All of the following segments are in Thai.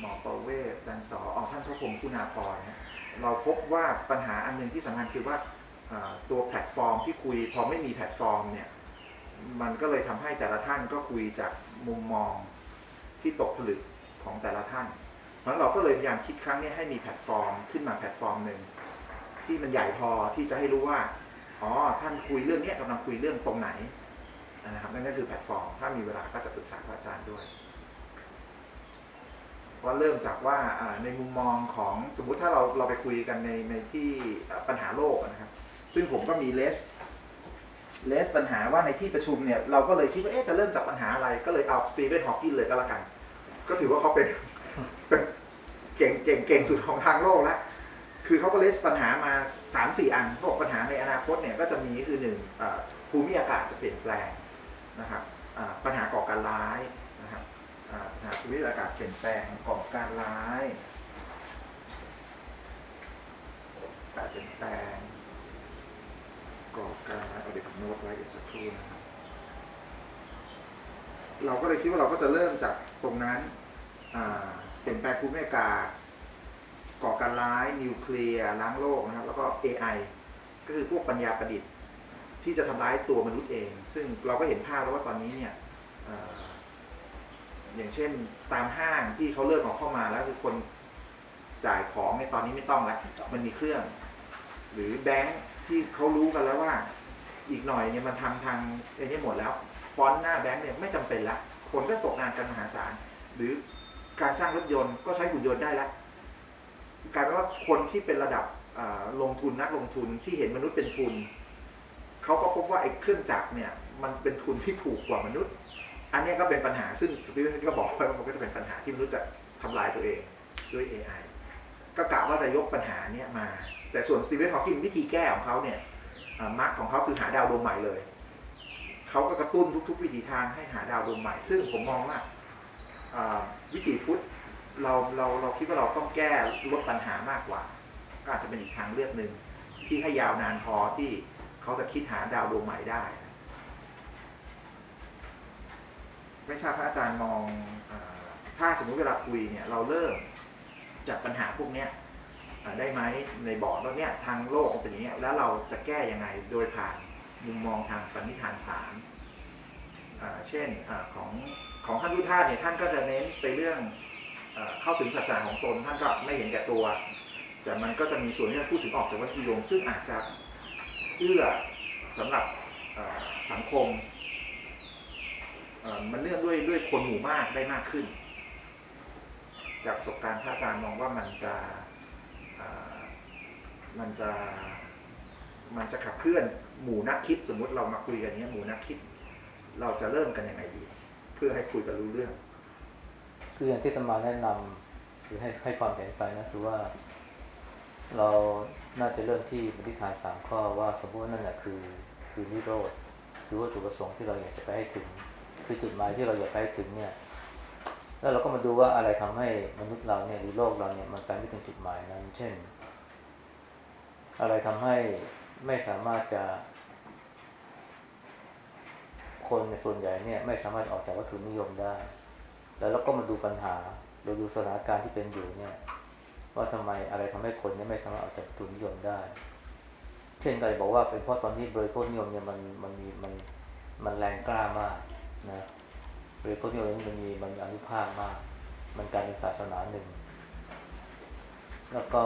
หมอประเวศจารย์สออท่านพระพรหมคุณาภรณ์เราพบว่าปัญหาอันหนึ่งที่สำคัญคือว่าตัวแพลตฟอร์มที่คุยพอไม่มีแพลตฟอร์มเนี่ยมันก็เลยทำให้แต่ละท่านก็คุยจากมุมมองที่ตกผลึกของแต่ละท่าน เพราะเราก็เลยพยายามคิดครั้งนี้ให้มีแพลตฟอร์มขึ้นมาแพลตฟอร์มหนึ่งที่มันใหญ่พอที่จะให้รู้ว่าอ๋อท่านคุยเรื่องนี้กำลังคุยเรื่องตรงไหนนะครับนั่นก็คือแพลตฟอร์ม ถ้ามีเวลาก็จะปรึกษาอาจารย์ด้วย ว่าเริ่มจากว่าในมุมมองของสมมุติถ้าเราเราไปคุยกันในในที่ปัญหาโลกนะครับ ซึ่งผมก็มี list list ปัญหาว่าในที่ประชุมเนี่ยเราก็เลยคิดว่าเอ๊ะจะเริ่มจากปัญหาอะไร ก็เลยเอาสตีเวนฮอว์กิงเลยก็แล้วกัน ก็ถือว่าเขาเป็นเก่งเก่งเก่งสุดของทางโลกแล้วคือเขาก็ list ปัญหามาสามสี่อันเขาบอกปัญหาในอนาคตเนี่ยก็จะมีคือหนึ่งภูมิอากาศจะเปลี่ยนแปลงนะครับปัญหาก่อการร้าย นะครับภูมิอากาศเปลี่ยนแปลงก่อการร้ายการเปลี่ยนแปลงก่อการร้ายเอาเด็กโน้ตไว้เดี๋ยวสักครู่นะครับเราก็เลยคิดว่าเราก็จะเริ่มจากตรงนั้นเปลี่ยนแปลงภูมิอากาศก่อการร้ายนิวเคลียร์ล้างโลกนะครับ แล้วก็ AI ก็คือพวกปัญญาประดิษฐ์ ที่จะทำร้ายตัวมนุษย์เอง ซึ่งเราก็เห็นภาพแล้วว่าตอนนี้เนี่ย อย่างเช่นตามห้างที่เขาเริ่มออกเข้ามาแล้วคือคนจ่ายของในตอนนี้ไม่ต้องแล้วมันมีเครื่อง หรือแบงค์ที่เขารู้กันแล้วว่า อีกหน่อยเนี่ยมันทำทางไอ้นี่หมดแล้ว ฟอนต์หน้าแบงค์เนี่ยไม่จำเป็นละคนก็ตกงานกันมหาศาลหรือการสร้างรถยนต์ก็ใช้หุ่นยนต์ได้แล้วกลายเป็นว่าคนที่เป็นระดับลงทุนนักลงทุนที่เห็นมนุษย์เป็นทุนเขาก็พบว่าไอ้เครื่องจักรเนี่ย มันเป็นทุนที่ถูกกว่ามนุษย์ อันนี้ก็เป็นปัญหาซึ่งสตีเวนก็บอกไว้ว่ามันก็จะเป็นปัญหาที่มนุษย์จะทำลายตัวเองด้วย AI ก็กะว่าจะยกปัญหาเนี้ยมา แต่ส่วนสตีเวนฮอว์กิงวิธีแก้ของเขาเนี่ยมรรคของเขาคือหาดาวดวงใหม่เลย เขาก็กระตุ้นทุก ๆ วิธีทางให้หาดาวดวงใหม่ ซึ่งผมมองว่าวิธีพุทธเราเราเราคิดว่าเราต้องแก้ลดปัญหามากกว่า ก็อาจจะเป็นอีกทางเลือกหนึ่งที่ให้ยาวนานพอที่เขาจะคิดหาดาวดวงใหม่ได้ ไม่ทราบพระอาจารย์มองอถ้าสมมุติเวลาคุยเนี่ยเราเริ่มจากปัญหาพวกนี้ได้ไหมในบอร์ดแล้วเนี่ยทางโลกเป็นอย่างนี้แล้วเราจะแก้ยังไงโดยผ่านมุมมองทางปณิธานสามเช่นอของของท่านพุทธาเนี่ยท่านก็จะเน้นไปเรื่องเข้าถึงศาสนาของตนท่านก็ไม่เห็นแก่ตัว แต่มันก็จะมีส่วนที่จะพูดถึงออกจากวัตถุโยมซึ่งอาจจะเอื้อสำหรับสังคม มันเนื่องด้วยด้วยคนหมู่มากได้มากขึ้น จากประสบการณ์พระอาจารย์มองว่ามันจะมันจะมันจะขับเคลื่อนหมู่นักคิดสมมุติเรามาคุยกันเนี้ยหมู่นักคิด เราจะเริ่มกันยังไงดี เพื่อให้คุยกันรู้เรื่องคืออย่างที่ตมาแนะนำคือให้ให้ความเห็นไปนะคือว่า เราน่าจะเริ่มที่บริธานสามข้อว่าสมมตินั่นแหละคือคือนิโรธคือว่าจุดประสงค์ที่เราอยากจะไปให้ถึง คือจุดหมายที่เราอยากไปถึงเนี่ย แล้วเราก็มาดูว่าอะไรทำให้มนุษย์เราเนี่ยหรือโลกเราเนี่ยมันไปไม่ถึงจุดหมายนั้น เช่น อะไรทำให้ไม่สามารถจะ คนในส่วนใหญ่เนี่ย ไม่สามารถออกจากวัตถุนิยมได้ แล้วเราก็มาดูปัญหาเราดูสถานการณ์ที่เป็นอยู่เนี่ย ว่าทำไมอะไรทำให้คนเนี่ยไม่สามารถออกจากทุนนิยมได้ เช่นใครบอกว่าเป็นเพราะตอนนี้บริโภคนิยมเนี่ยมันมันมีมันมันแรงกล้ามาก นะบริโภคนิยมันมีมันอนุภาพมาก มันกลายเป็นศาสนาหนึ่ง แล้วก็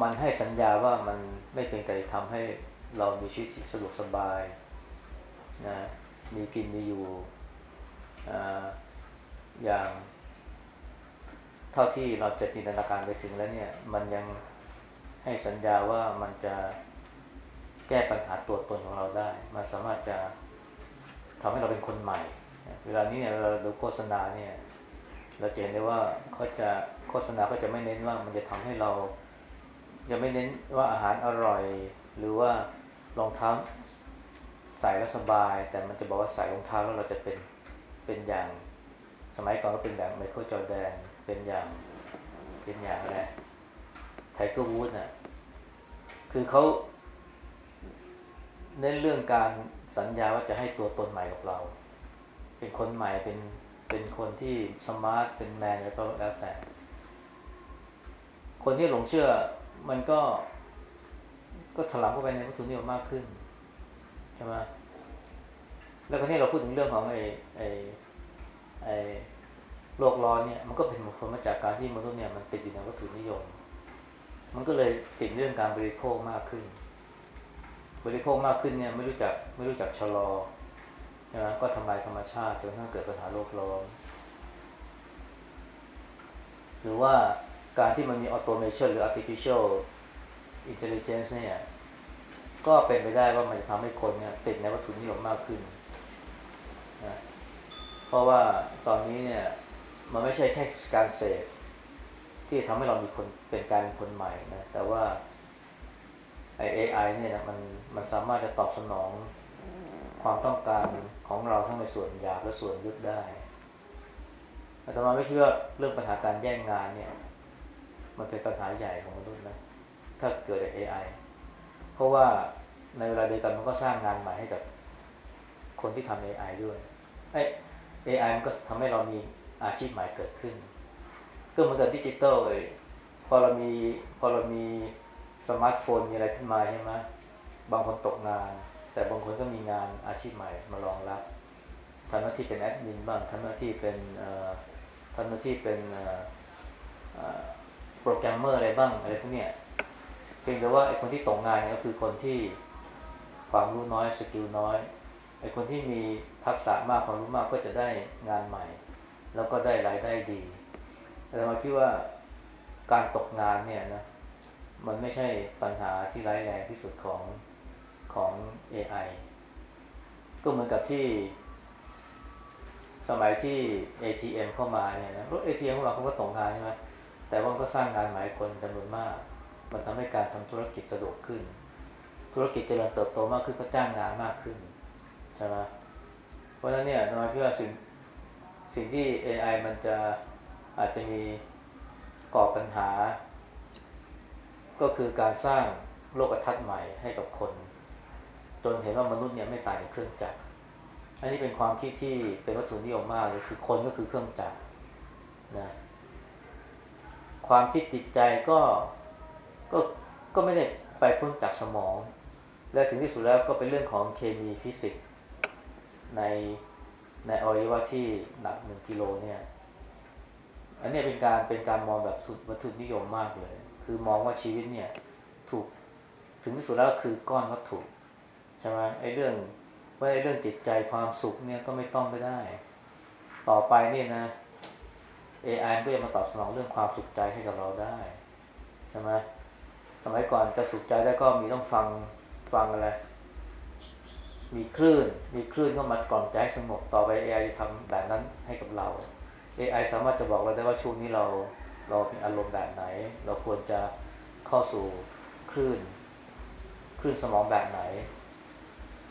มันให้สัญญาว่ามันไม่เพียงแต่ทำให้เรามีชีวิตสะดวกสบายนะมีกินมีอยู่อย่าง เท่าที่เราจะจินตนาการไปถึงแล้วเนี่ย มันยังให้สัญญาว่ามันจะแก้ปัญหาตัวตนของเราได้ มันสามารถจะ ทำให้เราเป็นคนใหม่ เวลานี้เนี่ยเราดูโฆษณาเนี่ยเราเห็นได้ว่าเขาจะโฆษณาก็จะไม่เน้นว่ามันจะทำให้เรา จะไม่เน้นว่าอาหารอร่อย หรือว่ารองเท้าใส่แล้วสบาย แต่มันจะบอกว่าใส่รองเท้าแล้วเราจะเป็นเป็นอย่าง สมัยก่อนก็เป็นแบบไมเคิลจอร์แดนเป็นอย่างเป็นอย่างอะไรไทเกอร์วูดส์น่ะคือเขาเน้นเรื่องการ สัญญาว่าจะให้ตัวตนใหม่กับเรา เป็นคนใหม่เป็นเป็นคนที่สมาร์ทเป็นแมนอะไรก็แล้วแต่ คนที่หลงเชื่อมันก็ ก็ถลำเข้าไปในวัตถุนิยมมากขึ้นใช่ไหมแล้วคราวนี้เราพูดถึงเรื่องของไอ้ไอ้ไอ้โลกร้อนเนี่ย มันก็เป็นผลมาจากการที่มนุษย์เนี่ยมันติดอยู่ในวัตถุนิยม มันก็เลยติดเรื่องการบริโภคมากขึ้น บริโภคมากขึ้นเนี่ยไม่รู้จักไม่รู้จักชะลอนะก็ทำลายธรรมชาติจนกระทั่งเกิดปัญหาโลกร้อนหรือว่าการที่มันมีออโตเมชันหรือ artificial intelligence เนี่ยก็เป็นไปได้ว่ามันจะทำให้คนเนี่ยติดในวัตถุนิยมมากขึ้นนะเพราะว่าตอนนี้เนี่ยมันไม่ใช่แค่การเสพที่ทำให้เรามีคนเป็นการเป็นคนใหม่นะแต่ว่าไอ AI เนี่ยนะมัน มันสามารถจะตอบสนองความต้องการของเราทั้งในส่วนหยาบและส่วนลึกได้อาตมาไม่คิดว่าเรื่องปัญหาการแย่งงานเนี่ย มันเป็นปัญหาใหญ่ของมนุษย์นะ ถ้าเกิดจาก AI เพราะว่าในเวลาเดียวกันมันก็สร้างงานใหม่ให้กับคนที่ทำ AI ด้วยไอ้ AI มันก็ทำให้เรามีอาชีพใหม่เกิดขึ้น ก็เหมือนกับดิจิตอลเลย พอเรามีพอเรามีสมาร์ทโฟนมีอะไรขึ้นมาใช่ไหม บางคนตกงาน แต่บางคนก็มีงานอาชีพใหม่มารองรับทำหน้าที่เป็นแอดมินบ้างทำหน้าที่เป็นทำหน้าที่เป็นโปรแกรมเมอร์อะไรบ้างอะไรพวกเนี้ยเพียงแต่ว่าไอ้คนที่ตกงานเนี่ยก็คือคนที่ความรู้น้อยสกิลน้อยไอ้คนที่มีทักษะมากความรู้มากก็จะได้งานใหม่ แล้วก็ได้รายได้ดี แต่มาคิดว่าการตกงานเนี่ยนะมันไม่ใช่ปัญหาที่ร้ายแรงที่สุดของ ของ AI ก็เหมือนกับที่ สมัยที่ ATM เข้ามาเนี่ยนะรถ ATM ของเราเขาก็ตกงานใช่ไหมแต่ว่าก็สร้างงานหมายคนจำนวนมาก มันทำให้การทำธุรกิจสะดวกขึ้น ธุรกิจเจริญเติบโตมากขึ้นก็จ้างงานมากขึ้นใช่ไหมเพราะฉะนั้นเนี่ยทำไมพี่ว่าสิ่งสิ่งที่ AI มันจะอาจจะมีก่อปัญหา ก็คือการสร้างโลกทัศน์ใหม่ให้กับคน จนเห็นว่ามนุษย์เนี่ยไม่ตายในเครื่องจักร อันนี้เป็นความคิดที่เป็นวัตถุนิยมมากเลยคือคนก็คือเครื่องจักรนะความคิดจิตใจก็ก็ก็ไม่ได้ไปพ้นจากสมอง และถึงที่สุดแล้วก็เป็นเรื่องของเคมีฟิสิกส์ในในอวัยวะที่หนักหนึ่งกิโลเนี่ยอันนี้เป็นการเป็นการมองแบบวัตถุนิยมมากเลย คือมองว่าชีวิตเนี่ยถูกถึงที่สุดแล้วคือก้อนวัตถุ ใช่ไหมไอ้เรื่องว่าไอ้เรื่องจิตใจความสุขเนี่ยก็ไม่ต้องไม่ได้ ต่อไปเนี่ยนะ AI ก็จะมาตอบสนองเรื่องความสุขใจให้กับเราได้ใช่ไหมสมัยก่อนจะสุขใจได้ก็มีต้องฟังฟังอะไร มีคลื่น มีคลื่นเข้ามากล่อมใจสงบต่อไป AI จะทำแบบนั้นให้กับเรา AI สามารถจะบอกเราได้ว่าช่วงนี้เราเราเป็นอารมณ์แบบไหน เราควรจะเข้าสู่คลื่น คลื่นสมองแบบไหน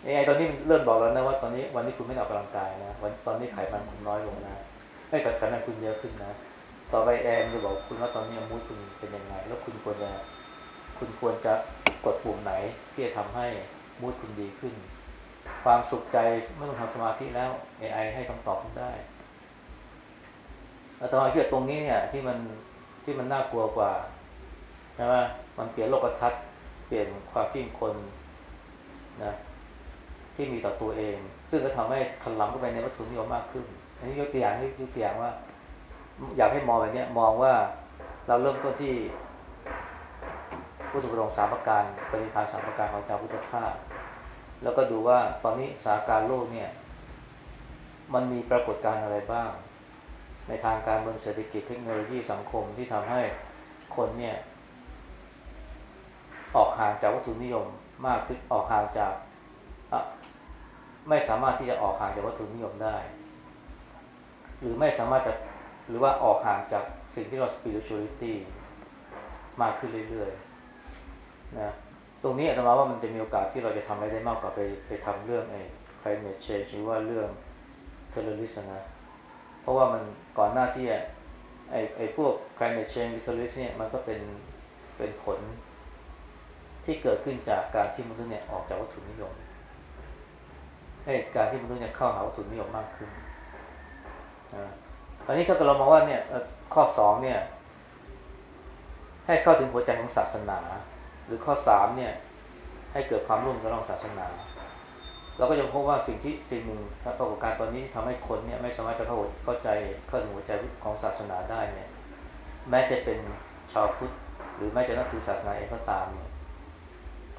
AI ตอนนี้เริ่มบอกแล้วนะว่าตอนนี้วันนี้คุณไม่ออกกำลังกายนะวันตอนนี้ไขมันคุณน้อยลงนะไม่แต่ไขมันคุณเยอะขึ้นนะต่อไปแอนจะบอกคุณว่าตอนนี้มูดคุณเป็นยังไง แล้วคุณควรจะคุณควรจะกดปุ่มไหนที่จะทำให้มูดคุณดีขึ้น ความสุขใจไม่ต้องทำสมาธิแล้ว AI ให้คำตอบคุณได้แล้วตอนที่ตรงนี้เนี่ย ที่มันที่มันน่ากลัวกว่าใช่ไหมมันเปลี่ยนโลกทัศน์เปลี่ยนความคิดคนนะ ที่มีต่อตัวเอง ซึ่งก็ทำให้ถลำเข้าไปในวัตถุนิยมมากขึ้น อันนี้ยกตัวอย่างนี่ยกตัวอย่างว่า อยากให้มองแบบนี้มองว่าเราเริ่มต้นที่พุทธประสงค์สามประการปฏิทานสามประการของชาวพุทธทาสแล้วก็ดูว่าตอนนี้สาการโลกเนี่ย มันมีปรากฏการณ์อะไรบ้าง ในทางการเมืองเศรษฐกิจเทคโนโลยีสังคมที่ทำให้คนเนี่ย ออกห่างจากวัตถุนิยมมากขึ้นออกห่างจาก ไม่สามารถที่จะออกห่างจากวัตถุนิยมได้ หรือไม่สามารถจะหรือว่าออกห่างจากสิ่งที่เรา spirituality มากขึ้นเรื่อยๆนะตรงนี้อาตมาว่ามันจะมีโอกาสที่เราจะทำอะไรได้มากกว่าไปไปทำเรื่องไอ้ climate change หรือว่าเรื่อง terrorism นะเพราะว่ามันก่อนหน้าที่ไอ้ไอ้พวก climate change terrorism เนี่ยมันก็เป็นเป็นผลที่เกิดขึ้นจากการที่มนุษย์เนี่ยออกจากวัตถุนิยม ให้การที่มนุษย์เนี่ยเข้าหาวัตถุนิยมมากขึ้นนะตอนนี้ถ้าเกิดเรามองว่าเนี่ยข้อสองเนี่ย ให้เข้าถึงหัวใจของศาสนา หรือข้อสามเนี่ย ให้เกิดความร่วมกับรองศาสนา เราก็จะพบว่าสิ่งที่สิ่งหนึ่งปรากฏการณ์ตอนนี้ทำให้คนเนี่ยไม่สามารถจะเข้าเข้าใจเข้าถึงหัวใจของศาสนาได้เนี่ย แม้จะเป็นชาวพุทธหรือแม้จะนับถือศาสนาเองก็ตามเนี่ย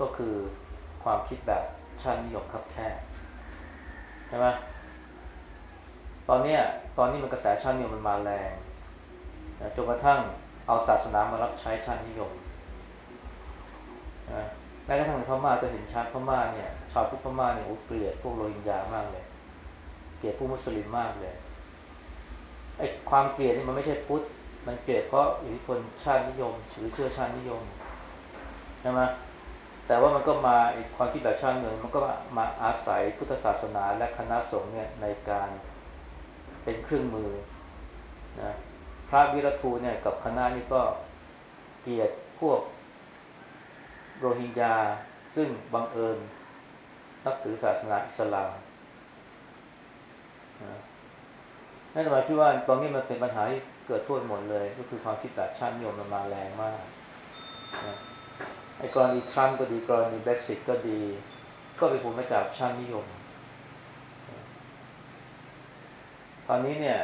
ก็คือความคิดแบบชาตินิยมคับแคบ ใช่ไหมตอนเนี้ยตอนนี้มันกระแสชาตินิยมมันมาแรงจนกระทั่งเอาศาสนามารับใช้ชาตินิยมนะแม้กระทั่งในพม่าก็เห็นชัดพม่าเนี่ย ชาวพุทธพม่าเนี่ยโอ้เกลียดพวกโรฮิงญามากเลย เกลียดพวกมุสลิมมากเลยไอ้ความเกลียดนี่มันไม่ใช่พุทธ มันเกลียดเพราะอิทธิพลชาตินิยมหรือเชื่อชาตินิยมใช่ไหม แต่ว่ามันก็มาความคิดแบบชาติเมืองมันก็มาอาศัยพุทธศาสนาและคณะสงฆ์เนี่ยในการเป็นเครื่องมือนะพระวิรทูเนี่ยกับคณะนี่ก็เกลียดพวกโรฮิงญาซึ่งบังเอิญนับถือศาสนาอิสลามนะนั่นหมายที่ว่าตอนนี้มันเป็นปัญหาที่เกิดทั่วหมดเลย ก็คือความคิดแบบชาตินิยมมันมาแรงมากนะ ไอ้กรณีทรัมป์ก็ดีกรณีเบรกซิตก็ดี ก็เป็นผลมาจากชาตินิยม ตอนนี้เนี่ย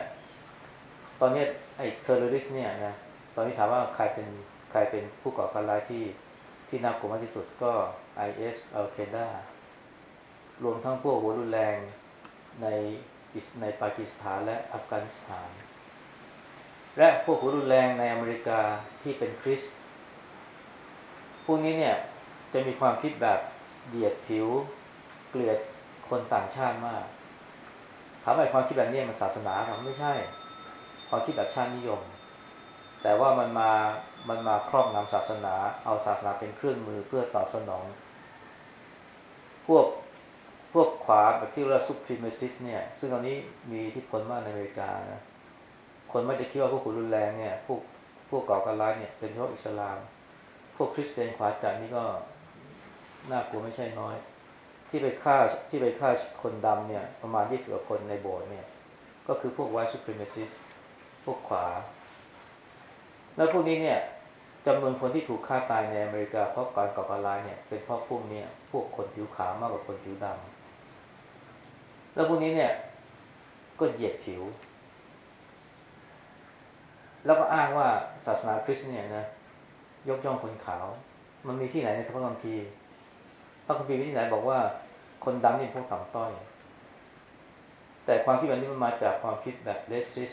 ตอนนี้ไอ้เทอร์เรริสเนี่ยนะตอนนี้ถามว่าใครเป็นใครเป็นผู้ก่อการร้ายที่ที่น่ากลัวมากที่สุดก็ IS อัล q เ d a รวมทั้งพวกหัวรุนแรงในในปากีสถานและอัฟกานิสถาน และพวกหัวรุนแรงในอเมริกาที่เป็นคริสต์ พวกนี้เนี่ยจะมีความคิดแบบเดียดผิว เกลียดคนต่างชาติมากถามว่าความคิดแบบนี้มันศาสนาหรือไม่ใช่ ความคิดแบบชาตินิยม แต่ว่ามันมามันมาครอบงำศาสนา เอาศาสนาเป็นเครื่องมือเพื่อตอบสนอง พวกพวกขวาแบบที่เรียกว่า supremacist เนี่ย ซึ่งตอนนี้มีที่ผลมากในอเมริกานะคนไม่จะคิดว่าพวกขุนรุนแรงเนี่ยพวกพวกก่อการร้ายเนี่ยเป็นเพราะอิสลาม พวกคริสเตียนขวาจัดนี่ก็น่ากลัวไม่ใช่น้อย ที่ไปฆ่าที่ไปฆ่าคนดำเนี่ย ประมาณยี่สิบกว่าคนในโบสถ์เนี่ย ก็คือพวก white supremacist พวกขวา แล้วพวกนี้เนี่ยจำนวนคนที่ถูกฆ่าตายในอเมริกาเพราะการก่อการร้ายเนี่ยเป็นเพราะพวกนี้พวกคนผิวขาวมากกว่าคนผิวดำแล้วพวกนี้เนี่ย ก็เหยียดผิว แล้วก็อ้างว่าศาสนาคริสต์เนี่ยนะ ยกย่องคนขาว มันมีที่ไหนในพระคัมภีร์พระคัมภีร์ที่ไหนบอกว่าคนดำนี่พวกต่ำต้อย แต่ความคิดแบบนี้มันมาจากความคิดแบบเลสซิส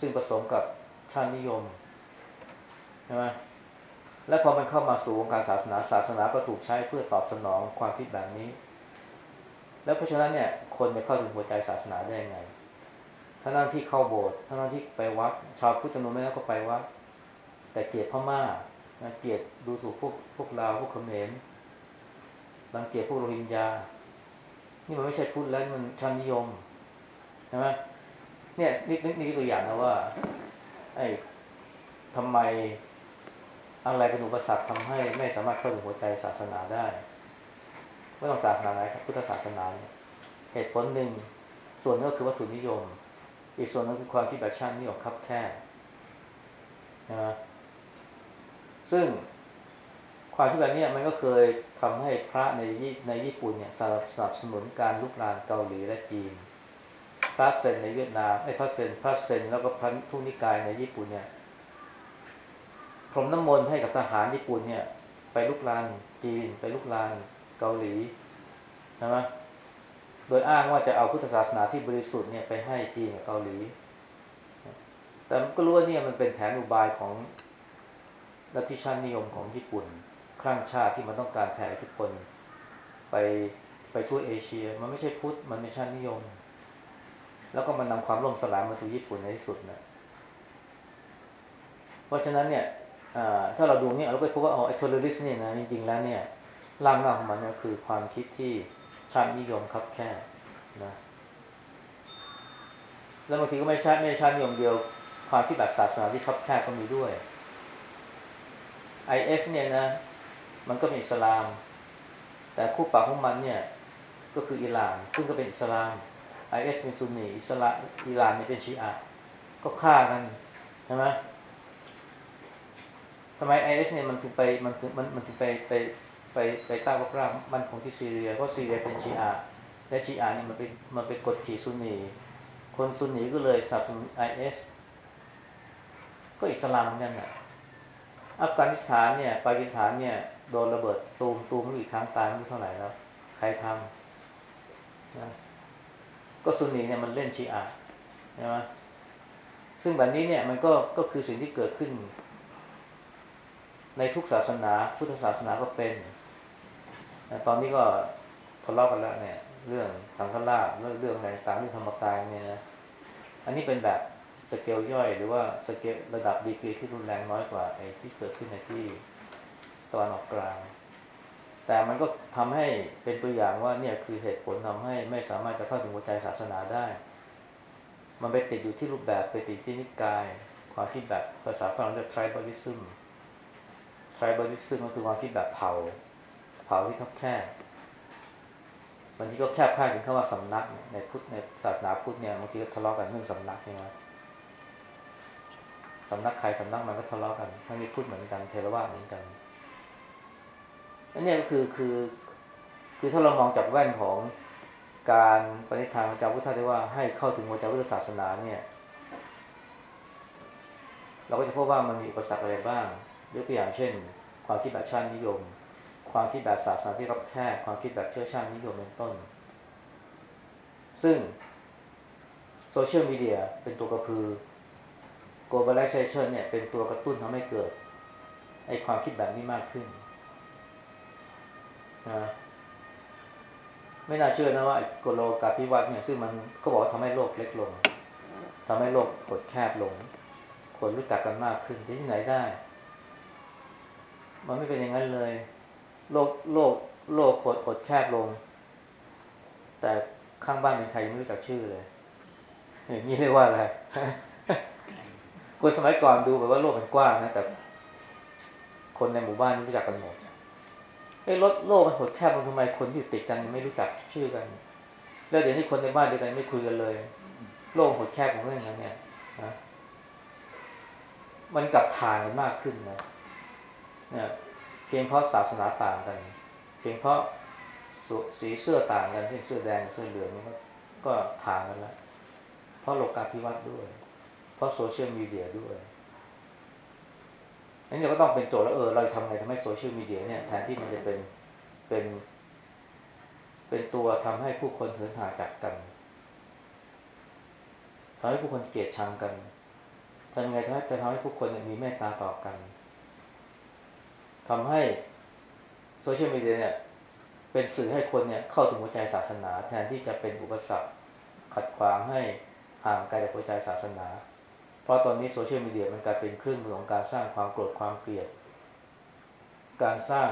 ซึ่งผสมกับชาตินิยมใช่ไหมและพอมันเข้ามาสู่วงการศาสนาศาสนาก็ถูกใช้เพื่อตอบสนองความคิดแบบนี้ แล้วเพราะฉะนั้นเนี่ย คนจะเข้าถึงหัวใจศาสนาได้ยังไงทั้งนั้นที่เข้าโบสถ์ทั้งนั้นที่ไปวัดชาวพุทธจำนวนไม่น้อยก็ไปวัดแต่เกลียดพม่า เกลียดดูถูกพวกพวกลาวพวกเขมรรังเกียจพวกโรฮิงญา นี่มันไม่ใช่พุทธแล้วมันชาตินิยมใช่ไหมเนี่ยนี่นี่ตัวอย่างนะว่า ไอ้ทำไมอะไรเป็นอุปสรรคทำให้ไม่สามารถเข้าถึงหัวใจศาสนาได้ไม่ต้องศาสนาไหนพุทธศาสนาเนี่ยเหตุผลหนึ่งส่วนนึงก็คือวัตถุนิยม อีกส่วนนึงคือความคิดแบบชาตินิยมคับแคบนะ ซึ่งความคิดแบบนี้มันก็เคยทำให้พระในในญี่ปุ่นเนี่ยสนับสนุนการลุกรานเกาหลีและจีน พระเซนในเวียดนามไอ้พระเซนพระเซนแล้วก็พระทุนิกายในญี่ปุ่นเนี่ยพรมน้ำมนต์ให้กับทหารญี่ปุ่นเนี่ย ไปลุกรานจีน ไปลุกรานเกาหลีใช่ไหมโดยอ้างว่าจะเอาพุทธศาสนาที่บริสุทธิ์เนี่ยไปให้จีนกับเกาหลี แต่ก็รู้ว่าเนี่ยมันเป็นแผนอุบายของ ลัทธิชาตินิยมของญี่ปุ่นครั้งชาติที่มันต้องการแผ่อิทธิพลไปไปทั่วเอเชีย มันไม่ใช่พุทธมันไม่ชาตินิยม แล้วก็มันนำความล่มสลายมาถึงญี่ปุ่นในที่สุดนะเพราะฉะนั้นเนี่ยถ้าเราดูเนี่ยเราก็พบว่าอ๋อไอ้ terrorist เนี่ยนะจริงๆแล้วเนี่ยรากเหง้าของมันเนี่ยคือความคิดที่ชาตินิยมคับแคบนะแล้วบางทีก็ไม่ใช่ไม่ใช่ชาตินิยมเดียว ความคิดแบบศาสนาที่คับแคบก็มีด้วย ไอเอสเนี่ยนะ มันก็เป็นอิสลาม แต่คู่ปรับของมันเนี่ยก็คืออิหร่าน ซึ่งก็เป็นอิสลามไอเอสเป็นซุนนีอิสระอิหร่านเนี่ยเป็นชีอะก็ฆ่ากันใช่ไหมทำไมไอเอสเนี่ยมันถึงไปมันถึงมันมันถึงไปไปไปไปต้านรบราบมันคงที่ซีเรียเพราะซีเรียเป็นชีอะและชีอะเนี่ยมันเป็นมันเป็นกดขี่ซุนนีคนซุนนีก็เลยสนับสนุนไอเอสก็อิสลามเหมือนกันอะ อัฟกานิสถานเนี่ยปากีสถานเนี่ยโดนระเบิดตูมตูมอีกครั้งตายไม่เท่าไหร่แล้วใครทำนะก็ซุนนีเนี่ยมันเล่นชีอะใช่ไหมซึ่งแบบนี้เนี่ยมันก็ก็คือสิ่งที่เกิดขึ้น ในทุกศาสนา พุทธศาสนาก็เป็นตอนนี้ก็ทะเลาะกันแล้วเนี่ย เรื่องสังฆราชเรื่องเรื่องอะไรต่างเรื่องธรรมกายเนี่ยนะอันนี้เป็นแบบ สเกลย่อย หรือว่าสเกลระดับดีกรีที่รุนแรงน้อยกว่าไอ้ที่เกิดขึ้นในที่ตะวันออกกลาง แต่มันก็ทำให้เป็นตัวอย่างว่าเนี่ยคือเหตุผลทำให้ไม่สามารถจะเข้าถึงหัวใจศาสนาได้ มันไปติดอยู่ที่รูปแบบไปติดที่นิกาย ความคิดแบบภาษาฝรั่งเรียก tribalism tribalism ก็คือความคิดแบบเผ่าเผ่าที่คับแคบบางทีก็แคบค่ายถึงคำว่าสำนักในพุทธในศาสนาพุทธเนี่ยบางทีก็ทะเลาะกันเรื่องสำนักใช่ไหม สำนักใครสำนักมันก็ทะเลาะกันทั้งนี้พุทธเหมือนกันเทรวาเหมือนกันอันนี้ก็คือคือคือถ้าเรามองจากแว่นของการปณิธานของเจ้าพุทธได้ว่าให้เข้าถึงหัวใจพุทธศาสนาเนี่ย เราก็จะพบว่ามันมีอุปสรรคอะไรบ้างยกตัวอย่างเช่น ความคิดแบบชาตินิยม ความคิดแบบศาสนาที่รับแค่ความคิดแบบเชื้อชาตินิยมเป็นต้น ซึ่งโซเชียลมีเดียเป็นตัวกระพือ globalization เนี่ยเป็นตัวกระตุ้นทำให้เกิดไอความคิดแบบนี้มากขึ้นนะไม่น่าเชื่อนะว่าโกโลกาพิวัตเนี่ยซึ่งมันก็บอกว่าทำให้โลกเล็กลงทำให้โลกกดแคบลง คนรู้จักกันมากขึ้นที่ไหนได้ มันไม่เป็นอย่างนั้นเลย โลกโลกโลกกดกดแคบลง แต่ข้างบ้านเป็นใครไม่รู้จักชื่อเลยอย่างนี้เรียกว่าอะไร คนสมัยก่อนดูแบบว่าโลกมันกว้างนะแต่คนในหมู่บ้านรู้จักกันหมดไอ้รถโลกมันหดแคบลงทำไมคนที่ติดกันไม่รู้จักชื่อกัน แล้วเดี๋ยวนี้คนในบ้านเดียวกันไม่คุยกันเลย โลกหดแคบของเรื่องนั้นเนี่ยนะมันกลับทางกันมากขึ้นนะเนี่ยเพียงเพราะศาสนาต่างกัน เพียงเพราะสีเสื้อต่างกันเช่นเสื้อแดงเสื้อเหลืองนี่ก็ทางกันแล้วเพราะโลกาภิวัตน์ด้วย เพราะโซเชียลมีเดียด้วยอันนี้เราก็ต้องเป็นโจทย์แล้วเออเราทำไงทำให้โซเชียลมีเดียเนี่ยแทนที่มันจะเป็นเป็น เป็นตัวทำให้ผู้คนเหินห่างจากกันทำให้ผู้คนเกลียดชังกันทำไงทำให้จะทำให้ผู้คนมีเมตตาต่อกันทำให้โซเชียลมีเดียเนี่ย เป็นสื่อให้คนเนี่ยเข้าถึงหัวใจศาสนา แทนที่จะเป็นอุปสรรคขัดขวางให้ห่างไกลจากหัวใจศาสนา ราะตอนนี้โซเชียลมีเดียมันกลายเป็นเครื่องมือของการสร้างความโกรธความเกลียด การสร้าง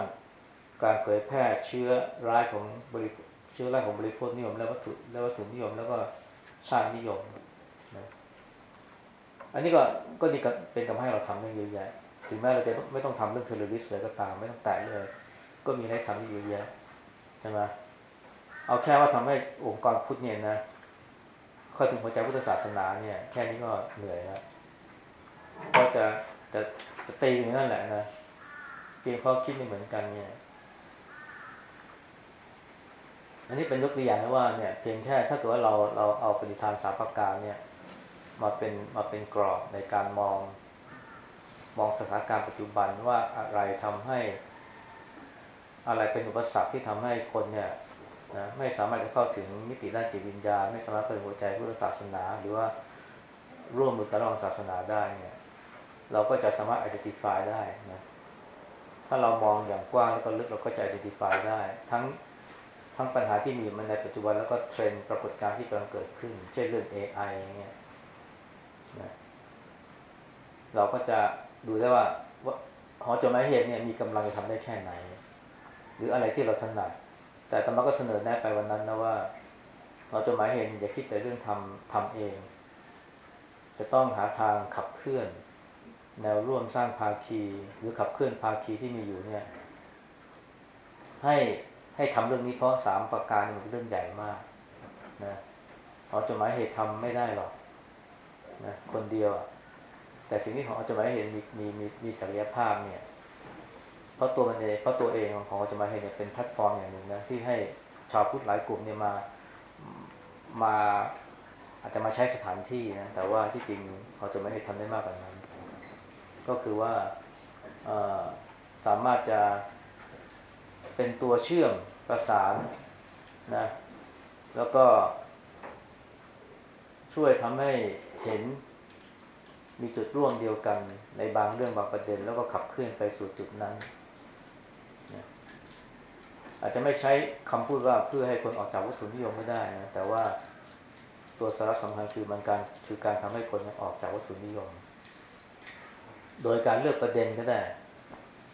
การเผยแพร่เชื้อร้ายของบริเชื้อร้ายของบริโภคนิยม และวัตถุและวัตถุนิยม แล้วก็ชาตินิยมนะอันนี้ก็ก็นี่เป็นกำให้เราทำได้เยอะแยะถึงแม้เราจะไม่ต้องทำเรื่องเทเลวิสเลยก็ตามไม่ต้องแตะเลย ก็มีให้ทำเยอะแยะใช่ไหมเอาแค่ว่าทำให้องค์กรพุทธเนี่ยนะเข้าถึงหัวใจพุทธศาสนาเนี่ย แค่นี้ก็เหนื่อยแล้ว ก็จะจะจะตีอย่างนั้นแหละนะเพียงเพราะคิดไม่เหมือนกันเนี่ยอันนี้เป็นยกตัวอย่างนะว่าเนี่ยเพียงแค่ถ้าเกิดว่าเราเราเอาปฏิทานสาปการเนี่ยมาเป็นมาเป็นกรอบในการมองมองสถานการณ์ปัจจุบันว่าอะไรทำให้ อะไรเป็นอุปสรรคที่ทำให้คนเนี่ยนะไม่สามารถจะเข้าถึงมิติด้านจิตวิญญาณไม่สามารถเปิดหัวใจพุทธศาสนา หรือว่าร่วมมือกับรองศาสนาได้เนี่ย เราก็จะสามารถ identify ได้นะถ้าเรามองอย่างกว้างแล้วก็ลึกเราก็จะ identify ได้ ทั้งทั้งปัญหาที่มีมันในปัจจุบันแล้วก็เทรนด์ปรากฏการณ์ที่กำลังเกิดขึ้น เช่นเรื่อง AI อย่างเงี้ยนะเราก็จะดูได้ว่าว่าหอจดหมายเหตุเนี่ยมีกำลังจะทำได้แค่ไหน หรืออะไรที่เราถนัดแต่ตมาก็เสนอแนะไปวันนั้นนะว่าเราจะหมายเห็นอย่าคิดแต่เรื่องทำทำเอง จะต้องหาทางขับเคลื่อน แนวร่วมสร้างภาคี หรือขับเคลื่อนภาคีที่มีอยู่เนี่ย ให้ให้ทำเรื่องนี้เพราะสามประการมันเป็นเรื่องใหญ่มากนะหอจดหมายเหตุทำไม่ได้หรอกนะคนเดียวแต่สิ่งที่ของหอจดหมายเหตุมีมีมีมีศักยภาพเนี่ย เพราะตัวมันเองเพราะตัวเองของหอจดหมายเหตุเนี่ยเป็นแพลตฟอร์มอย่างหนึ่งนะที่ให้ชาวพุทธหลายกลุ่มเนี่ยมามาอาจจะมาใช้สถานที่นะแต่ว่าที่จริงหอจดหมายเหตุทำได้มากกว่านั้น ก็คือว่าสามารถจะเป็นตัวเชื่อมประสานนะแล้วก็ช่วยทำให้เห็นมีจุดร่วมเดียวกันในบางเรื่องบางประเด็น แล้วก็ขับเคลื่อนไปสู่จุดนั้น อาจจะไม่ใช้คำพูดว่าเพื่อให้คนออกจากวัตถุนิยมไม่ได้นะแต่ว่าตัวสาระสำคัญคือมันการคือการทำให้คนออกจากวัตถุนิยม โดยการเลือกประเด็นก็ได้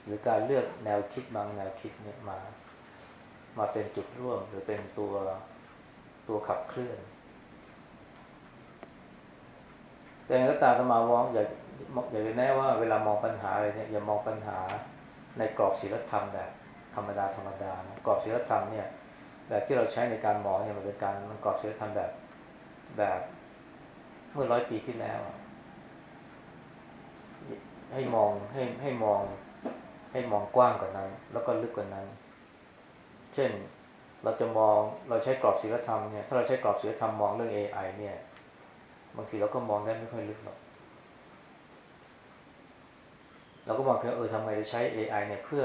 หรือการเลือกแนวคิดบางแนวคิดเนี่ยมา มาเป็นจุดร่วม หรือเป็นตัวตัวขับเคลื่อน แต่อย่างรก็ตามธรรมามองอย่าอย่าไปแน่ว่าเวลามองปัญหาอะไรเนี่ยอย่ามองปัญหาในกรอบศีลธรรมแบบธรรมดาธรรมดานะกรอบศีลธรรมเนี่ยแบบที่เราใช้ในการมองเนี่ยมันเป็นการมันกรอบศีลธรรมแบบแบบเมื่อร้อยปีที่แล้วอะ ให้มองให้ให้มอง ให้มองกว้างกว่านั้น แล้วก็ลึกกว่านั้น เช่นเราจะมองเราใช้กรอบศีลธรรมเนี่ยถ้าเราใช้กรอบศีลธรรมมองเรื่อง AI เนี่ย บางทีเราก็มองได้ไม่ค่อยลึกหรอกเราก็มองเพียงเออทำไงจะใช้ AI เนี่ยเพื่อ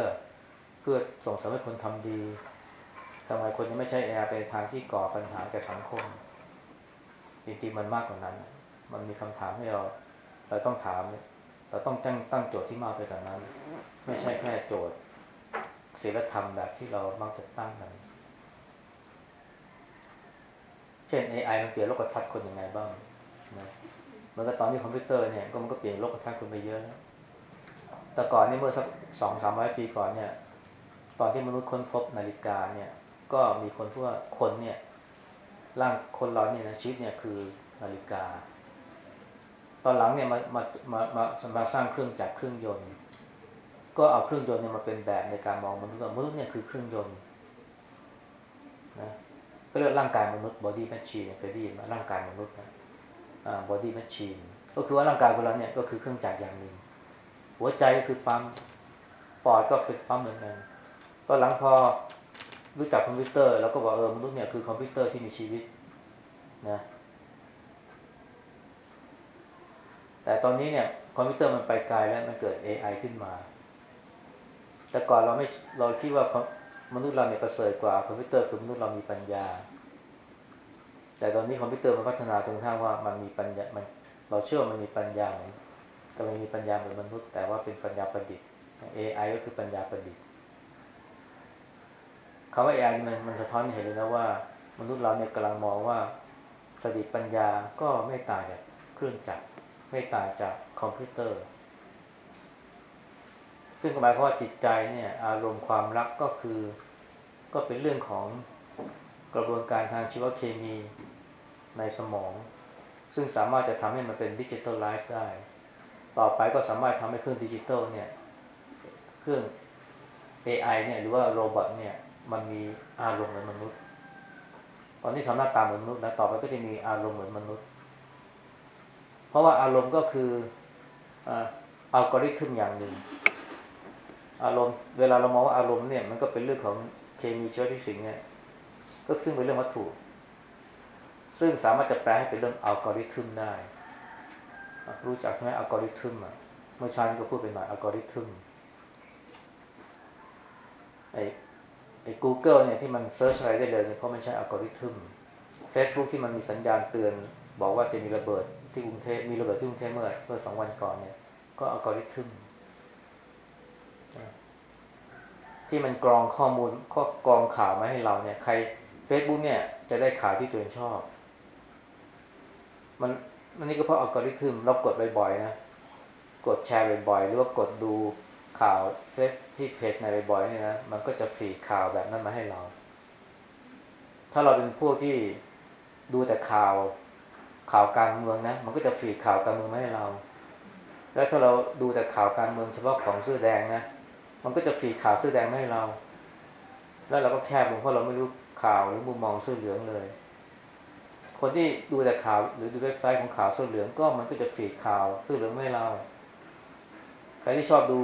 เพื่อส่งเสริมให้คนทำดีทำไมคนจะไม่ใช้ AI เป็นทางที่ก่อปัญหาแก่สังคม จริงๆมันมากกว่านั้น มันมีคำถามให้เรา เราต้องถามเนี่ย เราต้องตั้งตั้งโจทย์ที่มากไปกว่านั้น ไม่ใช่แค่โจทย์ศีลธรรมแบบที่เรามักจะตั้งกันเช่น AI มันเปลี่ยนโลกทัศน์คนยังไงบ้างนะเหมือนกับตอนที่คอมพิวเตอร์เนี่ยก็มันก็เปลี่ยนโลกทัศน์คนไปเยอะนะแต่ก่อนนี่เมื่อสักสองสามร้อยปีก่อนเนี่ย ตอนที่มนุษย์ค้นพบนาฬิกาเนี่ย ก็มีคนพูดว่าคนเนี่ย ร่างคนเราเนี่ยนะชีวิตเนี่ยคือนาฬิกา ตอนหลังเนี่ยมามามามามาสร้างเครื่องจักรเครื่องยนต์ ก็เอาเครื่องยนต์เนี่ยมาเป็นแบบในการมองมนุษย์ว่ามนุษย์เนี่ยคือเครื่องยนต์นะก็เรียกร่างกายมนุษย์ body machine เคยได้ยินไหมร่างกายมนุษย์นะ body machine ก็คือว่าร่างกายของเราเนี่ยก็คือเครื่องจักรอย่างหนึ่งหัวใจก็คือปั๊มปอดก็เป็นปั๊มเหมือนกันตอนหลังพอรู้จักคอมพิวเตอร์ แล้วก็บอกเออมนุษย์เนี่ยคือคอมพิวเตอร์ที่มีชีวิตนะ แต่ตอนนี้เนี่ยคอมพิวเตอร์มันไปไกลแล้วมันเกิด AI ขึ้นมา แต่ก่อนเราไม่เราคิดว่ามนุษย์เราเนี่ยประเสริฐกว่าคอมพิวเตอร์คือมนุษย์เรามีปัญญา แต่ตอนนี้คอมพิวเตอร์มันพัฒนาจนกระทั่งว่ามันมีปัญญามันเราเชื่อมันมีปัญญาเหมือนแต่มันมีปัญญาเหมือนมนุษย์แต่ว่าเป็นปัญญาประดิษฐ์ AI ก็คือปัญญาประดิษฐ์คำว่า AI มันมันสะท้อนเห็นเลยนะว่า มนุษย์เราเนี่ยกำลังมองว่าสติปัญญาก็ไม่ต่างจากเครื่องจักร ไม่ต่างจากคอมพิวเตอร์ ซึ่งหมายความว่าจิตใจเนี่ย อารมณ์ความรักก็คือ ก็เป็นเรื่องของกระบวนการทางชีวเคมีในสมอง ซึ่งสามารถจะทำให้มันเป็นดิจิทัลไลซ์ได้ ต่อไปก็สามารถทำให้เครื่องดิจิทัลเนี่ย เครื่อง AI เนี่ยหรือว่าโรบอทเนี่ย มันมีอารมณ์เหมือนมนุษย์ ตอนนี้ทำหน้าตาเหมือนมนุษย์แล้วต่อไปก็จะมีอารมณ์เหมือนมนุษย์ เพราะว่าอารมณ์ก็คืออัลกอริทึมอย่างหนึ่ง อารมณ์ เวลาเรามองว่าอารมณ์เนี่ย มันก็เป็นเรื่องของเคมีชีวฟิสิกส์เนี่ย ก็ซึ่งเป็นเรื่องวัตถุ ซึ่งสามารถจะแปลให้เป็นเรื่องอัลกอริทึมได้ รู้จักไหมอัลกอริทึมอะ เมื่อเช้านี้ก็พูดไปหน่อยอัลกอริทึมไอ้ไอ้ Google เนี่ยที่มัน search อะไรได้เลยเนี่ยเพราะมันใช้อัลกอริทึม Facebook ที่มันมีสัญญาณเตือน บอกว่าจะมีระเบิด ที่กรุงเทพมีระเบิดที่กรุงเทพเมื่อเมื่อสองวันก่อนเนี่ย ก็อัลกอริทึมที่มันกรองข้อมูลข้อกรองข่าวมาให้เราเนี่ย ใคร Facebook เนี่ยจะได้ข่าวที่ตัวเองชอบ มันมันนี่ก็เพราะอัลกอริทึมเรากดบ่อยๆนะกดแชร์บ่อยๆหรือว่ากดดูข่าวเฟซที่เพจในบ่อยๆเนี่ยนะมันก็จะฟีข่าวแบบนั้นมาให้เรา ถ้าเราเป็นพวกที่ดูแต่ข่าว ข่าวการเมืองนะ มันก็จะฟีดข่าวการเมืองมาให้เรา แล้วถ้าเราดูแต่ข่าวการเมืองเฉพาะของเสื้อแดงนะ มันก็จะฟีดข่าวเสื้อแดงมาให้เรา แล้วเราก็แคบลงเพราะเราไม่รู้ข่าวหรือมุมมองเสื้อเหลืองเลย คนที่ดูแต่ข่าวหรือดูเว็บไซต์ของข่าวเสื้อเหลืองก็มันก็จะฟีดข่าวเสื้อเหลืองไม่ให้เรา ใครที่ชอบดู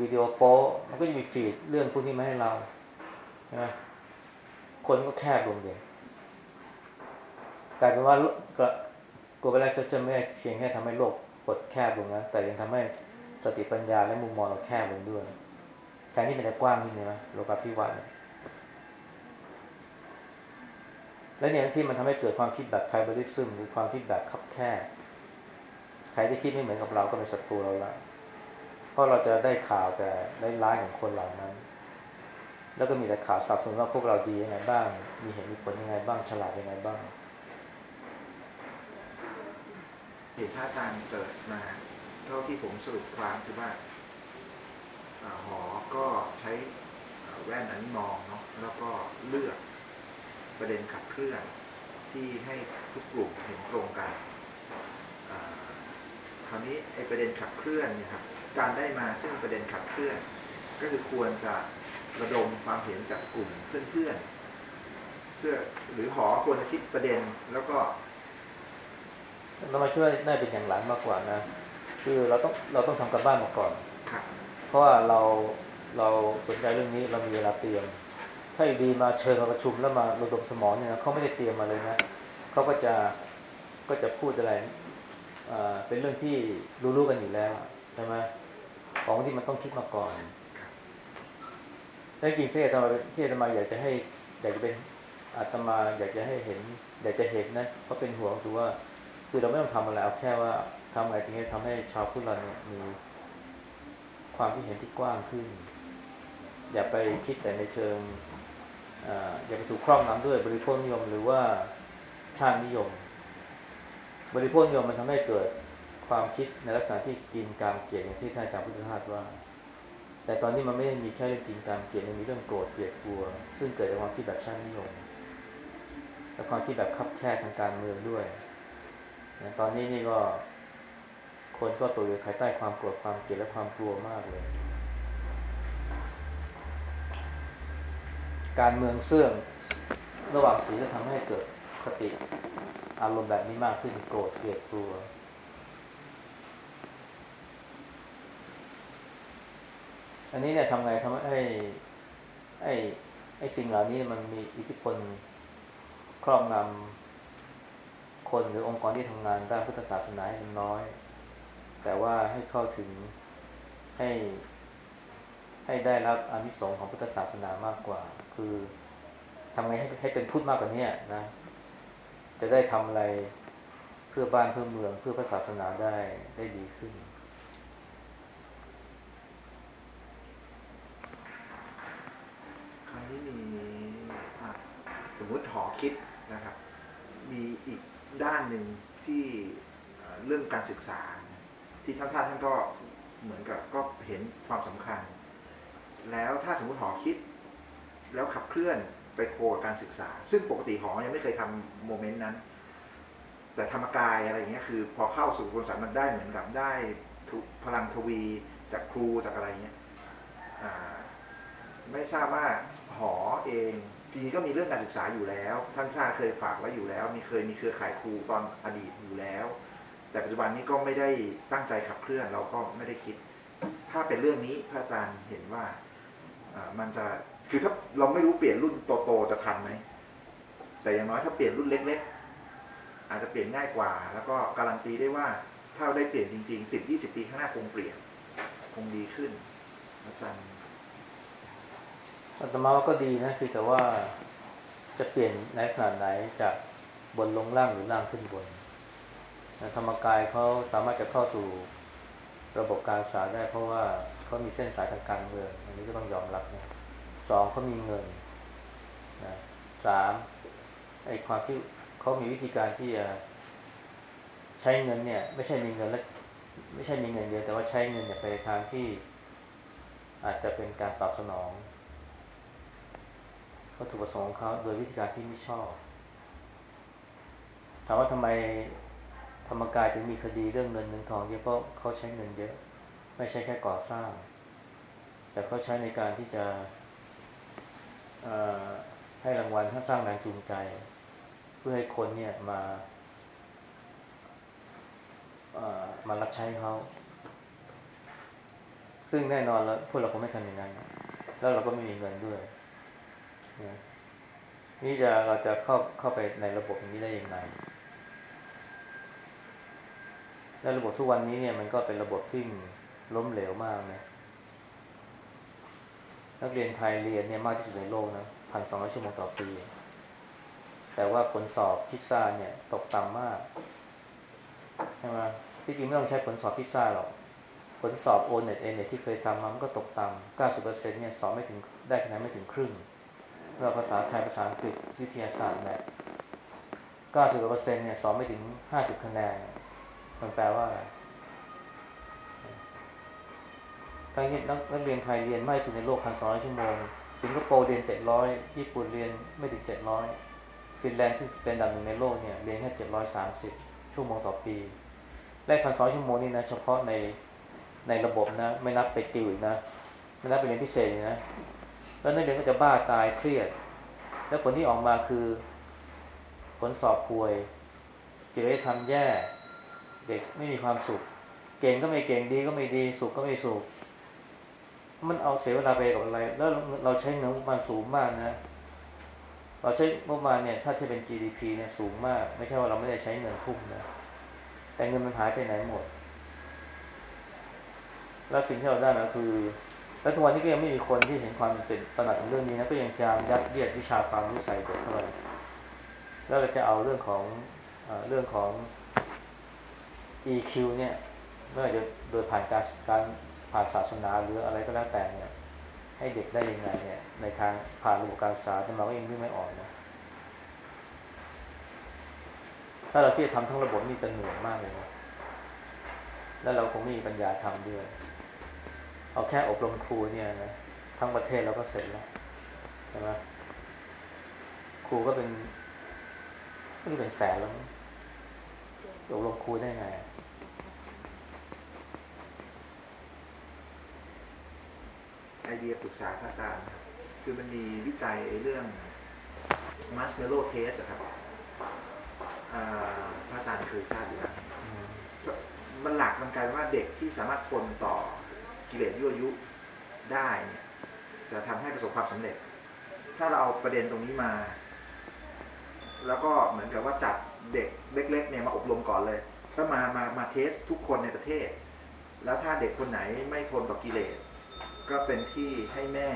วิดีโอโป๊มันก็จะมีฟีดเรื่องพวกนี้มาให้เราใช่ไหมคนก็แคบลงเอง กลายเป็นว่าก็กลัวไปแล้วจะไม่เพียงแค่ทำให้โลกกดแคบลงนะแต่ยังทำให้สติปัญญาและมุมมองเราแคบลงด้วยแทนที่มันจะกว้างขึ้นนะโลกาภิวัตน์และเนี่ยที่มันทำให้เกิดความคิดแบบไทบริซึมหรือความคิดแบบคับแคบใครที่คิดไม่เหมือนกับเราก็เป็นศัตรูเราละเพราะเราจะได้ข่าวแต่ได้ร้ายของคนเหล่านั้น แล้วก็มีแต่ข่าวสับสนว่าพวกเราดียังไงบ้าง มีเหตุมีผลยังไงบ้างฉลาดยังไงบ้าง เหตุพระอาจารย์เกิดมา เท่าที่ผมสรุปความคือว่าหอก็ใช้แว่นอันนี้มองเนาะแล้วก็เลือกประเด็นขับเคลื่อนที่ให้ทุกกลุ่มเห็นตรงกันคราวนี้ไอ้ประเด็นขับเคลื่อนเนี่ยครับการได้มาซึ่งประเด็นขับเคลื่อน ก็คือควรจะระดมความเห็นจากกลุ่มเพื่อนๆเพื่อหรือหอควรจะคิดประเด็นแล้วก็ เรามาช่วยได้เป็นอย่างหลังมากกว่านะ คือเราต้องเราต้องทำกันบ้านมาก่อนขับเพราะว่าเราเราสนใจเรื่องนี้เรามีเวลาเตรียม ถ้าอยู่ดีมาเชิญมาประชุมแล้วมาระดมสมองเนี่ยนะเขาไม่ได้เตรียมมาเลยนะเขาก็จะก็จะพูดอะไรอ่าเป็นเรื่องที่รู้ๆกันอยู่แล้วใช่ไหมของที่มันต้องคิดมาก่อนแต่จริงๆที่อาตมาที่อาตมาอยากจะให้อยากจะเป็นอาตมาอยากจะให้เห็น อยากจะเห็นนะเพราะเป็นห่วงคือว่า คือเราไม่ต้องทำอะไรเอาแค่ว่าทำอะไรที่จะทำให้ชาวพุทธเราเนี่ยมีความคิดเห็นที่กว้างขึ้น อย่าไปคิดแต่ในเชิงอย่าไปถูกครอบงำด้วยบริโภคนิยมหรือว่าชาตินิยม บริโภคนิยมมันทำให้เกิดความคิดในลักษณะที่กินกามเกลียดอย่างที่ท่านอาจารย์พุทธทาสว่า แต่ตอนนี้มันไม่ได้มีแค่เรื่องกินกามเกลียดมันมีเรื่องโกรธเกลียดกลัว ซึ่งเกิดจากความคิดแบบชาตินิยมและความคิดแบบคับแคบทางการเมืองด้วย ตอนนี้นี่ก็ คนก็ตัวอยู่ภายใต้ความโกรธความเกลียดและความกลัวมากเลย การเมืองเสื่อมระหว่างสีจะทำให้เกิดสติอารมณ์แบบนี้มากขึ้นโกรธเกลียดกลัว อันนี้เนี่ยทำไงทำให้ไอ้ไอ้สิ่งเหล่านี้มันมีอิทธิพลครอบงำ คนหรือองค์กรที่ทำงานด้านพุทธศาสนาให้มันน้อย แต่ว่าให้เข้าถึงให้ ให้ได้รับอานิสงส์ของพุทธศาสนามากกว่า คือทำไงให้ให้เป็นพุทธมากกว่านี้นะ จะได้ทำอะไรเพื่อบ้านเพื่อเมืองเพื่อพระศาสนาได้ได้ดีขึ้นคราวนี้มีสมมุติหอคิดนะครับ มีอีก ด้านหนึ่งที่เรื่องการศึกษา ที่ท่านท่านท่านก็เหมือนกับก็เห็นความสำคัญ แล้วถ้าสมมติหอคิด แล้วขับเคลื่อนไปโคกับการศึกษา ซึ่งปกติหอยังไม่เคยทำโมเมนต์นั้น แต่ธรรมกายอะไรเงี้ยคือ พอเข้าสู่บริษัทมันได้เหมือนกับได้พลังทวีจากครูจากอะไรเงี้ยไม่ทราบว่าหอเอง จริงๆก็มีเรื่องการศึกษาอยู่แล้ว ท่านท่านเคยฝากไว้อยู่แล้ว มีเคยมีเครือข่ายครูตอนอดีตอยู่แล้ว แต่ปัจจุบันนี้ก็ไม่ได้ตั้งใจขับเคลื่อนเราก็ไม่ได้คิด ถ้าเป็นเรื่องนี้พระอาจารย์เห็นว่าอ่ามันจะคือถ้าเราไม่รู้เปลี่ยนรุ่นโตๆจะทันไหมแต่อย่างน้อยถ้าเปลี่ยนรุ่นเล็ก ๆ อาจจะเปลี่ยนง่ายกว่า แล้วก็การันตีได้ว่าถ้าได้เปลี่ยนจริงๆสิบยี่สิบปีข้างหน้าคงเปลี่ยนคงดีขึ้นอาจารย์ อาตมาว่าก็ดีนะคือแต่ว่าจะเปลี่ยนในลักษณะไหนจากบนลงล่างหรือล่างขึ้นบนธรรมกายเขาสามารถจะเข้าสู่ระบบการศึกษาได้ เพราะว่าเขามีเส้นสายทางการเมืองอันนี้ก็ต้องยอมรับนะสองเขามีเงินนะสามไอ้ความที่เขามีวิธีการที่จะใช้เงินเนี่ย ไม่ใช่มีเงินและไม่ใช่มีเงินเดียวแต่ว่าใช้เงินเนี่ยไปในทางที่อาจจะเป็นการตอบสนอง วัตถุประสงค์ของเขาโดยวิธีการที่ไม่ชอบ ถามว่าทำไมธรรมกายถึงมีคดีเรื่องเงินเงินทองเยอะเพราะเขาใช้เงินเยอะ ไม่ใช่แค่ก่อสร้าง แต่เขาใช้ในการที่จะให้รางวัลถ้าสร้างแรงจูงใจ เพื่อให้คนเนี่ยมามารับใช้เขา ซึ่งแน่นอนแล้วพวกเราคงไม่ทำอย่างนั้น แล้วเราก็ไม่มีเงินด้วย นี่จะเราจะเข้าเข้าไปในระบบนี้ได้อยังไงและระบบทุกวันนี้เนี่ยมันก็เป็นระบบที่ล้มเหลวมากนะ นักเรียนไทยเรียนเนี่ยมากที่สุดในโลกนะพันสองร้อยชั่วโมงต่อปี แต่ว่าผลสอบพิซซ่าเนี่ยตกต่ำมากใช่ไหมที่จริงไม่ต้องใช้ผลสอบพิซซ่าหรอก ผลสอบ O-NET A-NET ที่เคยทำมามันก็ตกต่ำเก้าสิบเปอร์เซ็นต์เนี่ยสอบไม่ถึงได้คะแนนไม่ถึงครึ่ง เราภาษาไทยภาษาอังกฤษวิทยาศาสตร์แบบเก้าสิบเปอร์เซ็นต์เนี่ยสอบไม่ถึงห้าสิบคะแนน มันแปลว่าอะไรทั้งที่นักนักเรียนไทยเรียนมากสุดในโลกพันสองร้อยชั่วโมง สิงคโปร์เรียนเจ็ดร้อยญี่ปุ่นเรียนไม่ถึงเจ็ดร้อยฟินแลนด์ซึ่งเป็นอันดับหนึ่งในโลกเนี่ยเรียนแค่เจ็ดร้อยสามสิบชั่วโมงต่อปีแรกพันสองชั่วโมงนี่นะเฉพาะในในระบบนะ ไม่นับไปติวอีกนะ ไม่นับไปเรียนพิเศษนะ แล้วนักเรียนก็จะบ้าตายเครียด แล้วผลที่ออกมาคือ ผลสอบป่วยกิจกรรมแย่ เด็กไม่มีความสุข เก่งก็ไม่เก่งดีก็ไม่ดี สุขก็ไม่สุข มันเอาเสียเวลาไปกับอะไร แล้วเราใช้เงินประมาณสูงมากนะเราใช้งบประมาณเนี่ยถ้าเทียบเป็น GDP เนี่ยสูงมาก ไม่ใช่ว่าเราไม่ได้ใช้เงินพุ่มนะแต่เงินมันหายไปไหนหมด แล้วสิ่งที่เราได้มาคือ แล้วทุกวันนี้ก็ยังไม่มีคนที่เห็นความเป็นตระหนักของเรื่องนี้นะก็ยังพยายามยัดเยียดวิชาความรู้ใส่เด็กเข้าไปแล้วเราจะเอาเรื่องของอเรื่องของ EQ เนี่ยไม่ว่าจะโดยผ่านการการผ่านศาสนาหรืออะไรก็แล้วแต่เนี่ย ให้เด็กได้ยังไงเนี่ย ในทางผ่านระบบการศึกษาแต่มาก็ยังไม่ออกนะถ้าเราที่จะทำทั้งระบบนี่จะเหนื่อยมากเลยนะแล้วเราคงไม่มีปัญญาทำด้วย เอาแค่อบรมครูเนี่ยนะทั้งประเทศเราก็เสร็จแล้วใช่ไหมครูก็เป็นไม่รู้เป็นแสนแล้วอบรมครูได้ไงไอเดียปรึกษาพระอาจารย์คือมันมีวิจัยเรื่อง marshmallow test ครับพระอาจารย์เคยทราบอยู่แล้วมันหลักมันกลายว่าเด็กที่สามารถทนต่อ กิเลสยั่วยุได้เนี่ยจะทำให้ประสบความสำเร็จ ถ้าเราเอาประเด็นตรงนี้มา แล้วก็เหมือนกับว่าจัดเด็กเล็กๆเนี่ยมาอบรมก่อนเลยก็มามามาเทสทุกคนในประเทศ แล้วถ้าเด็กคนไหนไม่ทนต่อกิเลส ก็เป็นที่ให้แม่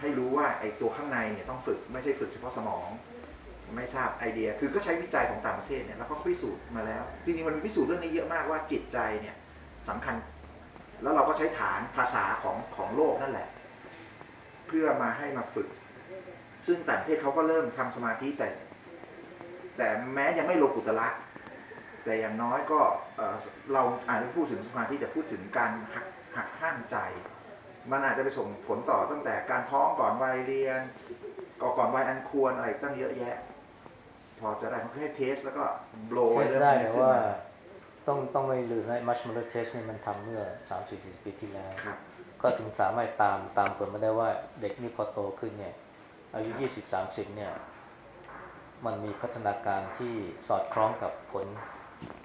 ให้รู้ว่าไอ้ตัวข้างในเนี่ยต้องฝึกไม่ใช่ฝึกเฉพาะสมอง ไม่ทราบไอเดีย คือก็ใช้วิจัยของต่างประเทศเนี่ยแล้วก็พิสูจน์มาแล้วจริงๆมันมีพิสูจน์เรื่องนี้เยอะมากว่าจิตใจเนี่ยสำคัญ แล้วเราก็ใช้ฐานภาษาของของโลกนั่นแหละ เพื่อมาให้มาฝึก ซึ่งต่างประเทศเขาก็เริ่มทำสมาธิแต่ แต่แม้ยังไม่โลกุตระแต่อย่างน้อยก็เราอาจจะพูดถึงสมาธิแต่พูดถึงการหักหักห้ามใจ มันอาจจะไปส่งผลต่อตั้งแต่การท้องก่อนวัยเรียนก่อนก่อนวัยอันควรอะไรตั้งเยอะแยะ พอจะได้เขาให้ test แล้วก็ prove test ได้ว่า ต้องต้องไม่ลืมนะ marshmallow test นี่มันทำเมื่อสามสี่ปีที่แล้ว ก็ถึงสามารถตามตามผลมาได้ว่าเด็กนี่พอโตขึ้นเนี่ย อายุยี่สิบสามสิบเนี่ย มันมีพัฒนาการที่สอดคล้องกับผล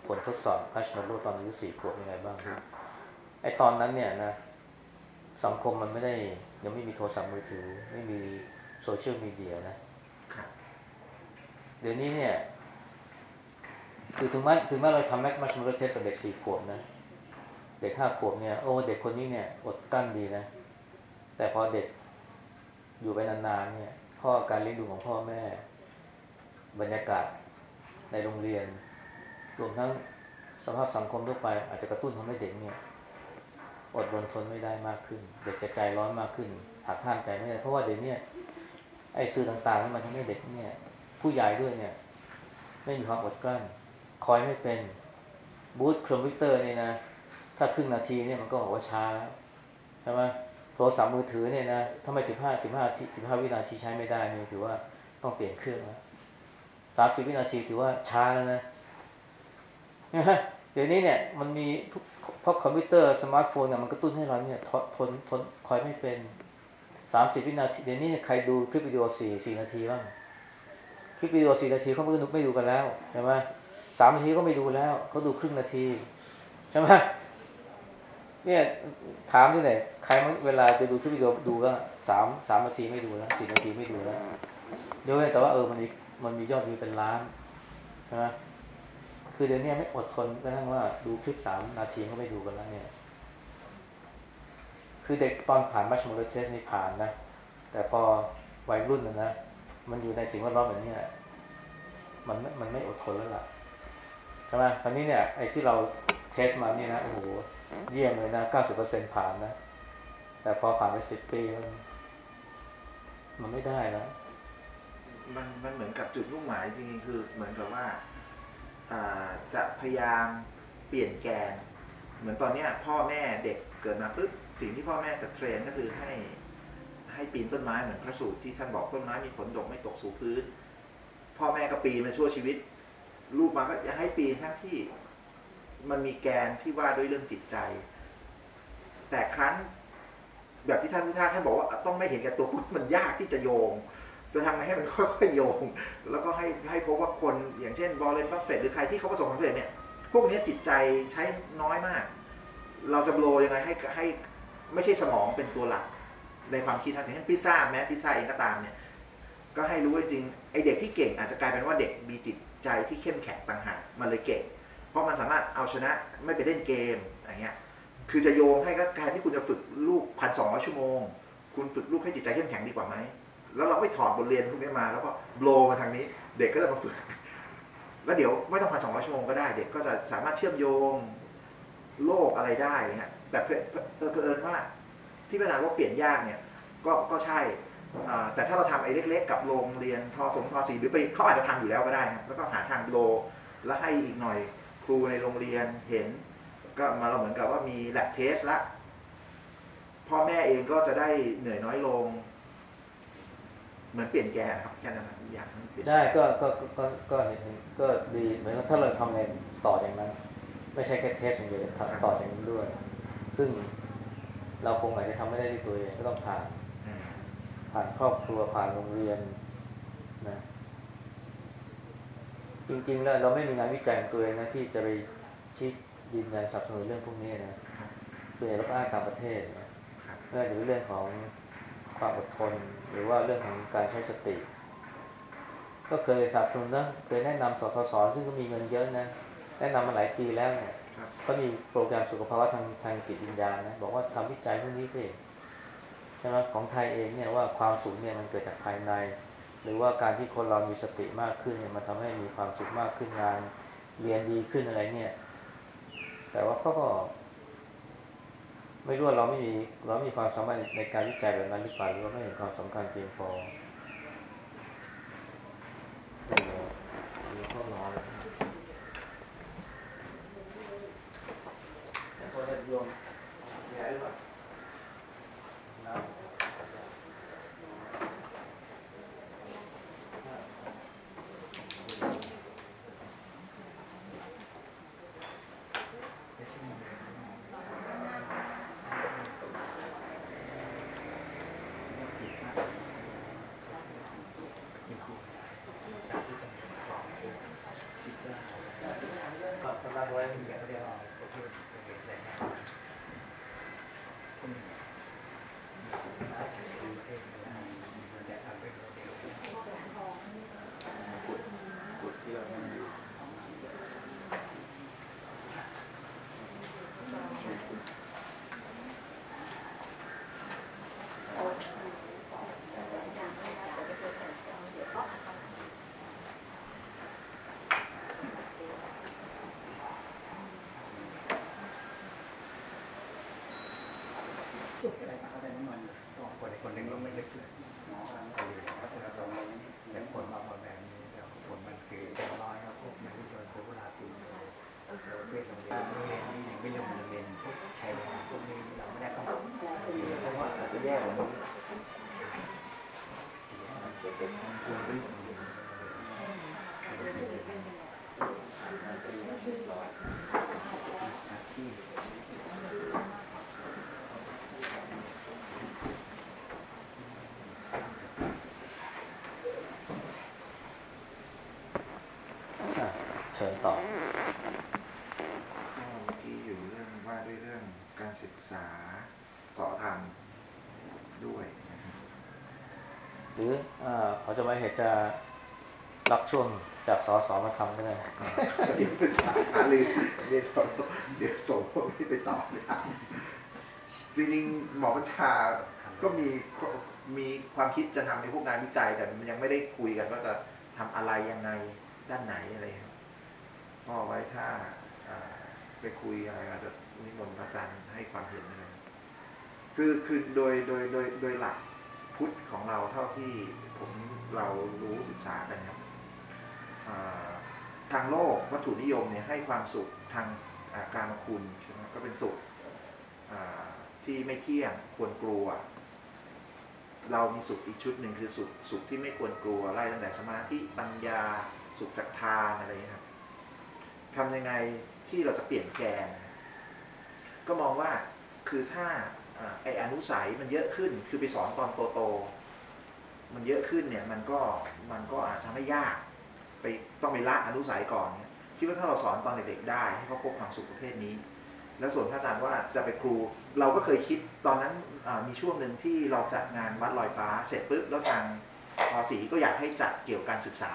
ผลทดสอบมัชมาร์ตอนอายุสี่ขวบยังไงบ้างไอตอนนั้นเนี่ยนะสังคมมันไม่ได้ยังไม่มีโทรศัพท์มือถือ ไม่มีโซเชียลมีเดียนะเดี๋ยวนี้เนี่ย คือถึงแม้ถึงแม้เราทำแม็กมาชมรเทสกับเด็กสี่ขวบนะ เด็กห้าขวบเนี่ยโอ้เด็กคนนี้เนี่ยอดกั้นดีนะ แต่พอเด็กอยู่ไปนานๆเนี่ยพ่อการเลี้ยงดูของพ่อแม่ บรรยากาศในโรงเรียนรวมทั้งสภาพสังคมทั่วไป อาจจะกระตุ้นทำให้เด็กเนี่ย อดรนทนไม่ได้มากขึ้น เด็กจะใจร้อนมากขึ้นหักห้ามใจไม่ได้เพราะว่าเดี๋ยวนี้ไอ้สื่อต่างๆที่มันทำให้เด็กเนี่ย ผู้ใหญ่ด้วยเนี่ย ไม่มีความอดกลั้น คอยไม่เป็นบูตคอมพิวเตอร์เนี่ยนะ ถ้าครึ่งนาทีเนี่ยมันก็บอกว่าช้าแล้วใช่ไหมโทรศัพท์มือถือเนี่ยนะถ้าไม่สิบห้าสิบห้าสิบห้าวินาทีใช้ไม่ได้นี่ถือว่าต้องเปลี่ยนเครื่องแล้วสามสิบวินาทีถือว่าช้าแล้วนะเดี๋ยวนี้เนี่ยมันมีทุกเพราะคอมพิวเตอร์สมาร์ทโฟนเนี่ยมันกระตุ้นให้เราเนี่ยทนทนทนคอยไม่เป็นสามสิบวินาทีเดี๋ยวนี้ใครดูคลิปวิดีโอสี่สี่นาทีบ้างคลิปวิดีโอสี่นาทีเขาไม่ดูไม่ดูกันแล้วใช่ไหม สามนาทีก็ไม่ดูแล้วเขาดูครึ่งนาทีใช่ไหมเนี่ยถามที่ไหนใครมันเวลาจะดูคลิปวิดีโอดูก็สามสามนาทีไม่ดูแล้วสี่นาทีไม่ดูแล้วยกเว้นแต่ว่าเออมันมีมันมียอดวิวเป็นล้านใช่ไหมคือเดี๋ยวนี้ไม่อดทนกระทั่งว่าดูคลิปสามนาทีก็ไม่ดูกันแล้วเนี่ย คือเด็กตอนผ่านมัชมอลเทสนี่ผ่านนะ แต่พอวัยรุ่นนะนะ มันอยู่ในสิ่งแวดล้อมแบบนี้มันมันไม่อดทนแล้วล่ะ ใช่ไหมคราวนี้เนี่ยไอ้ที่เราเทสมานี่นะโอ้โหเยี่ยมเลยนะเก้าสิบเปอร์เซ็นผ่านนะ แต่พอผ่านไปสิบปีมันไม่ได้แล้วมันมันเหมือนกับจุดมุ่งหมายจริงๆคือเหมือนกับว่าจะพยายามเปลี่ยนแกน เหมือนตอนเนี้ยพ่อแม่เด็กเกิดมาปุ๊บสิ่งที่พ่อแม่จะเทรนก็คือให้ให้ปีนต้นไม้เหมือนพระสูตรที่ท่านบอกต้นไม้มีผลดกไม่ตกสู่พื้น พ่อแม่ก็ปีนมันชั่วชีวิต ลูกมาก็จะให้ปีนทั้งที่มันมีแกนที่ว่าด้วยเรื่องจิตใจ แต่ครั้นแบบที่ท่านพุทธาท่านบอกว่าต้องไม่เห็นแก่ตัวมันยากที่จะโยง จะทำไงให้มันค่อยๆโยง แล้วก็ให้ให้พบว่าคนอย่างเช่น Warren Buffett หรือใครที่เขาประสบความสำเร็จเนี่ยพวกนี้จิตใจใช้น้อยมาก เราจะ prove ยังไงให้ให้ไม่ใช่สมองเป็นตัวหลัก ในความคิดนะอย่างเช่นพิซซ่าแม้พิซซ่าเองก็ตามเนี่ยก็ให้รู้ว่าจริงไอเด็กที่เก่งอาจจะกลายเป็นว่าเด็กมีจิต ใจที่เข้มแข็งต่างหากมันเลยเก่ง เพราะมันสามารถเอาชนะไม่ไปเล่นเกมอย่างเงี้ยคือจะโยงให้ก็แทนที่คุณจะฝึกลูกพันสองร้อยชั่วโมง คุณฝึกลูกให้จิตใจเข้มแข็งดีกว่าไหมแล้วเราไปถอดบทเรียนพวกนี้มา แล้วก็โบรมาทางนี้ เด็กก็จะมาฝึก แล้วเดี๋ยวไม่ต้องพันสองร้อยชั่วโมงก็ได้ เด็กก็จะสามารถเชื่อมโยงโลกอะไรได้เงี้ยแต่เพื่อเพื่อเผอิญว่าที่ปัญหาว่าเปลี่ยนยากเนี่ย ก็ก็ใช่ แต่ถ้าเราทำไอ้เล็กๆกับโรงเรียนทอสงทอสีหรือไปเขาอาจจะทำอยู่แล้วก็ได้นะแล้วก็หาทางโบรแล้วให้อีกหน่อยครูในโรงเรียนเห็น ก็มาเราเหมือนกับว่ามีแลบเทสละพ่อแม่เองก็จะได้เหนื่อยน้อยลง เหมือนเปลี่ยนแกนครับแค่นั้นนะอยากให้เปลี่ยนได้ก็ก็ก็ก็เห็นก็ดีเหมือนกับถ้าเราทำในต่ออย่างนั้น ไม่ใช่แค่เทสอย่างเดียวทำต่ออย่างนั้นด้วย ซึ่งเราคงอาจจะทำไม่ได้ด้วยตัวเองก็ต้องผ่าน ผ่านครอบครัวผ่านโรงเรียนนะจริงๆแล้วเราไม่มีงานวิจัยของตัวเองนะที่จะไปชี้ยืนยันสนับสนุนเรื่องพวกนี้นะตัวเองเราก็อ้างตามประเทศนะครับไม่ว่าจะเป็นเรื่องของความอดทน หรือว่าเรื่องของการใช้สติ ก็เคยสนับสนุนนะเคยแนะนำสทศซึ่งก็มีเงินเยอะนะแนะนำมาหลายปีแล้วเนี่ยครับก็มีโปรแกรมสุขภาวะทางทางจิตวิญญาณนะบอกว่าทำวิจัยพวกนี้สิใช่ไหมของไทยเองเนี่ยว่าความสุขเนี่ยมันเกิดจากภายใน หรือว่าการที่คนเรามีสติมากขึ้นเนี่ยมันทำให้มีความสุขมากขึ้นงานเรียนดีขึ้นอะไรเนี่ย แต่ว่าเขาก็ ไม่รู้ว่าเราไม่มีเราไม่มีความสามารถในการวิจัยแบบนั้นหรือเปล่าหรือว่าไม่เห็นความสำคัญเพียงพอเออยอเลยแต่ตัวเล็กโยมใหญ่หรือเปล่าน้ำ ก็กำลังไว้เดี๋ยวเดี๋ยวเอากุดที่เรานั่งอยู่ จุดอะไรมาเขาได้น้ำมันบอกคนคนหนึ่งก็ไม่ลึกเลยหมอกำลังเอาอยู่พัฒนาสมองแต่ผลมาพอแบบนี้แล้วผลมันคือเป็นร้อยครับพวกมันที่โดนโควิดสิบเลยเราเรียนโรงเรียนโรงเรียนนี่ยังไม่ลงโรงเรียนพวก ใช้เวลาพวกนี้เราไม่ได้เข้าเพราะว่าอาจจะแย่กว่านี้ที่ริญต่อ ก็เมื่อกี้อยู่เรื่องว่าด้วยเรื่องการศึก ษาสอธรรมด้วยหรือเขาจะไม่เหตุจะรับช่วงจากสสมาทำก็ได้เดี๋ยวไปถามหาลือเดี๋ยวส่งเดี๋ยวส่งพวกนี้ไปตอบไปถามจริงๆหมอบัญชาก็มีมีความคิดจะทำในพวกงานวิจัย แต่มันยังไม่ได้คุยกันว่าจะทำอะไรยังไงด้านไหนอะไรครับก็เอไว้ถ้าไปคุยอะไรอาจจะ นิมนต์พระอาจารย์ให้ความเห็นอะไรคือคือโดยโดยโดยโดยหลักพุทธของเราเท่าที่ผมเรารู้ศึกษากันครับทางโลกวัตถุนิยมเนี่ยให้ความสุขทางาการมคุณใช่ไหมก็เป็นสุขที่ไม่เที่ยงควรกลัว เรามีสุขอีกชุดหนึ่งคือสุขสุขที่ไม่ควรกลัวไล่ตั้งแต่สมาธิปัญญาสุขจากทานอะไรอย่างเงี้ยครับทำยังไงที่เราจะเปลี่ยนแกน ก็มองว่าคือถ้าไออนุสัยมันเยอะขึ้น คือไปสอนตอนโตๆมันเยอะขึ้นเนี่ยมันก็มันก็อาจจะไม่ยาก ไปต้องไปละอนุสัยก่อนเนี่ยคิดว่าถ้าเราสอนตอนเด็กๆได้ให้เขาพบความสุขประเภทนี้ แล้วส่วนพระอาจารย์ว่าจะไปครูเราก็เคยคิดตอนนั้นมีช่วงหนึ่งที่เราจัดงานวัดลอยฟ้าเสร็จปุ๊บแล้วทางพอสีก็อยากให้จัดเกี่ยวกับการศึกษา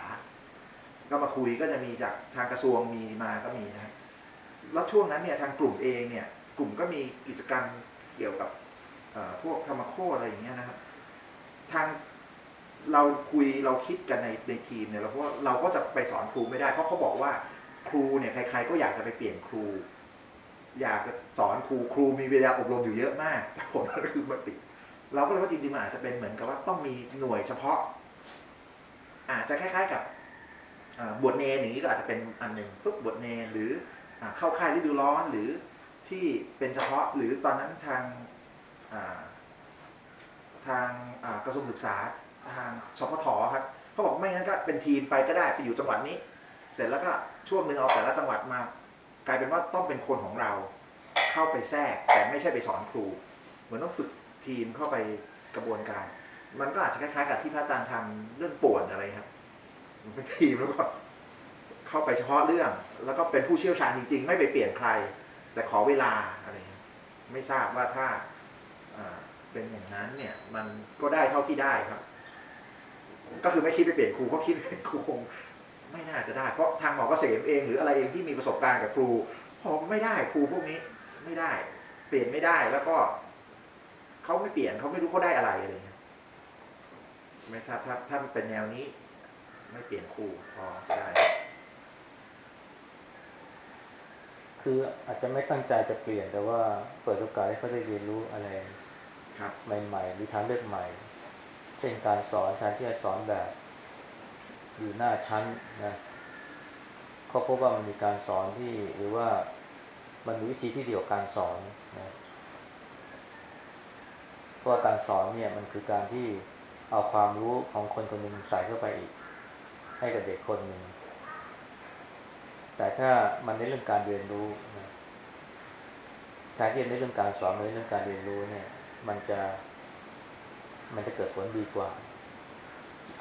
ก็มาคุยก็จะมีจากทางกระทรวงมีมาก็มีนะแล้วช่วงนั้นเนี่ยทางกลุ่มเองเนี่ย กลุ่มก็มีกิจกรรมเกี่ยวกับพวกธรรมโคอะไรอย่างเงี้ยนะครับ ทางเราคุยเราคิดกันในในทีมเนี่ยเราเพราะเราก็จะไปสอนครูไม่ได้ เพราะเขาบอกว่าครูเนี่ยใคร ๆ ก็อยากจะไปเปลี่ยนครู อยากสอนครูครูมีเวลาอบรมอยู่เยอะมากแต่ผลก็คือมาติดเราก็เลยว่าจริงๆมันอาจจะเป็นเหมือนกับว่าต้องมีหน่วยเฉพาะ อาจจะคล้าย ๆกับบวชเนรอย่างนี้ก็อาจจะเป็นอันหนึ่งปุ๊บบวชเนรหรือเข้าค่ายฤดูร้อนหรือ ที่เป็นเฉพาะหรือตอนนั้นทางทางกระทรวงศึกษาทางสพทครับเขาบอกไม่งั้นก็เป็นทีมไปก็ได้ไปอยู่จังหวัดนี้ เสร็จแล้วก็ช่วงหนึ่งเอาแต่ละจังหวัดมา กลายเป็นว่าต้องเป็นคนของเราเข้าไปแทรกแต่ไม่ใช่ไปสอนครู เหมือนต้องฝึกทีมเข้าไปกระบวนการ มันก็อาจจะคล้ายๆกับที่พระอาจารย์ทำเรื่องป่วนอะไรครับเป็นทีมแล้วก็เข้าไปเฉพาะเรื่อง แล้วก็เป็นผู้เชี่ยวชาญจริง ๆ ไม่ไปเปลี่ยนใคร แต่ขอเวลาอะไร ไม่ทราบว่าถ้าเป็นอย่างนั้นเนี่ย มันก็ได้เท่าที่ได้ครับ ก็คือไม่คิดไปเปลี่ยนครูเพราะคิดเป็นครูคงไม่น่าจะได้ เพราะทางหมอเกษมเอง หรืออะไรเองที่มีประสบการณ์กับครูพอไม่ได้ครูพวกนี้ไม่ได้ เปลี่ยนไม่ได้แล้วก็เขาไม่เปลี่ยนเขาไม่รู้เขาได้อะไรอะไรเงี้ยไม่ทราบถ้าถ้าเป็นแนวนี้ ไม่เปลี่ยนครูพอได้ คืออาจจะไม่ตั้งใจจะเปลี่ยน แต่ว่าเปิดโอกาสให้เขาได้เรียนรู้อะไรครับใหม่ๆหรือทางเลือกใหม่ เช่นการสอนแทนที่จะสอนแบบ อยู่หน้าชั้นนะเขาพบว่ามันมีการสอนที่หรือว่ามันมีวิธีที่เดีกว่าการสอนนะเพราะว่าการสอนเนี่ยมันคือการที่เอาความรู้ของคนคนหนึ่งใส่เข้าไปอีก ให้กับเด็กคนหนึ่ง แต่ถ้ามันในเรื่องการเรียนรู้นะแทนที่จะในเรื่องการสอนมันในเรื่องการเรียนรู้เนี่ย มันจะ มันจะเกิดผลดีกว่า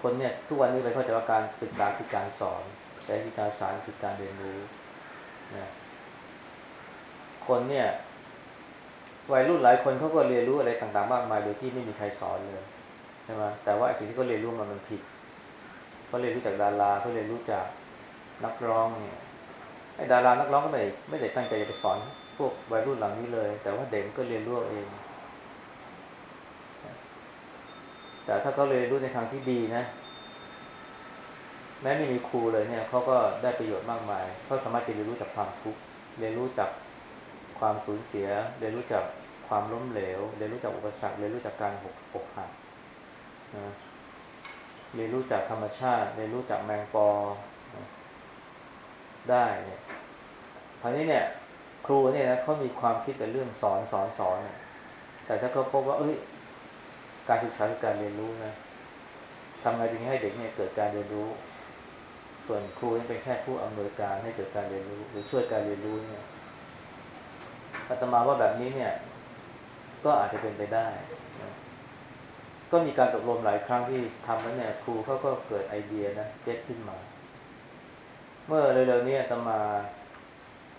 คนเนี่ย ทุกวันนี้ไปเข้าใจว่าการศึกษาคือการสอน แต่ที่การสอนคือการเรียนรู้นะคนเนี่ย วัยรุ่นหลายคนเขาก็เรียนรู้อะไรต่างๆ มากมายโดยที่ไม่มีใครสอนเลยใช่ไหมแต่ว่าสิ่งที่เขาเรียนรู้มันมันผิดเขาเรียนรู้จากดาราเขาเรียนรู้จากนักร้องเนี่ย ไอ้ดารานักร้องก็ไม่ได้ไม่ได้ตั้งใจจะไปสอน พวกวัยรุ่นเหล่านี้เลย แต่ว่าเด็กก็เรียนรู้เอง แต่ถ้าเขาเรียนรู้ในทางที่ดีนะ แม้ไม่มีครูเลยเนี่ยเขาก็ได้ประโยชน์มากมายเขาสามารถจะเรียนรู้จากความทุกข์เรียนรู้จากความสูญเสีย เรียนรู้จากความล้มเหลว เรียนรู้จากอุปสรรคเรียนรู้จากการหกอกหักนะเรียนรู้จากธรรมชาติ เรียนรู้จากแมงปอได้เนี่ย คราวนี้เนี่ย ครูเนี่ยนะเขามีความคิดแต่เรื่องสอนสอนสอนแต่ถ้าเขาพบว่า เอ้ย การศึกษาคือการเรียนรู้นะทำไงถึงให้เด็กเนี่ยเกิดการเรียนรู้ ส่วนครูเป็นแค่ผู้อำนวยการให้เกิดการเรียนรู้ หรือช่วยการเรียนรู้เนี่ยอาตมาว่าแบบนี้เนี่ย ก็อาจจะเป็นไปได้นะก็มีการอบรมหลายครั้งที่ทำแล้วเนี่ย ครูเขาก็เกิดไอเดียนะ get ขึ้นมา เมื่อเร็วๆนี้อาตมา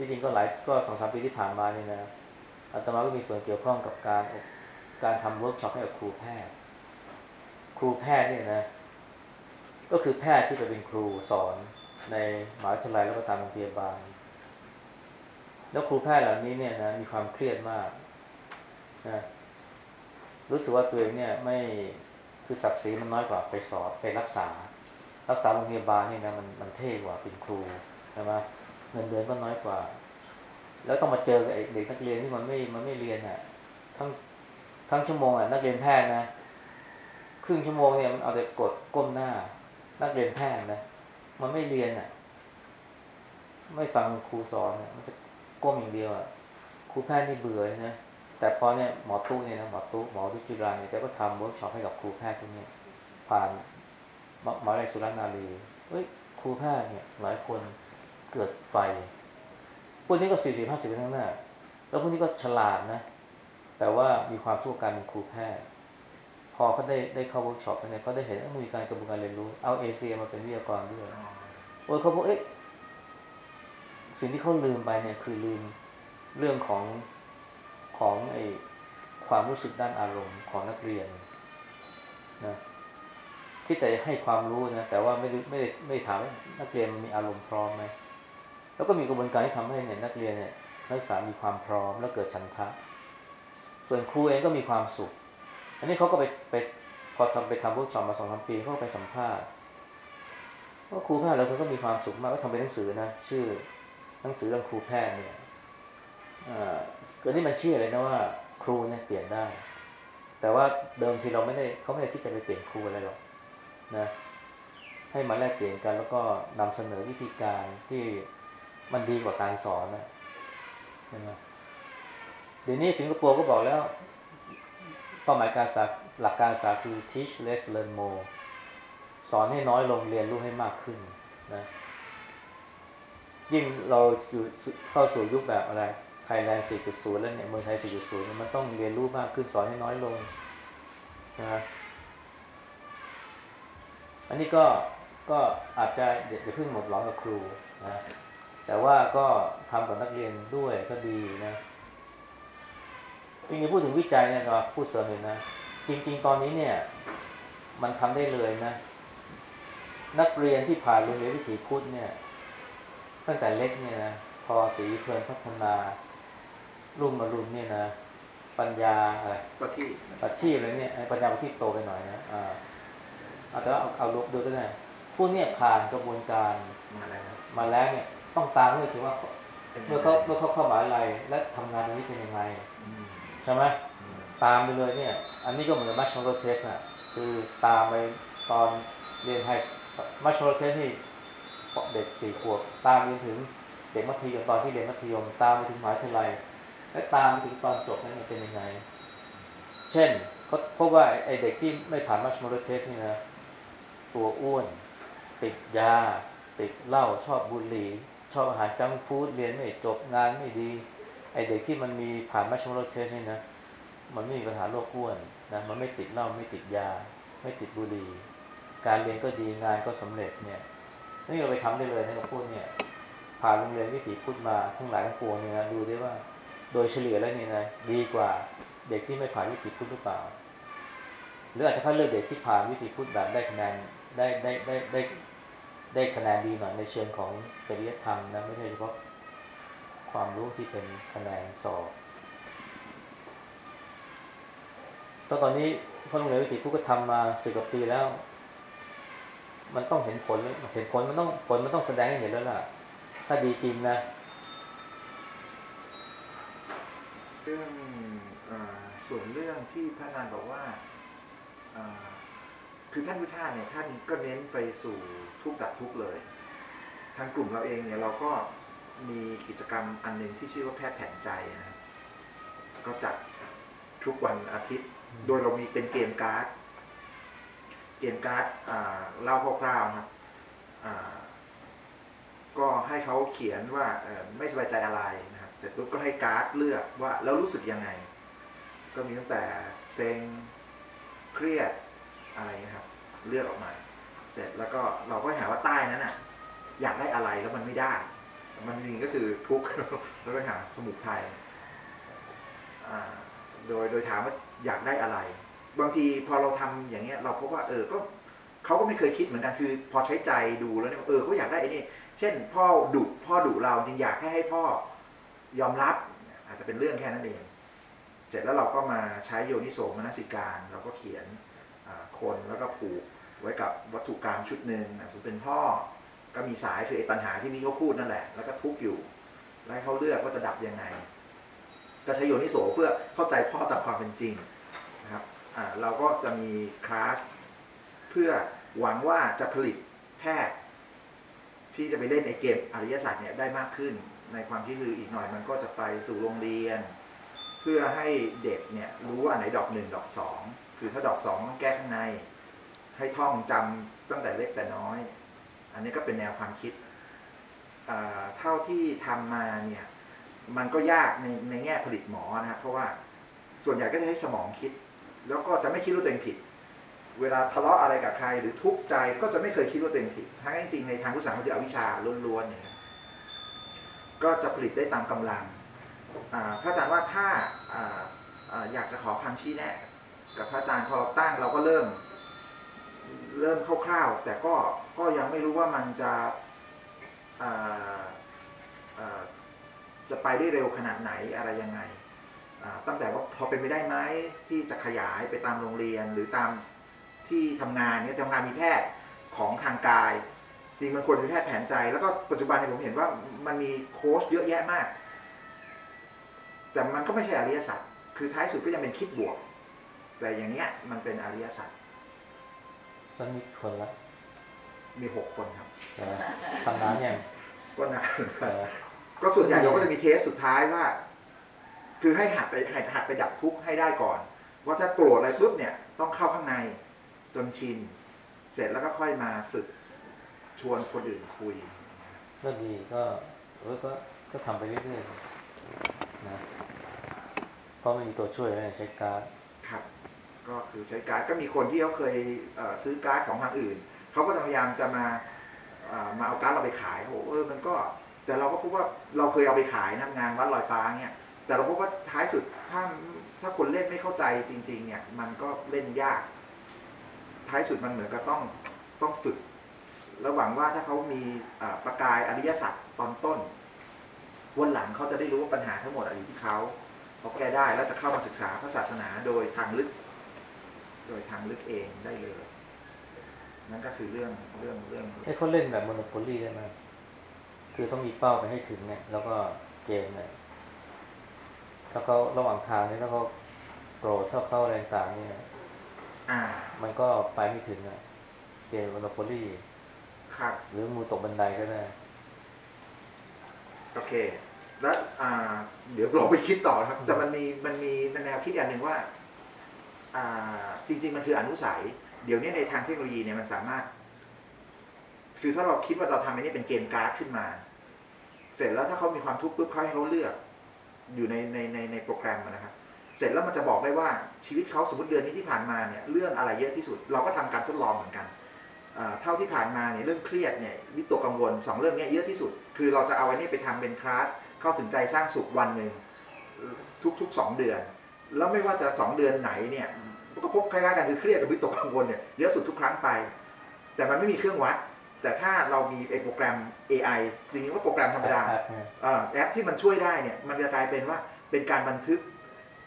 ที่จริงก็หลายก็สองสามปีที่ผ่านมานี่นะอาตมาก็มีส่วนเกี่ยวข้องกับการการทำเวิร์กช็อปให้กับครูแพทย์ ครูแพทย์เนี่ยนะ ก็คือแพทย์ที่ไปเป็นครูสอนในหมหาวิทยาลัยแล้วก็ตามโรงพยาบาล แล้วครูแพทย์เหล่านี้เนี่ยนะมีความเครียดมากนะรู้สึกว่าตัวเองเนี่ยไม่คือศักดิ์ศรีมันน้อยกว่าไปสอบไปรักษา รักษาโรงพยาบาลเนี่ยนะมันมันเท่กว่าเป็นครูใช่ไหม เงินเดือนก็น้อยกว่า แล้วต้องมาเจอกับเด็กนักเรียนที่มันไม่มันไม่เรียนอะ ทั้งทั้งชั่วโมงอะนักเรียนแพทย์นะครึ่งชั่วโมงเนี่ยมันเอาแต่กดก้มหน้า นักเรียนแพทย์นะมันไม่เรียนอะ ไม่ฟังครูสอนอะมันจะก้มอย่างเดียวอะครูแพทย์นี่เบื่อนะแต่พอเนี่ยหมอตู้เนี่ยนะหมอตู้หมอวิจุฬาเนี่ยแกก็ทำเวิร์กช็อปให้กับครูแพทย์พวกนี้ผ่านหมอหมอไรสุรนารีเฮ้ยครูแพทย์เนี่ยหลายคน เกิดไฟ พวกนี้ก็สี่สิบห้าสิบไปข้างหน้า แล้วพวกนี้ก็ฉลาดนะ แต่ว่ามีความท้อการเป็นครูแพทย์ พอเขาได้ได้เข้าเวิร์กช็อปเนี่ยเขาได้เห็นว่ามีการกระบวนการเรียนรู้ เอาเอเซียมาเป็นวิทยากรด้วย โอ้ยเขาบอกเอ๊ะสิ่งที่เขาลืมไปเนี่ยคือลืมเรื่องของของไอความรู้สึกด้านอารมณ์ของนักเรียนนะที่แต่ให้ความรู้นะแต่ว่าไม่ได้ไม่ได้ไม่ถามนักเรียนมีอารมณ์พร้อมไหม แล้วก็มีกระบวนการที่ทำให้เนี่ยนักเรียนเนี่ยนักศึกษามีความพร้อมแล้วเกิดฉันทะ ส่วนครูเองก็มีความสุข อันนี้เขาก็ไปไปพอทำไปทำเวิร์กช็อปมาสองสามปีเขาก็ไปสัมภาษณ์ว่าครูแพทย์แล้วเขาก็มีความสุขมากก็ทำเป็นหนังสือนะชื่อหนังสือเรื่องครูแพทย์เนี่ยเกิดที่มันเชื่อเลยนะว่า ครูเนี่ยเปลี่ยนได้ แต่ว่าเดิมทีเราไม่ได้เขาไม่ได้ที่จะไปเปลี่ยนครูอะไรหรอกนะ ให้มาแลกเปลี่ยนกันแล้วก็นำเสนอวิธีการที่ มันดีกว่าการสอนนะใช่ไหมเดี๋ยวนี้สิงคโปร์ก็บอกแล้ว เป้าหมายการศึกษาหลักการศึกษาคือ teach less learn more สอนให้น้อยลงเรียนรู้ให้มากขึ้นนะยิ่งเราอยู่เข้าสู่ยุคแบบอะไรไทยแลนด์ 4.0 แล้วเนี่ยเมืองไทย 4.0 มันต้องเรียนรู้มากขึ้นสอนให้น้อยลงนะอันนี้ก็ก็อาจจะเดี๋ยวเพิ่งหมดหวังกับครูนะ แต่ว่าก็ทำกับนักเรียนด้วยก็ดีนะจริงๆพูดถึงวิจัยเนี่ยเราพูดเสริมเลยนะ จริง ๆ ตอนนี้เนี่ย มันทำได้เลยนะ นักเรียนที่ผ่านโรงเรียนวิถีพุทธเนี่ย ตั้งแต่เล็กเนี่ยนะพอสีเพลินพัฒนารุ่งมารุนเนี่ยนะปัญญาอะไรก็ที่ปัจที่อะไรเนี่ยปัญญาปัจที่โตไปหน่อยนะอ่าเอาแต่ว่าเอาเอาลบดูก็ได้พวกเนี่ยผ่านกระบวนการมาแล้วมาแล้วเนี่ย ต้องตามด้วยถือว่าเมื่อเขาเมื่อเขาเข้ามหาลัยและทำงานตรงนี้เป็นยังไงใช่ไหมตามไปเลยเนี่ย อันนี้ก็เหมือนมัชโรเทสน่ะคือตามไปตอนเรียนไฮมัชโรเทสนี่เด็กสี่ขวบตามไปถึงเด็กมัธยมตอนที่เรียนมัธยม ตามไปถึงมหาวิทยาลัยและตามไปถึงตอนจบนั้นเป็นยังไง เช่นเขาพบว่าไอเด็กที่ไม่ผ่าน marshmallow test นี่นะตัวอ้วน ติดยา ติดเหล้าสูบบุหรี่ ชอบอาหาร junk food เรียนไม่จบงานไม่ดี ไอเด็กที่มันมีผ่าน marshmallow test นี่นะมันไม่มีปัญหาโรคอ้วนนะมันไม่ติดเหล้าไม่ติดยา ไม่ติดบุหรี่การเรียนก็ดีงานก็สำเร็จเนี่ยนี่เราไปทำได้เลยนะกับพวกเนี่ย ผ่านโรงเรียนวิถีพุทธมาทั้งหลายทั้งปวงเนี่ยนะดูได้ว่า โดยเฉลี่ยแล้วนี่นะดีกว่าเด็กที่ไม่ผ่านวิถีพุทธหรือเปล่าหรืออาจจะคัดเลือกเด็กที่ผ่านวิถีพุทธแบบได้คะแนนได้ได้ได้ได้ ได้คะแนนดีหน่อยในเชิงของจริยธรรมนะไม่ใช่เฉพาะความรู้ที่เป็นคะแนนสอบตอนตอนนี้พอโรงเรียวิถีพุทธก็ทำมาสิบกว่าปีแล้ว มันต้องเห็นผลเห็นผลมันต้องผลมันต้องแสดงให้เห็นแล้วล่ะ ถ้าดีจริงนะเรื่องอาส่วนเรื่องที่พระอาจารย์บอกว่าอ่าคือท่านพุทธาเนี่ยท่านก็เน้นไปสู่ ทุกจากทุกเลย ทางกลุ่มเราเองเนี่ยเราก็มีกิจกรรมอันหนึ่งที่ชื่อว่าแพทย์แผนใจนะครับก็จัดทุกวันอาทิตย์ โดยเรามีเป็น game card game card อ่าเล่าคร่าวๆนะครับก็ให้เขาเขียนว่าไม่สบายใจอะไรนะครับเสร็จปุ๊บก็ให้การ์ดเลือกว่าแล้วรู้สึกยังไง ก็มีตั้งแต่เซ็งเครียดอะไรนะครับ เลือกออกมา เสร็จแล้วก็เราก็หาว่าใต้นั้นอะ อยากได้อะไรแล้วมันไม่ได้ มันจริงก็คือทุกข์แล้วก็หาสมุทัยอ่าโดยโดยถามว่าอยากได้อะไร บางทีพอเราทำอย่างเงี้ย เราพบว่าเออก็เขาก็ไม่เคยคิดเหมือนกันคือ พอใช้ใจดูแล้วเนี่ยเออเขาอยากได้ไอ้นี่เช่น พ่อดุพ่อดุเราจริงอยากให้ให้พ่อยอมรับ อาจจะเป็นเรื่องแค่นั้นเองเสร็จแล้วเราก็มาใช้โยนิโสมนสิการ เราก็เขียนคนแล้วก็ผูก ไว้กับวัตถุกรรมชุดหนึ่งอะสมเป็นพ่อก็มีสายคือไอ้ตัณหาที่นี่เขาพูดนั่นแหละ แล้วก็ทุกอยู่ แล้วให้เขาเลือกว่าจะดับยังไง ก็ใช้โยนิโสเพื่อเข้าใจพ่อตามความเป็นจริงนะครับเราก็จะมีคลาสเพื่อหวังว่าจะผลิตแพทย์ ที่จะไปเล่นในเกมอริยศาสตร์เนี่ยได้มากขึ้น ในความที่คืออีกหน่อยมันก็จะไปสู่โรงเรียน เพื่อให้เด็กเนี่ยรู้ว่าไหนดอกหนึ่งดอกสองคือถ้าดอกสองต้องแก้ข้างใน ให้ท่องจำตั้งแต่เล็กแต่น้อย อันนี้ก็เป็นแนวความคิด เท่าที่ทำมาเนี่ย มันก็ยากในในแง่ผลิตหมอนะครับเพราะว่าส่วนใหญ่ก็จะให้สมองคิด แล้วก็จะไม่คิดว่าตัวเองผิด เวลาทะเลาะอะไรกับใครหรือทุกข์ใจก็จะไม่เคยคิดว่าตัวเองผิด ทั้งจริงในทางพุทธศาสนาคืออวิชชาล้วนๆเนี่ยก็จะผลิตได้ตามกำลังอาพระอาจารย์ว่าถ้าอออยากจะขอคำชี้แนะ กับพระอาจารย์พอเราตั้งเราก็เริ่ม เริ่มคร่าวๆ แต่ก็ก็ยังไม่รู้ว่ามันจะจะไปได้เร็วขนาดไหนอะไรยังไง ตั้งแต่ว่าพอเป็นไปได้ไหมที่จะขยายไปตามโรงเรียนหรือตามที่ทำงานเนี่ยทำงานมีแพทย์ของทางกาย จริงมันควรมีแพทย์แผนใจ แล้วก็ปัจจุบันเนี่ยผมเห็นว่ามันมีโค้ชเยอะแยะมาก แต่มันก็ไม่ใช่อริยสัจคือท้ายสุดก็ยังเป็นคิดบวก แต่อย่างเงี้ยมันเป็นอริยสัจ ตอนนี้คนละ มีหกคนครับใช่ไหมทำน้ำยังก็นานใช่ไหมก็ส่วนใหญ่เราก็จะมีเทสสุดท้ายว่า คือให้หัดไปหัดหัดไปดับทุกข์ให้ได้ก่อน ว่าถ้าโกรธอะไรปุ๊บเนี่ย ต้องเข้าข้างในจนชิน เสร็จแล้วก็ค่อยมาฝึกชวนคนอื่นคุย ก็ดีก็เออก็ก็ทำไปเรื่อยๆนะเพราะไม่มีตัวช่วยแล้วใช้การดครับ ก็คือใช้การ์ดก็มีคนที่เขาเคยซื้อการ์ดของทางอื่นเขาก็พยายามจะมามาเอาการ์ดเราไปขายโอ้โหเออมันก็แต่เราก็พบว่าเราเคยเอาไปขายนะงานวัดลอยฟ้าเนี่ยแต่เราพบว่าท้ายสุดถ้าถ้าคนเล่นไม่เข้าใจจริง ๆ เนี่ยมันก็เล่นยาก ท้ายสุดมันเหมือนกับต้องต้องฝึกแล้วหวังว่าถ้าเขามีประกายอริยสัจตอนต้นวันหลังเขาจะได้รู้ว่าปัญหาทั้งหมดอะอยู่ที่เขาเขาแก้ได้แล้วจะเข้ามาศึกษาพระศาสนาโดยทางลึก โดยทางลึกเองได้เลย นั่นก็คือเรื่องเรื่องเรื่องให้เขาเล่นแบบโมโนโพลีได้ไหมคือต้องมีเป้าไปให้ถึงเนี่ย แล้วก็เกมเนี่ยถ้าเขาระหว่างทางนี้ถ้าเขาโกรธถ้าเข้าแรงต่างๆเนี่ยอ่ามันก็ไปไม่ถึงอะเกมโมโนโพลีครับหรือมูตกบันไดก็ได้โอเค แล้วอ่าเดี๋ยวเราไปคิดต่อครับ แต่มันมีมันมีแนวคิดอย่างหนึ่งว่าอ่า จริง ๆ มันคืออนุสัย เดี๋ยวนี้ในทางเทคโนโลยีเนี่ยมันสามารถ คือถ้าเราคิดว่าเราทำอันนี้เป็นเกมการ์ดขึ้นมา เสร็จแล้วถ้าเขามีความทุกข์ปุ๊บเขาให้เขาเลือก อยู่ในในในในโปรแกรมนะครับเสร็จแล้วมันจะบอกได้ว่าชีวิตเขาสมมติเดือนนี้ที่ผ่านมาเนี่ยเรื่องอะไรเยอะที่สุด เราก็ทำการทดลองเหมือนกันเท่าที่ผ่านมาเนี่ยเรื่องเครียดเนี่ยวิตกกังวลสองเรื่องเนี้ยเยอะที่สุด คือเราจะเอาไอันนี้ไปทำเป็นคลาสเข้าถึงใจสร้างสุขวันหนึ่งทุกๆสองเดือน แล้วไม่ว่าจะสองเดือนไหนเนี่ย ก็พบคล้ายๆกันคือเครียดกับวิตกกังวลเนี่ยเยอะสุดทุกครั้งไป แต่มันไม่มีเครื่องวัด แต่ถ้าเรามีไอ้โปรแกรม AI จริงๆว่าโปรแกรมธรรมดาแอปเนี่ยเอ่อแอปที่มันช่วยได้เนี่ยมันจะกลายเป็นว่าเป็นการบันทึก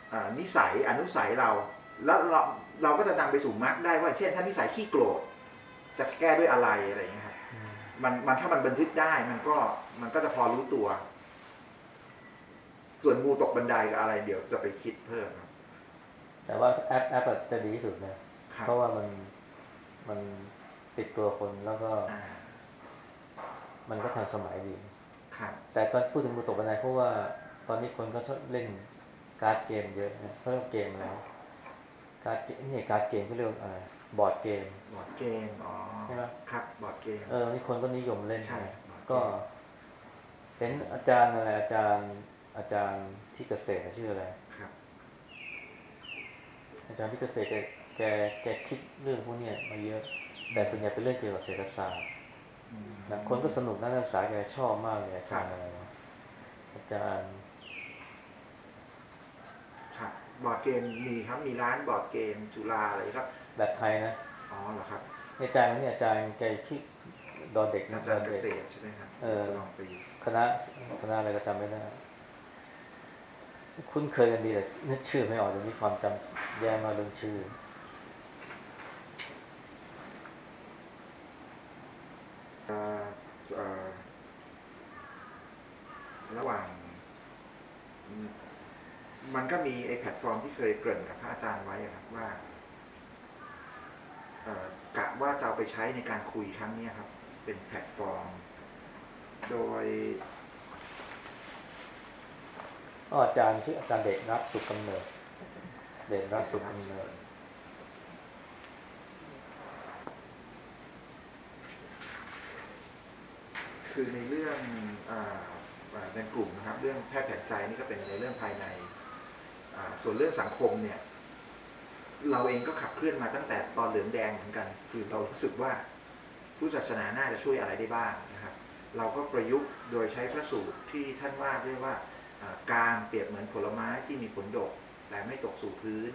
เอ่อนิสัยอนุสัยเรา แล้วเราเราก็จะนำไปสู่มาร์กได้ว่า เช่น ถ้านิสัยขี้โกรธจะแก้ด้วยอะไรอะไรอย่างเงี้ยครับอืมมันมันถ้ามันบันทึกได้มันก็มันก็จะพอรู้ตัว ส่วนงูตกบันไดกับอะไรเดี๋ยวจะไปคิดเพิ่มครับ แต่ว่าแอปแอปอะจะดีที่สุดนะครับเพราะว่ามันมันติดตัวคนแล้วก็อ่ามันก็ทันสมัยดีครับแต่ตอนพูดถึงงูตกบันไดเพราะว่าตอนนี้คนก็ชอบเล่น card game เยอะนะเขาเรียกเกมอะไร card game นี่ card game เขาเรียกอะไรบอร์ดเกม board game อ๋อ ใช่ไหมครับ board game เออนี่คนก็นิยมเล่นใช่ก็ เห็นอาจารย์อะไรอาจารย์อาจารย์ที่เกษตรชื่ออะไรครับ อาจารย์ที่เกษตรแกแกแกคิดเรื่องพวกเนี้ยมาเยอะ แต่ส่วนใหญ่เป็นเรื่องเกี่ยวกับเศรษฐศาสตร์ออืมนะคนก็สนุกนะนักศึกษาแกชอบมากเลยอาจารย์อะไรนะอาจารย์ครับ board game มีครับมีร้าน board game จุฬาอะไรครับแบบไทยนะอ๋อเหรอครับอาจารย์เนี่ยอาจารย์แกที่ดอนเด็กนะอาดจารอนย์เกเด็กษตรใช่ไหมครับเออจะลองไปคณะคณะอะไรก็จำไม่ได้ คุ้นเคยกันดีแต่นึกชื่อไม่ออกจะมีความจำแย่มาเรื่องชื่อ ระหว่าง มันก็มีไอแพลตฟอร์มที่เคยเกริ่นกับพระอาจารย์ไว้ครับว่ากะว่าจะเอาไปใช้ในการคุยครั้งนี้ครับ เป็นแพลตฟอร์ม โดย อาจารย์ที่ออาจารย์เด็กรักสุขกำเนิด เด็กรักสุขกำเนิดคือในเรื่องอในกลุ่มนะครับ เรื่องแพทย์แผนใจนี่ก็เป็นในเรื่องภายใน ส่วนเรื่องสังคมเนี่ย เราเองก็ขับเคลื่อนมาตั้งแต่ตอนเหลืองแดงเหมือนกัน คือเรารู้สึกว่าผู้ศาสนาน่าจะช่วยอะไรได้บ้างนะครับ เราก็ประยุกต์โดยใช้พระสูตรที่ท่านว่าเรียกว่าอ่า การเปรียบเหมือนผลไม้ที่มีผลดก แต่ไม่ตกสู่พื้น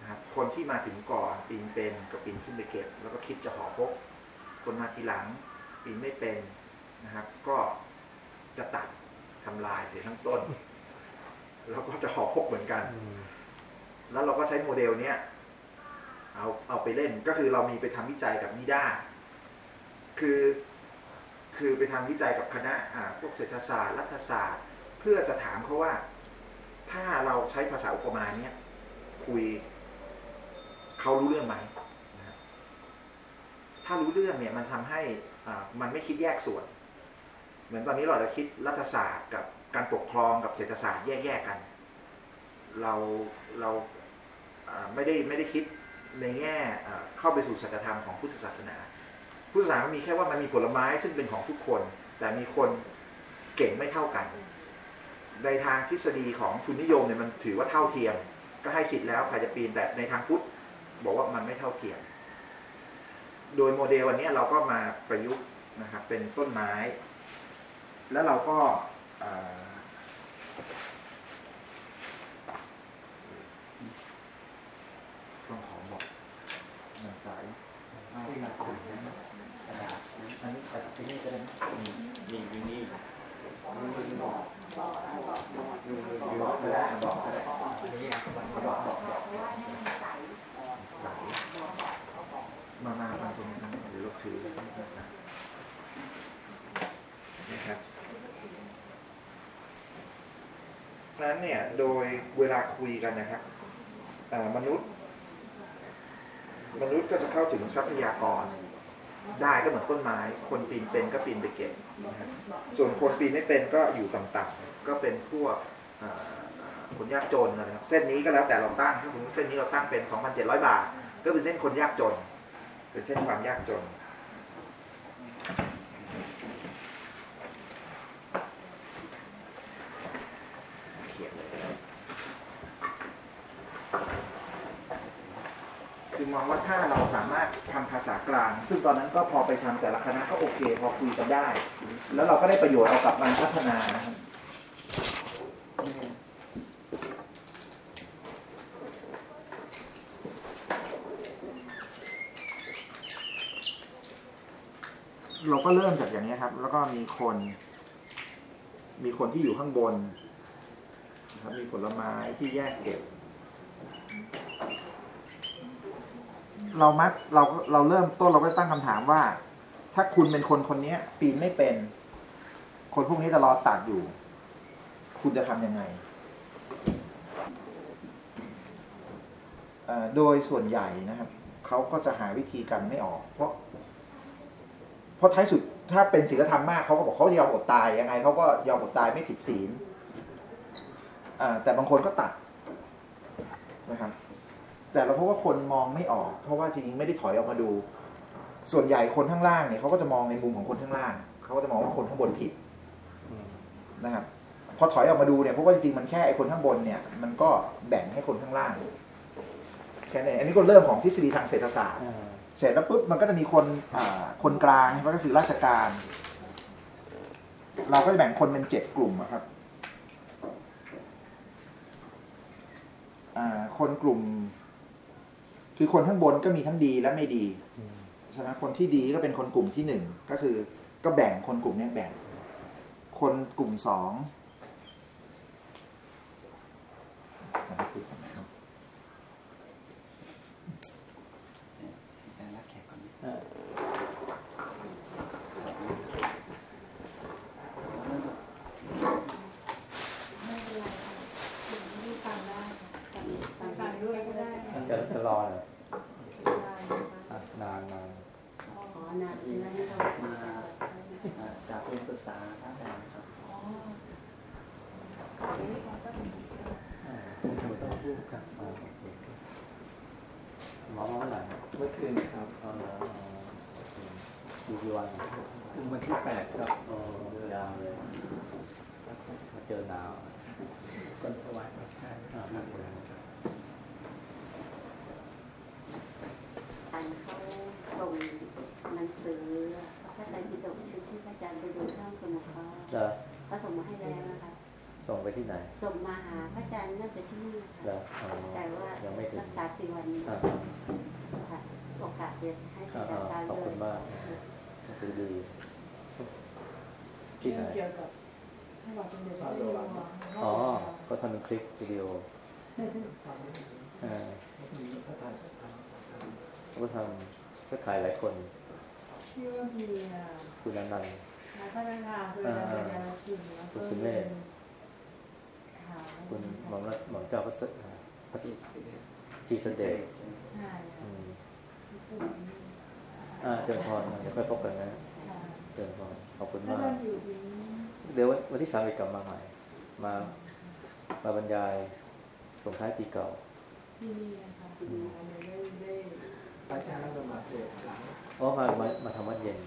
นะครับคนที่มาถึงก่อนปีนเป็นก็ปีนขึ้นไปเก็บ แล้วก็คิดจะห่อพก คนมาทีหลังปีนไม่เป็นนะครับ ก็จะตัดทำลายเสียทั้งต้น แล้วก็จะหอพกเหมือนกัน แล้วเราก็ใช้โมเดลเนี้ยเอาเอาไปเล่นก็คือเรามีไปทำวิจัยกับนิด้าคือคือไปทำวิจัยกับคณะอ่าพวกเศรษฐศาสตร์รัฐศาสตร์ เพื่อจะถามเขาว่า ถ้าเราใช้ภาษาอุปมาเนี้ยคุยเขารู้เรื่องไหมนะถ้ารู้เรื่องเนี่ยมันทำให้มันไม่คิดแยกส่วน เหมือนตอนนี้เราจะคิดรัฐศาสตร์กับการปกครองกับเศรษฐศาสตร์แยกๆกัน เราเราไม่ได้ไม่ได้คิดในแง่เข้าไปสู่สัจธรรมของพุทธศาสนาพุทธศาสนามีแค่ว่ามันมีผลไม้ซึ่งเป็นของทุกคน แต่มีคนเก่งไม่เท่ากัน ในทางทฤษฎีของทุนนิยมเนี่ยมันถือว่าเท่าเทียม ก็ให้สิทธิ์แล้วใครจะปีนแต่ในทางพุทธบอกว่ามันไม่เท่าเทียม โดยโมเดลวันนี้เราก็มาประยุกต์นะครับเป็นต้นไม้ แล้วเราก็อ่าต้องขอบอกหนังสายที่มาคุยนะกระดาษอันนี้กระดาษที่นี่ก็ได้นะมีมีมีนี่ มีบอกบอกบอกก็ได้บอกก็ได้นี่ครับบอกบอกบอกสามามามาตรงนี้ตรงนี้หรือเราถือนะครับนั้นเนี่ยโดยเวลาคุยกันนะครับมนุษย์ มนุษย์ก็จะเข้าถึงทรัพยากร ได้ก็เหมือนต้นไม้ คนปีนเป็นก็ปีนไปเก็บ ส่วนคนปีนไม่เป็นก็อยู่ต่ำๆก็เป็นพวกคนยากจนนะครับ เส้นนี้ก็แล้วแต่เราตั้งถ้าสมมติเส้นนี้เราตั้งเป็น 2,700 บาท ก็เป็นเส้นคนยากจน เป็นเส้นความยากจน เขียนเลยคือมองว่าถ้าเราสามารถ ทำภาษากลาง ซึ่งตอนนั้นก็พอไปทำแต่ละคณะก็โอเค พอคุยกันได้ แล้วเราก็ได้ประโยชน์เอากลับมาพัฒนานะครับเราก็เริ่มจากอย่างนี้ครับ แล้วก็มีคน มีคนที่อยู่ข้างบนนะครับมีผลไม้ที่แยกเก็บ เรามักเราเราเริ่มต้นเราก็ตั้งคำถามว่า ถ้าคุณเป็นคนคนนี้ยปีนไม่เป็น คนพวกนี้จะรอตัดอยู่ คุณจะทำยังไงโดยส่วนใหญ่นะครับเขาก็จะหาวิธีกันไม่ออก เพราะ เพราะท้ายสุดถ้าเป็นศีลธรรมมากเขาก็บอกเขายอมอดตายยังไงเขาก็ยอมอดตายไม่ผิดศีลแต่บางคนก็ตัดนะครับ แต่เราพบว่าคนมองไม่ออก เพราะว่าจริงๆไม่ได้ถอยออกมาดู ส่วนใหญ่คนข้างล่างเนี่ยเขาก็จะมองในมุมของคนข้างล่างเขาก็จะมองว่าคนข้างบนผิดอืมนะครับพอถอยออกมาดูเนี่ยเพราะว่าจริงๆมันแค่ไอ้คนข้างบนเนี่ย มันก็แบ่งให้คนข้างล่างแค่นี้นอันนี้ก็เริ่มของทฤษฎีทางเศรษฐศาสตร์อ่าเสร็จแล้วปุ๊บมันก็จะมีคนอ่าคนกลางก็คือราชการ เราก็จะแบ่งคนเป็นเจ็ดกลุ่มอะครับอ่าคนกลุ่ม คือคนข้างบนก็มีทั้งดีและไม่ดีอืมใช่ไหมคนที่ดีก็เป็นคนกลุ่มที่หนึ่งก็คือ ก็แบ่งคนกลุ่มเนี้ยแบ่ง คนกลุ่มสองจะให้คุยกันไหมครับอาจารย์รับแขกก่อนไหมเออ นาทีนั้นเรามาอ่าจากเป็นปรึกษาพระอาจารย์ครับอ๋ออันนี้เขาก็มีอ่าคุณครูต้องพูดครับหมอมาเมื่อไหร่เมื่อคืนครับเอาเหรออ๋อโอเคดูกี่วันถึงวันที่แปดครับยาวเลยมาเจอหนาว ก้นถวายพระอาจารย์ อ่าไม่เป็นไร อันเขาส่งหนังสือพระไตรปิฎกชุดที่พระอา จารย์ไปดูข้างสมุทรเขาเหรอเขาส่งมาให้แล้วนะคะ ส่งไปที่ไหน ส่งมาหาพระอาจารย์น่าจะที่นี่เหรค่ะออ๋อแต่ว่ายังไม่ถึสังกสามสี่วันอ่าค่ะโอกาสเดียวให้พอ่าระอาจารย์ทราบขอบเลคุยณมากหนังสือดีที่ไหนเกี่ยวกับให้บอกเป็นเด็กที่มีหัวอ๋อ ก็ทำเป็นคลิปวิดีโอเออมีพระอาจารย์เขาก็ทำก็ถ่ายหลายคนที่ว่ามีอะคุณอนันต์นักพัฒนา คุณสุเมธคุณหมอมรัฐหมอมเจ้าพระสด็จพระที่ที่เสด็จอ่าเจริญพรเดี๋ยวค่อยพบกันนะเจริญพรขอบคุณมาก เดี๋ยววันที่สามอีกกลับมาใหม่ มามาบรรยายส่งท้ายปีเก่าที่นี่นะคะได้ได้อาจารย์มาเกิดหลังอ๋อมามามาทำวัดเย็น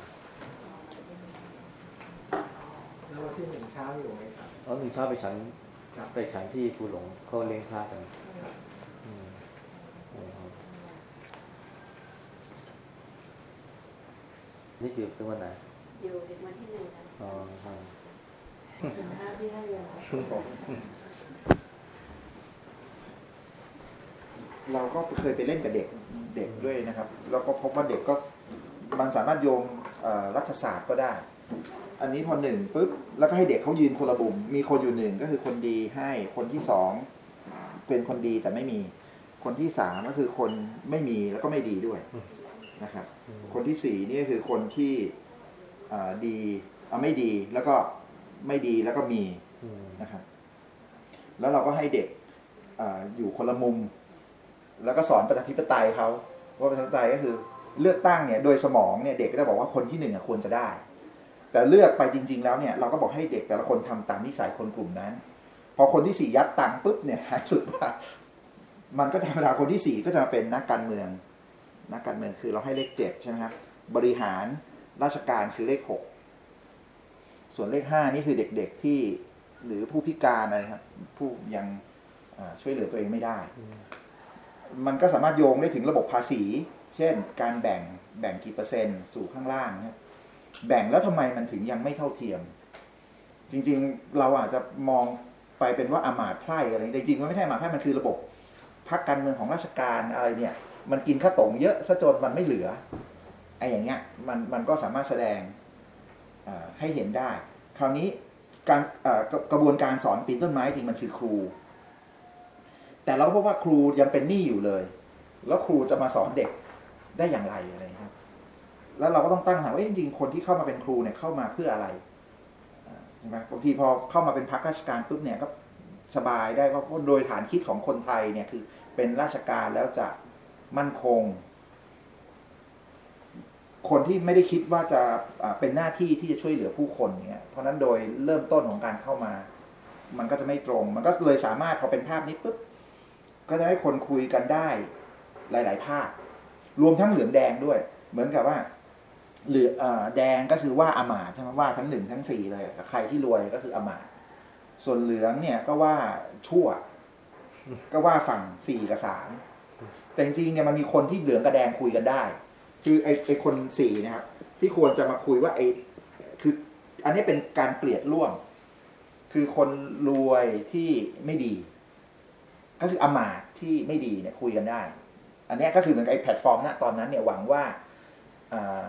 แล้ววันที่หนึ่งเช้าอยู่ไหมครับอ๋อหนึ่งเช้าไปฉันครับไปฉันที่ภูหลงเขาเลี้ยงพระกันอืมอืมนี่อยู่เป็นวันไหนอยู่ในวันที่หนึ่งค่ะอ๋อครับถึงห้าที่ให้เรียนค่ะเราก็เคยไปเล่นกับเด็กเด็กด้วยนะครับ แล้วก็พบว่าเด็กก็มันสามารถโยงเอ่อรัฐศาสตร์ก็ได้ อันนี้พอหนึ่งปุ๊บแล้วก็ให้เด็กเขายืนคนละบุมมีคนอยู่หนึ่งก็คือคนดีให้คนที่สองเป็นคนดีแต่ไม่มี คนที่สามก็คือคนไม่มีแล้วก็ไม่ดีด้วยนะครับ คนที่สี่นี่ก็คือคนที่ดีไม่ดีแล้วก็ไม่ดีแล้วก็มีนะครับ แล้วเราก็ให้เด็กออยู่คนละมุม แล้วก็สอนประชาธิปไตยเขาว่าประชาธิปไตยก็คือเลือกตั้งเนี่ยโดยสมองเนี่ยเด็กก็จะบอกว่าคนที่หนึ่งอะควรจะได้ แต่เลือกไปจริง ๆ แล้วเนี่ยเราก็บอกให้เด็กแต่ละคนทำตามนิสัยคนกลุ่มนั้น พอคนที่สี่ยัดตังปุ๊บเนี่ยสุดว่ามันก็ธรรมดาคนที่สี่ก็จะมาเป็นนักการเมือง นักการเมืองคือเราให้เลขเจ็ดใช่ไหมครับบริหารราชการคือเลขหกส่วนเลขห้านี่คือเด็กๆที่หรือผู้พิการอะไรครับผู้ยังช่วยเหลือตัวเองไม่ได้ มันก็สามารถโยงได้ถึงระบบภาษี เช่น การแบ่งแบ่งกี่เปอร์เซ็นต์สู่ข้างล่างเนี่ย แบ่งแล้วทำไมมันถึงยังไม่เท่าเทียม จริงๆเราอาจจะมองไปเป็นว่าอามาตย์ไพร่อะไรแต่จริงๆมันไม่ใช่อามาตย์ไพร่มันคือระบบพรรคการเมืองของราชการอะไรเนี่ย มันกินข้าตงเยอะซะจนมันไม่เหลือไอ้อย่างเงี้ยมันมันก็สามารถแสดงให้เห็นได้ คราวนี้การกระกระบวนการสอนปีนต้นไม้จริงมันคือครู แต่เราก็พบว่าครูยังเป็นหนี้อยู่เลย แล้วครูจะมาสอนเด็กได้อย่างไรอะไร แล้วเราก็ต้องตั้งคำถามว่าจริงๆคนที่เข้ามาเป็นครูเนี่ยเข้ามาเพื่ออะไรใช่ไหมบางทีพอเข้ามาเป็นพักราชการปุ๊บเนี่ยก็สบายได้ว่าโดยฐานคิดของคนไทยเนี่ยคือเป็นราชการแล้วจะมั่นคง คนที่ไม่ได้คิดว่าจะเป็นหน้าที่ที่จะช่วยเหลือผู้คนเนี่ยเพราะนั้นโดยเริ่มต้นของการเข้ามา มันก็จะไม่ตรง มันก็เลยสามารถพอเป็นภาพนี้ปุ๊บก็จะให้คนคุยกันได้หลาย ๆ ภาครวมทั้งเหลืองแดงด้วย เหมือนกับว่า หลืออแดงก็คือว่าอมาตใช่ไหมว่าทั้งหนึ่งทั้งสี่เลยใครที่รวยก็คืออมาตส่วนเหลืองเนี่ยก็ว่าชั่ว ก็ว่าฝั่งสี่กับสามแต่จริงเนี่ยมันมีคนที่เหลืองกับแดงคุยกันได้ คือไอไอคนสี่นะครับที่ควรจะมาคุยว่าไอ้คือ อันนี้เป็นการเกลียดร่วม คือคนรวยที่ไม่ดี ก็คืออมาตที่ไม่ดีเนี่ยคุยกันได้ อันนี้ก็คือเหมือนไอ้แพลตฟอร์มณตอนนั้นเนี่ยหวังว่าอ่า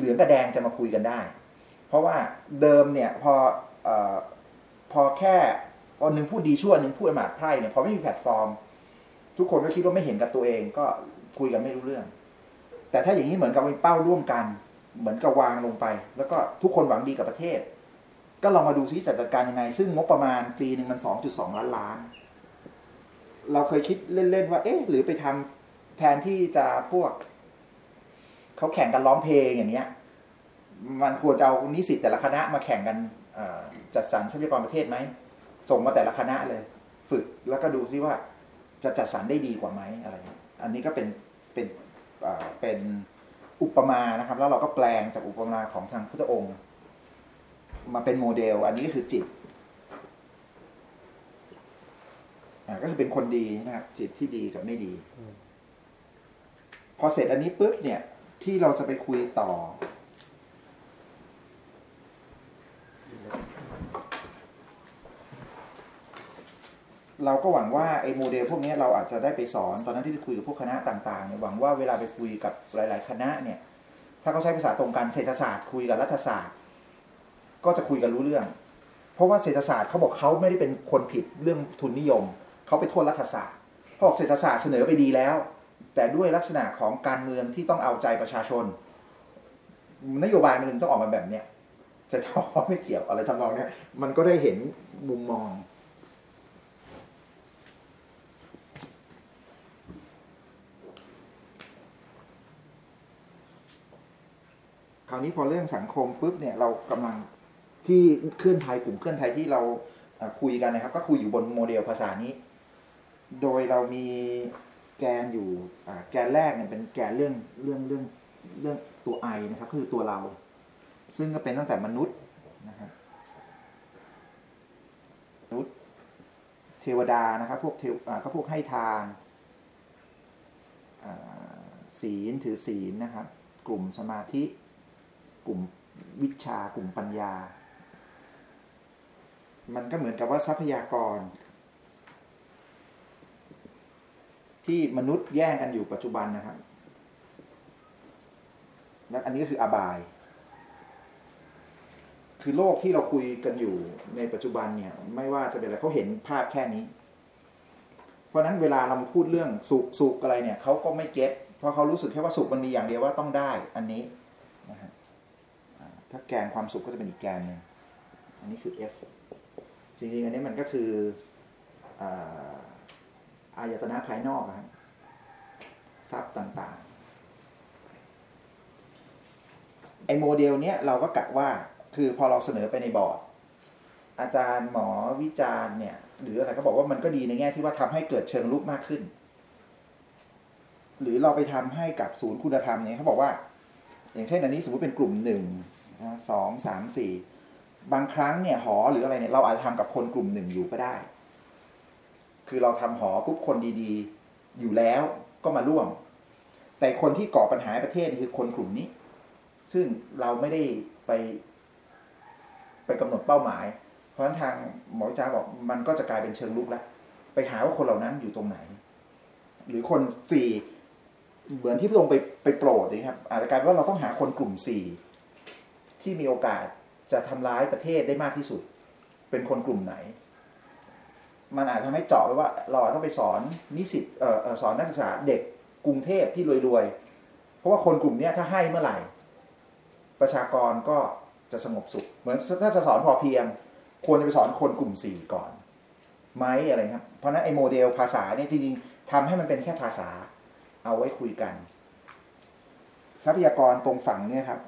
เหลืองกับแดงจะมาคุยกันได้ เพราะว่าเดิมเนี่ยพออพอแค่พอหนึ่งพูดดีชั่วหนึ่งพูดอำมาตย์ไพร่เนี่ยพอไม่มีแพลตฟอร์ม ทุกคนก็คิดว่าไม่เห็นกับตัวเองก็คุยกันไม่รู้เรื่อง แต่ถ้าอย่างนี้เหมือนกับเป็นเป้าร่วมกัน เหมือนกับวางลงไป แล้วก็ทุกคนหวังดีกับประเทศ ก็ลองมาดูซิจัดการยังไง ซึ่งงบประมาณปีหนึ่งมันสองจุดสองล้านล้าน เราเคยคิดเล่นๆว่า เอ๊ะ หรือไปทำแทนที่จะพวก เขาแข่งกันร้องเพลงอย่างเนี้ย มันควรจะเอานิสิตแต่ละคณะมาแข่งกันเอ่อจัดสรรทรัพยากรประเทศไหมส่งมาแต่ละคณะเลย ฝึกแล้วก็ดูซิว่าจะจัดสรรได้ดีกว่าไหมอะไรเงี้ยอันนี้ก็เป็นเป็นเอ่อเป็นอุปมานะครับ แล้วเราก็แปลงจากอุปมาของทางพุทธองค์ มาเป็นโมเดล อันนี้ก็คือจิตอ่าก็คือเป็นคนดีนะครับจิตที่ดีกับไม่ดี พอเสร็จอันนี้ปุ๊บเนี่ย ที่เราจะไปคุยต่อ เราก็หวังว่าไอ้โมเดลพวกนี้เราอาจจะได้ไปสอนตอนนั้นที่ไปคุยกับพวกคณะต่างๆเนี่ยหวังว่าเวลาไปคุยกับหลาย ๆ คณะเนี่ย ถ้าเขาใช้ภาษาตรงกันเศรษฐศาสตร์คุยกับรัฐศาสตร์ ก็จะคุยกันรู้เรื่อง เพราะว่าเศรษฐศาสตร์เขาบอกเขาไม่ได้เป็นคนผิดเรื่องทุนนิยมเขาไปโทษรัฐศาสตร์เขาบอกเศรษฐศาสตร์เสนอไปดีแล้ว แต่ด้วยลักษณะของการเมืองที่ต้องเอาใจประชาชน นโยบายมันถึงต้องออกมาแบบเนี้ยจะทอไม่เกี่ยวอะไรทำนองเนี้ยมันก็ได้เห็นมุมมอง คราวนี้พอเรื่องสังคมปุ๊บเนี่ยเรากำลังที่เคลื่อนไทยกลุ่มเคลื่อนไทยที่เราคุยกันนะครับ ก็คุยอยู่บนโมเดลภาษานี้ โดยเรามี แกนอยู่แกนแรกเนี่ยเป็นแกนเรื่องเรื่องเรื่องเรื่องตัวไอนะครับคือตัวเรา ซึ่งก็เป็นตั้งแต่มนุษย์นะครับมนุษย์เทวดานะครับพวกเทวอ่าก็พวกให้ทานศีลถือศีลนะครับ กลุ่มสมาธิ กลุ่มวิชากลุ่มปัญญา มันก็เหมือนกับว่าทรัพยากร ที่มนุษย์แย่งกันอยู่ปัจจุบันนะครับและอันนี้ก็คืออบาย คือโลกที่เราคุยกันอยู่ในปัจจุบันเนี่ย ไม่ว่าจะเป็นอะไรเขาเห็นภาพแค่นี้ เพราะฉะนั้นเวลาเราพูดเรื่องสุขสุขอะไรเนี่ยเขาก็ไม่เก็ตเพราะเขารู้สึกแค่ว่าสุขมันมีอย่างเดียวว่าต้องได้ อันนี้นะฮะถ้าแกนความสุขก็จะเป็นอีกแกนหนึ่งอันนี้คือ F จริงๆอันนี้มันก็คืออ อายตนะภายนอกนะครับทรัพย์ต่างๆ ไอ้โมเดลเนี้ยเราก็กะว่าคือพอเราเสนอไปในบอร์ด อาจารย์หมอวิจารณ์เนี่ย หรืออะไรก็บอกว่ามันก็ดีในแง่ที่ว่าทำให้เกิดเชิงลุกมากขึ้น หรือเราไปทำให้กับศูนย์คุณธรรมเนี่ยเขาบอกว่า อย่างเช่นอันนี้สมมติเป็นกลุ่มหนึ่งสองสามสี่บางครั้งเนี่ยหอหรืออะไรเนี่ยเราอาจจะทำกับคนกลุ่มหนึ่งอยู่ก็ได้ คือเราทำหอปุ๊บคนดีๆ อยู่แล้วก็มาร่วม แต่คนที่ก่อปัญหาประเทศคือคนกลุ่มนี้ ซึ่งเราไม่ได้ไปไปกำหนดเป้าหมาย เพราะฉะนั้นทางหมอจาบอกมันก็จะกลายเป็นเชิงลุกแล้วไปหาว่าคนเหล่านั้นอยู่ตรงไหน หรือคนสี่เหมือนที่พระองค์ไปไปโปรดนะครับอาจจะกลายเป็นว่าเราต้องหาคนกลุ่มสี่ที่มีโอกาสจะทำร้ายประเทศได้มากที่สุด เป็นคนกลุ่มไหน มันอาจทำให้เจาะไปว่า เราต้องไปสอนนิสิตสอนนักศึกษาเด็กกรุงเทพที่รวยๆ เพราะว่าคนกลุ่มเนี้ยถ้าให้เมื่อไหร่ ประชากรก็จะสงบสุข เหมือนถ้าจะสอนพอเพียง ควรจะไปสอนคนกลุ่มสี่ก่อนไหมอะไรครับ เพราะนั้นไอ้โมเดลภาษาเนี่ยจริงๆทำให้มันเป็นแค่ภาษา เอาไว้คุยกัน ทรัพยากรตรงฝั่งเนี่ยครับ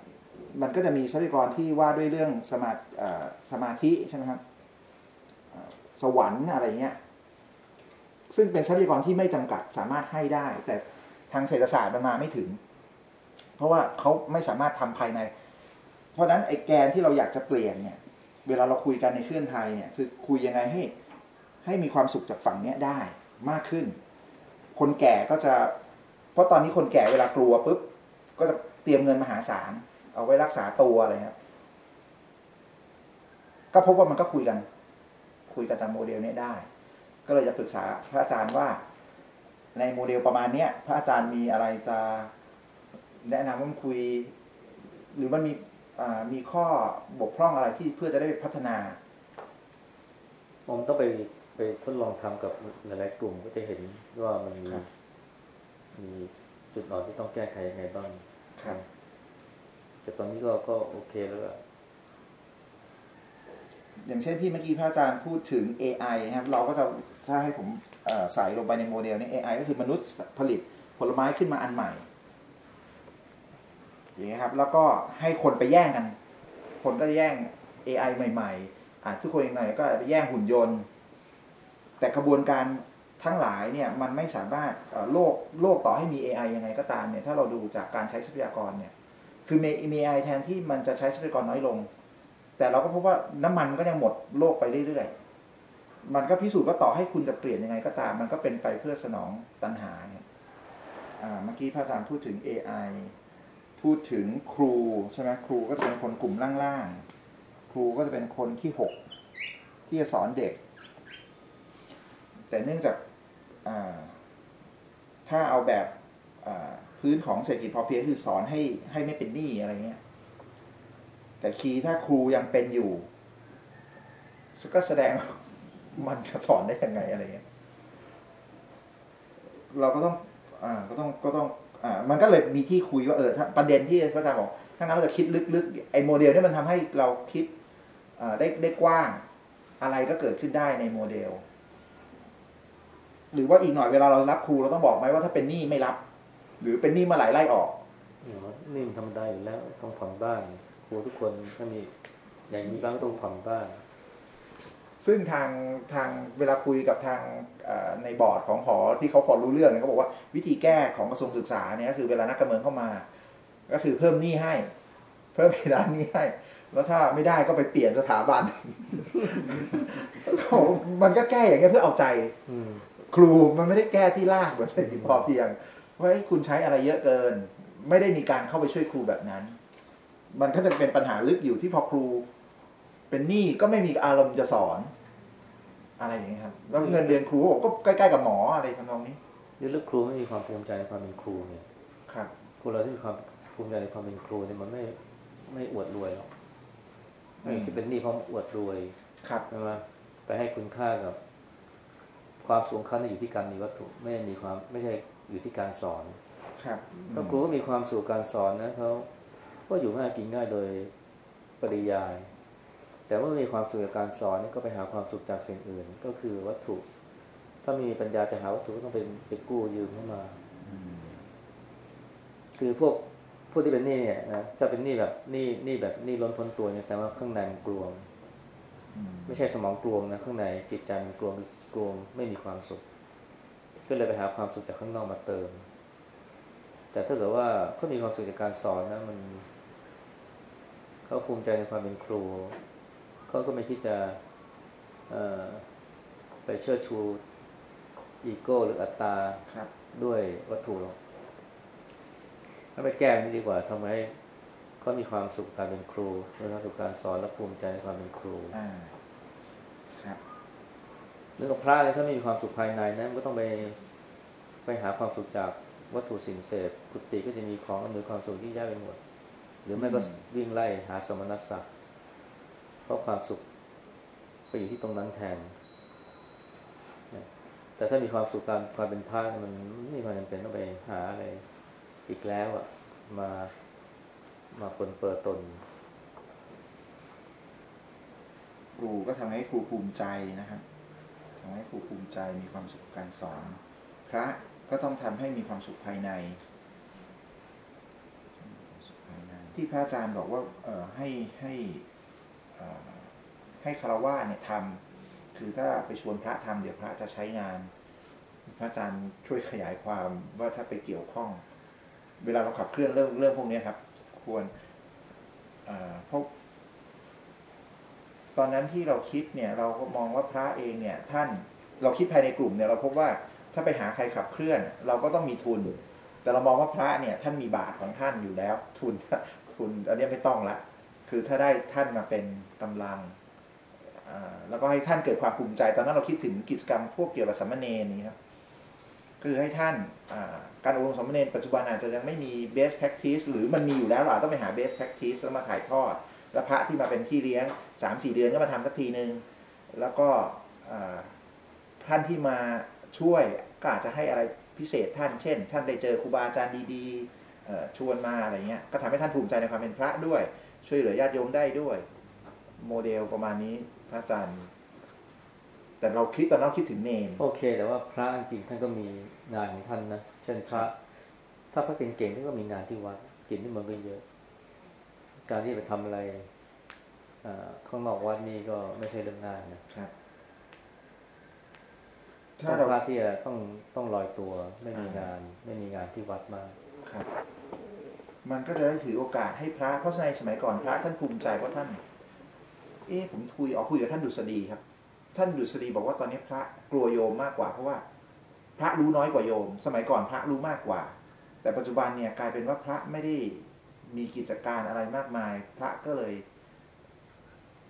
มันก็จะมีทรัพยากรที่ว่าด้วยเรื่องสมาสมาธิใช่ไหมครับ สวรรค์อะไรเงี้ย ซึ่งเป็นทรัพยากรที่ไม่จำกัดสามารถให้ได้ แต่ทางเศรษฐศาสตร์มันมาไม่ถึง เพราะว่าเขาไม่สามารถทำภายใน เพราะฉะนั้นไอ้แกนที่เราอยากจะเปลี่ยนเนี่ย เวลาเราคุยกันในเคลื่อนไทยเนี่ย คือคุยยังไงให้ให้มีความสุขจากฝั่งเนี้ยได้มากขึ้น คนแก่ก็จะ เพราะตอนนี้คนแก่เวลากลัวปุ๊บก็ก็จะเตรียมเงินมหาศาลเอาไว้รักษาตัวอะไรครับก็พบว่ามันก็คุยกัน คุยกันตามโมเดลเนี้ยได้ ก็เลยจะปรึกษาพระอาจารย์ว่า ในโมเดลประมาณเนี้ยพระอาจารย์มีอะไรจะแนะนำว่ามันคุย หรือมันมีอ่ามีข้อบกพร่องอะไรที่เพื่อจะได้พัฒนาผมต้องไปไปทดลองทำกับหลายๆกลุ่มก็จะเห็นว่ามันมีครับมีจุดอ่อนที่ต้องแก้ไขยังไงบ้างครับแต่ตอนนี้ก็ก็โอเคแล้ว อย่างเช่นที่เมื่อกี้พระอาจารย์พูดถึง AI ครับเราก็จะถ้าให้ผมใส่ลงไปในโมเดลนี้ AI ก็คือมนุษย์ผลิตผลไม้ขึ้นมาอันใหม่อย่างนี้ครับแล้วก็ให้คนไปแย่งกัน คนก็แย่ง AI ใหม่ๆอะทุกคนอีกหน่อยก็ไปแย่งหุ่นยนต์ แต่กระบวนการทั้งหลายเนี่ยมันไม่สามารถโลกโลกต่อให้มี AI ยังไงก็ตามเนี่ยถ้าเราดูจากการใช้ทรัพยากรเนี่ยคือมีมี AI แทนที่มันจะใช้ทรัพยากรน้อยลง แต่เราก็พบว่าน้ำมันก็ยังหมดโลกไปเรื่อยๆ มันก็พิสูจน์ว่าต่อให้คุณจะเปลี่ยนยังไงก็ตาม มันก็เป็นไปเพื่อสนองตัณหาเนี่ยอ่าเมื่อกี้พระอาจารย์พูดถึง AI พูดถึงครูใช่ไหมครูก็จะเป็นคนกลุ่มล่างๆ ครูก็จะเป็นคนที่หกที่จะสอนเด็ก แต่เนื่องจากอ่าถ้าเอาแบบพื้นของเศรษฐกิจพอเพียงคือสอนให้ให้ไม่เป็นหนี้อะไรเงี้ย แต่คีย์ถ้าครูยังเป็นอยู่ ก็แสดงมันจะสอนได้ยังไงอะไรเงี้ยเราก็ต้อง อ่า ก็ต้องก็ต้อง อ่า มันก็เลยมีที่คุยว่าเออถ้าประเด็นที่พระอาจารย์บอกถ้างั้นเราจะคิดลึกๆไอ้โมเดลนี่มันทำให้เราคิดอ่าได้ได้กว้าง อะไรก็เกิดขึ้นได้ในโมเดล หรือว่าอีกหน่อยเวลาเรารับครูเราต้องบอกไหมว่าถ้าเป็นหนี้ไม่รับ หรือเป็นหนี้มื่อไหร่ไล่ออกอย่างว่านี่ธรรมดาอยู่แล้วต้องผ่อนบ้าน ครูทุกคนถ้ามีอย่างนี้บ้างก็ต้องผ่อนบ้านซึ่งทางทางเวลาคุยกับทางเอ่อในบอร์ดของหอที่เขาพอรู้เรื่องเนี่ยเขาบอกว่าวิธีแก้ของกระทรวงศึกษาเนี่ยก็คือเวลานักการเมืองเข้ามา ก็คือเพิ่มหนี้ให้ เพิ่มเพดานหนี้ให้ แล้วถ้าไม่ได้ก็ไปเปลี่ยนสถาบันเขาบอกมันก็แก้อย่างเงี้ยเพื่อเอาใจอืมครูมันไม่ได้แก้ที่รากเหมือนเศรษฐกิจพอเพียงว่าให้ยคุณใช้อะไรเยอะเกิน ไม่ได้มีการเข้าไปช่วยครูแบบนั้น มันก็จะเป็นปัญหาลึกอยู่ที่พอครู เป็นหนี้ก็ไม่มีอารมณ์จะสอน อะไรอย่างเงี้ยครับ แล้วเงินเดือนครูผมก็ใกล้ๆกับหมออะไรทำนองนี้นี่ลึกครูไม่มีความภูมิใจในความเป็นครูเนี่ยครับครูเราที่มีความภูมิใจในความเป็นครูเนี่ยมันไม่ไม่อวดรวยหรอกไม่อืมที่เป็นหนี้เพราะอวดรวยครับใช่ไหมไปให้คุณค่ากับ ความสูงขั้นอยู่ที่การมีวัตถุไม่ได้มีความไม่ใช่อยู่ที่การสอน ครับถ้าครูก็มีความสู่การสอนนะเขา ก็อยู่ง่ายกินง่ายโดยปริยาย แต่ว่ามีความสุขจากการสอนก็ไปหาความสุขจากสิ่งอื่น ก็คือวัตถุ ถ้าไม่มีปัญญาจะหาวัตถุก็ต้องเป็นไปกู้ยืมเข้ามา คือพวกพวกที่เป็นหนี้เนี่ยนะถ้าเป็นหนี้แบบหนี้หนี้แบบหนี้ล้นพ้นตัวเนี่ยแสดงว่าข้างในมันกลวง ไม่ใช่สมองกลวงนะข้างในจิตใจมันกลวงกลวงไม่มีความสุข ก็เลยไปหาความสุขจากข้างนอกมาเติม แต่ถ้าเกิดว่าเขามีความสุขจากการสอนนะมัน เขาภูมิใจในความเป็นครู เขาก็ไม่คิดจะเอ่อไปเชิดชูอีโก้หรืออัตตาครับด้วยวัตถุหรอกถ้าไปแก้มันดีกว่าทำให้เขามีความสุขการเป็นครูมีความสุขการสอนและภูมิใจในความเป็นครูอ่าครับเรื่องกับพระเนี่ยถ้าไม่มีความสุขภายในนะมันก็ต้องไปไปหาความสุขจากวัตถุสิ่งเสพกุฏิก็จะมีของอำนวยความสุขที่แย่ไปหมด หรือไม่ก็วิ่งไล่หาสมณศักดิ์เพราะความสุขไปอยู่ที่ตรงนั้นแทนแต่ถ้ามีความสุขการความเป็นพระมันไม่มีความจำเป็นต้องไปหาอะไรอีกแล้วอะมามาปนเปื้อตนครูก็ทำให้ครูภูมิใจนะครับทำให้ครูภูมิใจมีความสุขกับการสอน พระก็ต้องทำให้มีความสุขภายใน ที่พระอาจารย์บอกว่าเอให้ให้ให้คารวะเนี่ยทำคือถ้าไปชวนพระทำเดี๋ยวพระจะใช้งาน พระอาจารย์ช่วยขยายความว่าถ้าไปเกี่ยวข้อง เวลาเราขับเคลื่อนเรื่องเรื่องพวกนี้ครับ ควรเพราะตอนนั้นที่เราคิดเนี่ย เราก็มองว่าพระเองเนี่ย ท่านเราคิดภายในกลุ่มเนี่ยเราพบว่าถ้าไปหาใครขับเคลื่อน เราก็ต้องมีทุน แต่เรามองว่าพระเนี่ย ท่านมีบาทของท่านอยู่แล้ว ทุน ทุนอันนี้ไม่ต้องละ คือถ้าได้ท่านมาเป็นกำลัง แล้วก็ให้ท่านเกิดความภูมิใจ ตอนนั้นเราคิดถึงกิจกรรมพวกเกี่ยวกับสามเณรนี่ครับคือให้ท่านการอบรมสามเณรปัจจุบันอาจจะยังไม่มี best practice หรือมันมีอยู่แล้วเราต้องไปหา best practice แล้วมาถ่ายทอด แล้วพระที่มาเป็นพี่เลี้ยงสามสี่เดือนก็มาทำสักทีนึง แล้วก็ท่านที่มาช่วยก็อาจจะให้อะไรพิเศษท่าน เช่น ท่านได้เจอครูบาอาจารย์ดีๆ ชวนมาอะไรเงี้ยก็ทำให้ท่านภูมิใจในความเป็นพระด้วย ช่วยเหลือญาติโยมได้ด้วย โมเดลประมาณนี้พระอาจารย์แต่เราคิดตอนนั้นเราคิดถึงเนนโอเค แต่ว่าพระจริงๆท่านก็มีงานของท่านนะเช่นพระถ้าพระเก่งๆท่านก็มีงานที่วัดกินที่เมืองก็เยอะ การที่ไปทำอะไรอ่าข้างนอกวัดนี่ก็ไม่ใช่เรื่องง่ายนะครับถ้าต้องเราพระที่จะต้องต้องลอยตัวไม่มีงาน ไม่มีงานที่วัดมาก ครับ มันก็จะได้ถือโอกาสให้พระเพราะในสมัยก่อนพระท่านภูมิใจว่าท่าน เอ๊ะผมคุยออกคุยกับท่านดุษฎีครับ ท่านดุษฎีบอกว่าตอนนี้พระกลัวโยมมากกว่าเพราะว่า พระรู้น้อยกว่าโยม สมัยก่อนพระรู้มากกว่า แต่ปัจจุบันเนี่ยกลายเป็นว่าพระไม่ได้มีกิจการอะไรมากมาย พระก็เลย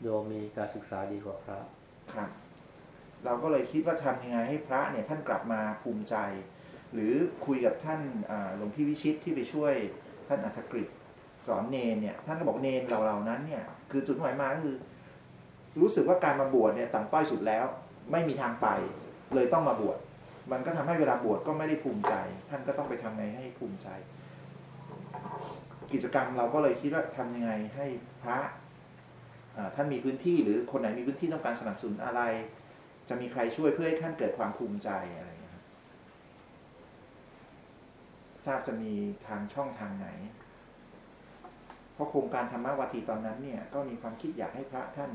โยมมีการศึกษาดีกว่าพระครับ เราก็เลยคิดว่าทำยังไงให้พระเนี่ยท่านกลับมาภูมิใจ หรือคุยกับท่านหลวงพี่วิชิตที่ไปช่วยท่านอัฐกฤษสอนเนนเนี่ยท่านก็บอกเนนเราเหล่านั้นเนี่ยคือจุดหมายมาคือ รู้สึกว่าการมาบวชเนี่ยต่ำต้อยสุดแล้ว ไม่มีทางไป เลยต้องมาบวชมันก็ทำให้เวลาบวชก็ไม่ได้ภูมิใจ ท่านก็ต้องไปทำไงให้ภูมิใจ กิจกรรมเราก็เลยคิดว่าทำยังไงให้พระท่านมีพื้นที่หรือคนไหนมีพื้นที่ต้องการสนับสนุนอะไร จะมีใครช่วยเพื่อให้ท่านเกิดความภูมิใจอะไรอย่างเงี้ยครับ ทราบจะมีทางช่องทางไหน เพราะโครงการธรรมวัตีตอนนั้นเนี่ยก็มีความคิดอยากให้พระท่าน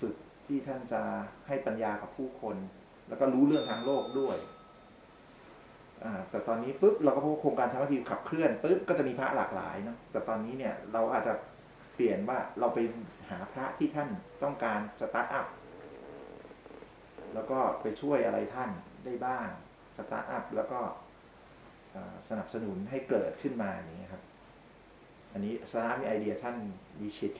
ฝึกที่ท่านจะให้ปัญญากับผู้คน แล้วก็รู้เรื่องทางโลกด้วยแต่ตอนนี้ปุ๊บเราก็พบโครงการธรรมวัตีขับเคลื่อนปุ๊บก็จะมีพระหลากหลายเนาะแต่ตอนนี้เนี่ยเราอาจจะเปลี่ยนว่าเราไปหาพระที่ท่านต้องการสตาร์ทอัพแล้วก็ไปช่วยอะไรท่านได้บ้างสตาร์ทอัพแล้วก็ สนับสนุนให้เกิดขึ้นมาอย่างเนี้ยครับ อันนี้สตาร์ทมีไอเดียท่านวิชิต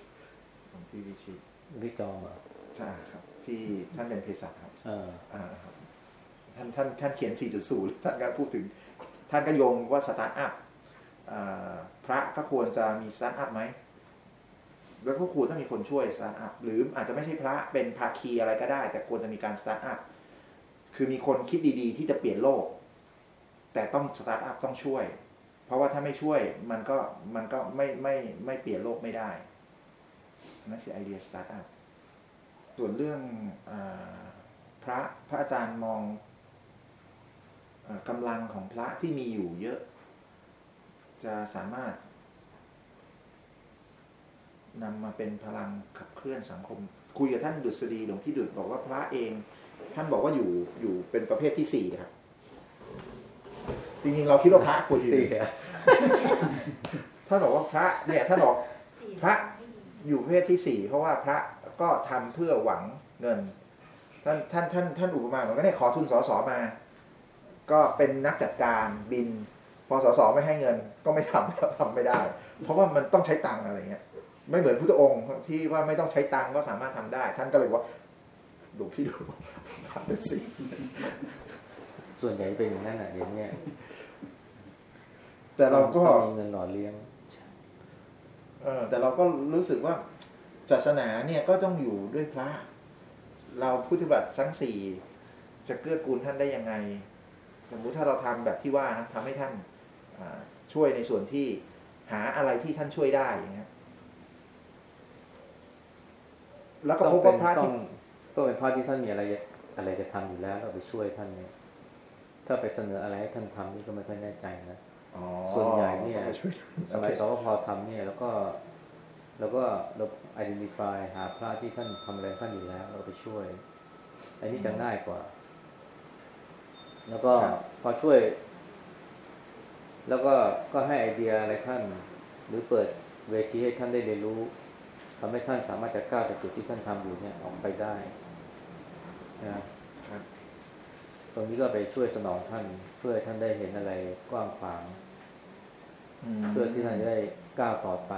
ของพี่วิชิตวิจองเหรอใช่ครับ ที่ท่านเป็นเภสัชครับเอออ่าครับท่านท่านท่านเขียน 4.0 ท่านก็พูดถึง ท่านก็โยงว่าสตาร์ทอัพอ่าพระก็ควรจะมีสตาร์ทอัพไหมแล้วก็ควรต้องมีคนช่วยสตาร์ทอัพหรืออาจจะไม่ใช่พระเป็นภาคีอะไรก็ได้ แต่ควรจะมีการสตาร์ทอัพคือมีคนคิดดีๆ ที่จะเปลี่ยนโลก แต่ต้องสตาร์ทอัพต้องช่วย เพราะว่าถ้าไม่ช่วยมันก็มันก็ไม่ไม่ไม่เปลี่ยนโลกไม่ได้นั่นคือไอเดียสตาร์ทอัพส่วนเรื่องอพระพระอาจารย์มองอกำลังของพระที่มีอยู่เยอะ จะสามารถนำมาเป็นพลังขับเคลื่อนสังคม คุยกับท่านดุษฎีหลวงพี่ดุษบอกว่าพระเอง ท่านบอกว่าอยู่อยู่เป็นประเภทที่สี่ครับ จริงๆเราคิดว่าพระควรอยู่สี่ท่านบอกว่าพระเนี่ยท่านบอกพระอยู่ประเภทที่สี่เพราะว่าพระก็ทำเพื่อหวังเงิน ท่านท่านท่านท่านอุปมาเหมือนก็เนี่ยขอทุนสสมา ก็เป็นนักจัดการบิน พอสสไม่ให้เงิน ก็ไม่ทำก็ทำไม่ได้ เพราะว่ามันต้องใช้ตังค์อะไรเงี้ย ไม่เหมือนพุทธองค์ที่ว่าไม่ต้องใช้ตังค์ก็สามารถทำได้ ท่านก็เลยว่าดูพี่ดูทำเป็นสี่ส่วนใหญ่เป็นอย่างนั้นอะอย่างเนี้ย แต่เราก็ต้องมีเงินหล่อเลี้ยงเออแต่เราก็รู้สึกว่าศาสนาเนี่ยก็ต้องอยู่ด้วยพระ เราพุทธบัตรทั้งสี่จะเกื้อกูลท่านได้ยังไง สมมุติถ้าเราทำแบบที่ว่านะทำให้ท่านอ่าช่วยในส่วนที่หาอะไรที่ท่านช่วยได้อย่างเงี้ยแล้วก็ต้องพบเป็ว่านพระต้อที่งต้องเป็นพระที่ท่านมีอะไรอะไรจะทำอยู่แล้วเราไปช่วยท่านเนี่ยถ้าไปเสนออะไรให้ท่านทำนี่ก็ไม่ค่อยแน่ใจนะอ๋อ ส่วนใหญ่เนี่ยก็ไปช่วยสมัยโอเคสพพทำเนี่ยแล้วก็แล้วก็เรา identify หาพระที่ท่านทำอะไรท่านอยู่แล้ว เราไปช่วย อันนี้จะง่ายกว่า แล้วก็พอช่วย แล้วก็ก็ให้ไอเดียอะไรท่าน หรือเปิดเวทีให้ท่านได้เรียนรู้ทำให้ท่านสามารถจะก้าวจากจุดที่ท่านทำอยู่เนี่ยออกไปได้นะครับ ตรงนี้ก็ไปช่วยสนองท่าน เพื่อให้ท่านได้เห็นอะไรกว้างขวางมเพื่อที่ท่านจะได้ก้าวต่อไป